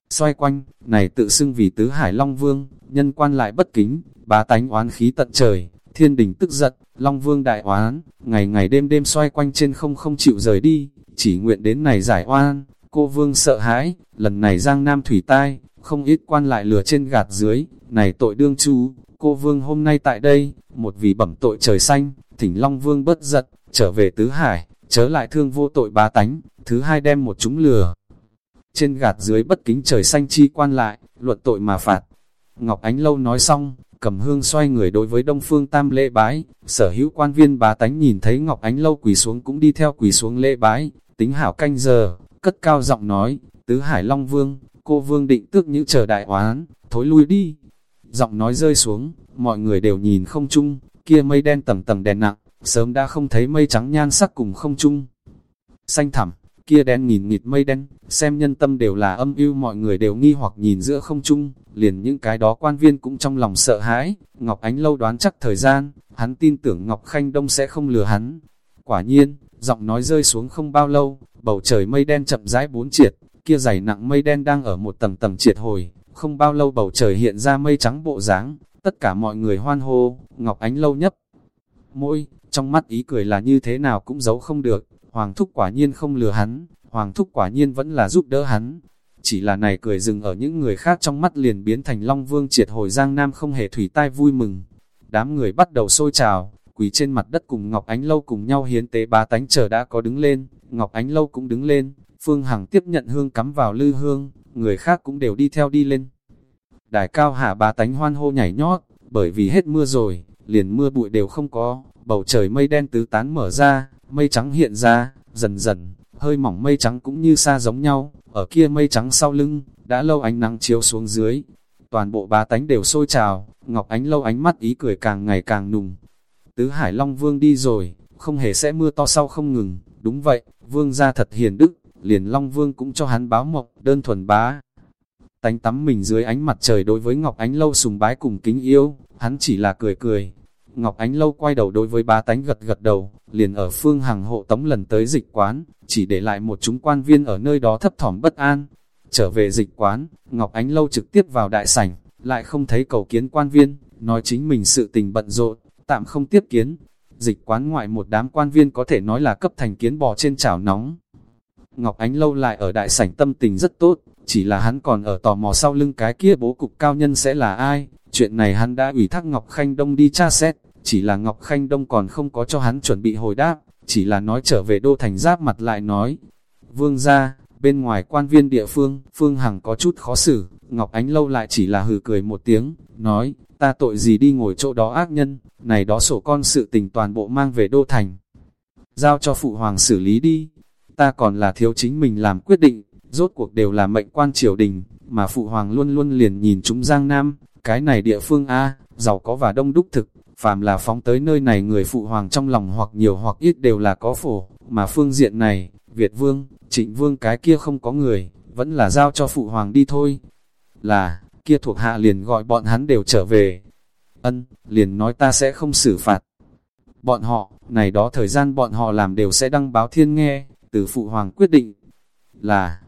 Xoay quanh, này tự xưng vì tứ hải long vương, nhân quan lại bất kính, bá tánh oán khí tận trời, thiên đình tức giận, long vương đại oán, ngày ngày đêm đêm xoay quanh trên không không chịu rời đi, chỉ nguyện đến này giải oan, cô vương sợ hãi, lần này giang nam thủy tai, không ít quan lại lừa trên gạt dưới, này tội đương chú, cô vương hôm nay tại đây, một vì bẩm tội trời xanh, thỉnh long vương bất giận, trở về tứ hải, chớ lại thương vô tội bá tánh, thứ hai đem một chúng lừa. Trên gạt dưới bất kính trời xanh chi quan lại, luận tội mà phạt. Ngọc Ánh Lâu nói xong, cầm hương xoay người đối với Đông Phương Tam lễ bái, sở hữu quan viên bá tánh nhìn thấy Ngọc Ánh Lâu quỳ xuống cũng đi theo quỳ xuống lễ bái, tính hảo canh giờ, cất cao giọng nói, tứ hải Long Vương, cô Vương định tước những chờ đại oán, thối lui đi. Giọng nói rơi xuống, mọi người đều nhìn không chung, kia mây đen tầng tầng đèn nặng, sớm đã không thấy mây trắng nhan sắc cùng không chung. Xanh thẳm, kia đen nhìn nghịt mây đen, xem nhân tâm đều là âm ưu mọi người đều nghi hoặc nhìn giữa không chung, liền những cái đó quan viên cũng trong lòng sợ hãi, Ngọc Ánh lâu đoán chắc thời gian, hắn tin tưởng Ngọc Khanh Đông sẽ không lừa hắn. Quả nhiên, giọng nói rơi xuống không bao lâu, bầu trời mây đen chậm rãi bốn triệt, kia dày nặng mây đen đang ở một tầng tầng triệt hồi, không bao lâu bầu trời hiện ra mây trắng bộ dáng, tất cả mọi người hoan hô, Ngọc Ánh lâu nhấp. Môi, trong mắt ý cười là như thế nào cũng giấu không được, Hoàng Thúc quả nhiên không lừa hắn, Hoàng Thúc quả nhiên vẫn là giúp đỡ hắn. Chỉ là này cười dừng ở những người khác trong mắt liền biến thành Long Vương triệt hồi Giang Nam không hề thủy tai vui mừng. Đám người bắt đầu sôi trào, quỳ trên mặt đất cùng Ngọc Ánh Lâu cùng nhau hiến tế bá tánh chờ đã có đứng lên, Ngọc Ánh Lâu cũng đứng lên, Phương Hằng tiếp nhận hương cắm vào lư hương, người khác cũng đều đi theo đi lên. Đài cao hạ bá tánh hoan hô nhảy nhót, bởi vì hết mưa rồi, liền mưa bụi đều không có, bầu trời mây đen tứ tán mở ra, mây trắng hiện ra, dần dần, hơi mỏng mây trắng cũng như xa giống nhau, ở kia mây trắng sau lưng, đã lâu ánh nắng chiếu xuống dưới. Toàn bộ bá tánh đều sôi trào, Ngọc Ánh lâu ánh mắt ý cười càng ngày càng nùng. Tứ Hải Long Vương đi rồi, không hề sẽ mưa to sau không ngừng, đúng vậy, Vương gia thật hiền đức, liền Long Vương cũng cho hắn báo mộng, đơn thuần bá. Tánh tắm mình dưới ánh mặt trời đối với Ngọc Ánh lâu sùng bái cùng kính yêu, hắn chỉ là cười cười, Ngọc Ánh Lâu quay đầu đối với ba tánh gật gật đầu, liền ở phương hàng hộ tống lần tới dịch quán, chỉ để lại một chúng quan viên ở nơi đó thấp thỏm bất an. Trở về dịch quán, Ngọc Ánh Lâu trực tiếp vào đại sảnh, lại không thấy cầu kiến quan viên, nói chính mình sự tình bận rộn, tạm không tiếp kiến. Dịch quán ngoại một đám quan viên có thể nói là cấp thành kiến bò trên chảo nóng. Ngọc Ánh Lâu lại ở đại sảnh tâm tình rất tốt, chỉ là hắn còn ở tò mò sau lưng cái kia bố cục cao nhân sẽ là ai. Chuyện này hắn đã ủy thác Ngọc Khanh Đông đi tra xét, chỉ là Ngọc Khanh Đông còn không có cho hắn chuẩn bị hồi đáp, chỉ là nói trở về đô thành giáp mặt lại nói. Vương ra, bên ngoài quan viên địa phương, Phương Hằng có chút khó xử, Ngọc Ánh Lâu lại chỉ là hừ cười một tiếng, nói, ta tội gì đi ngồi chỗ đó ác nhân, này đó sổ con sự tình toàn bộ mang về đô thành. Giao cho Phụ Hoàng xử lý đi, ta còn là thiếu chính mình làm quyết định, rốt cuộc đều là mệnh quan triều đình, mà Phụ Hoàng luôn luôn liền nhìn chúng Giang Nam, cái này địa phương A, giàu có và đông đúc thực, phàm là phóng tới nơi này người phụ hoàng trong lòng hoặc nhiều hoặc ít đều là có phổ, mà phương diện này, Việt Vương, Trịnh Vương cái kia không có người, vẫn là giao cho phụ hoàng đi thôi. Là, kia thuộc hạ liền gọi bọn hắn đều trở về. Ân, liền nói ta sẽ không xử phạt. Bọn họ, này đó thời gian bọn họ làm đều sẽ đăng báo thiên nghe, từ phụ hoàng quyết định. Là,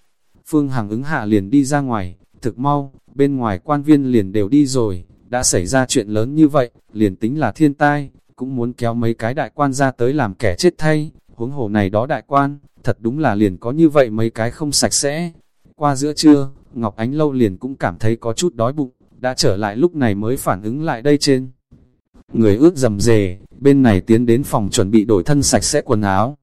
Phương Hằng ứng hạ liền đi ra ngoài, thực mau, bên ngoài quan viên liền đều đi rồi, đã xảy ra chuyện lớn như vậy, liền tính là thiên tai, cũng muốn kéo mấy cái đại quan ra tới làm kẻ chết thay, huống hồ này đó đại quan, thật đúng là liền có như vậy mấy cái không sạch sẽ. Qua giữa trưa, Ngọc Ánh Lâu liền cũng cảm thấy có chút đói bụng, đã trở lại lúc này mới phản ứng lại đây trên. Người ước dầm dề, bên này tiến đến phòng chuẩn bị đổi thân sạch sẽ quần áo,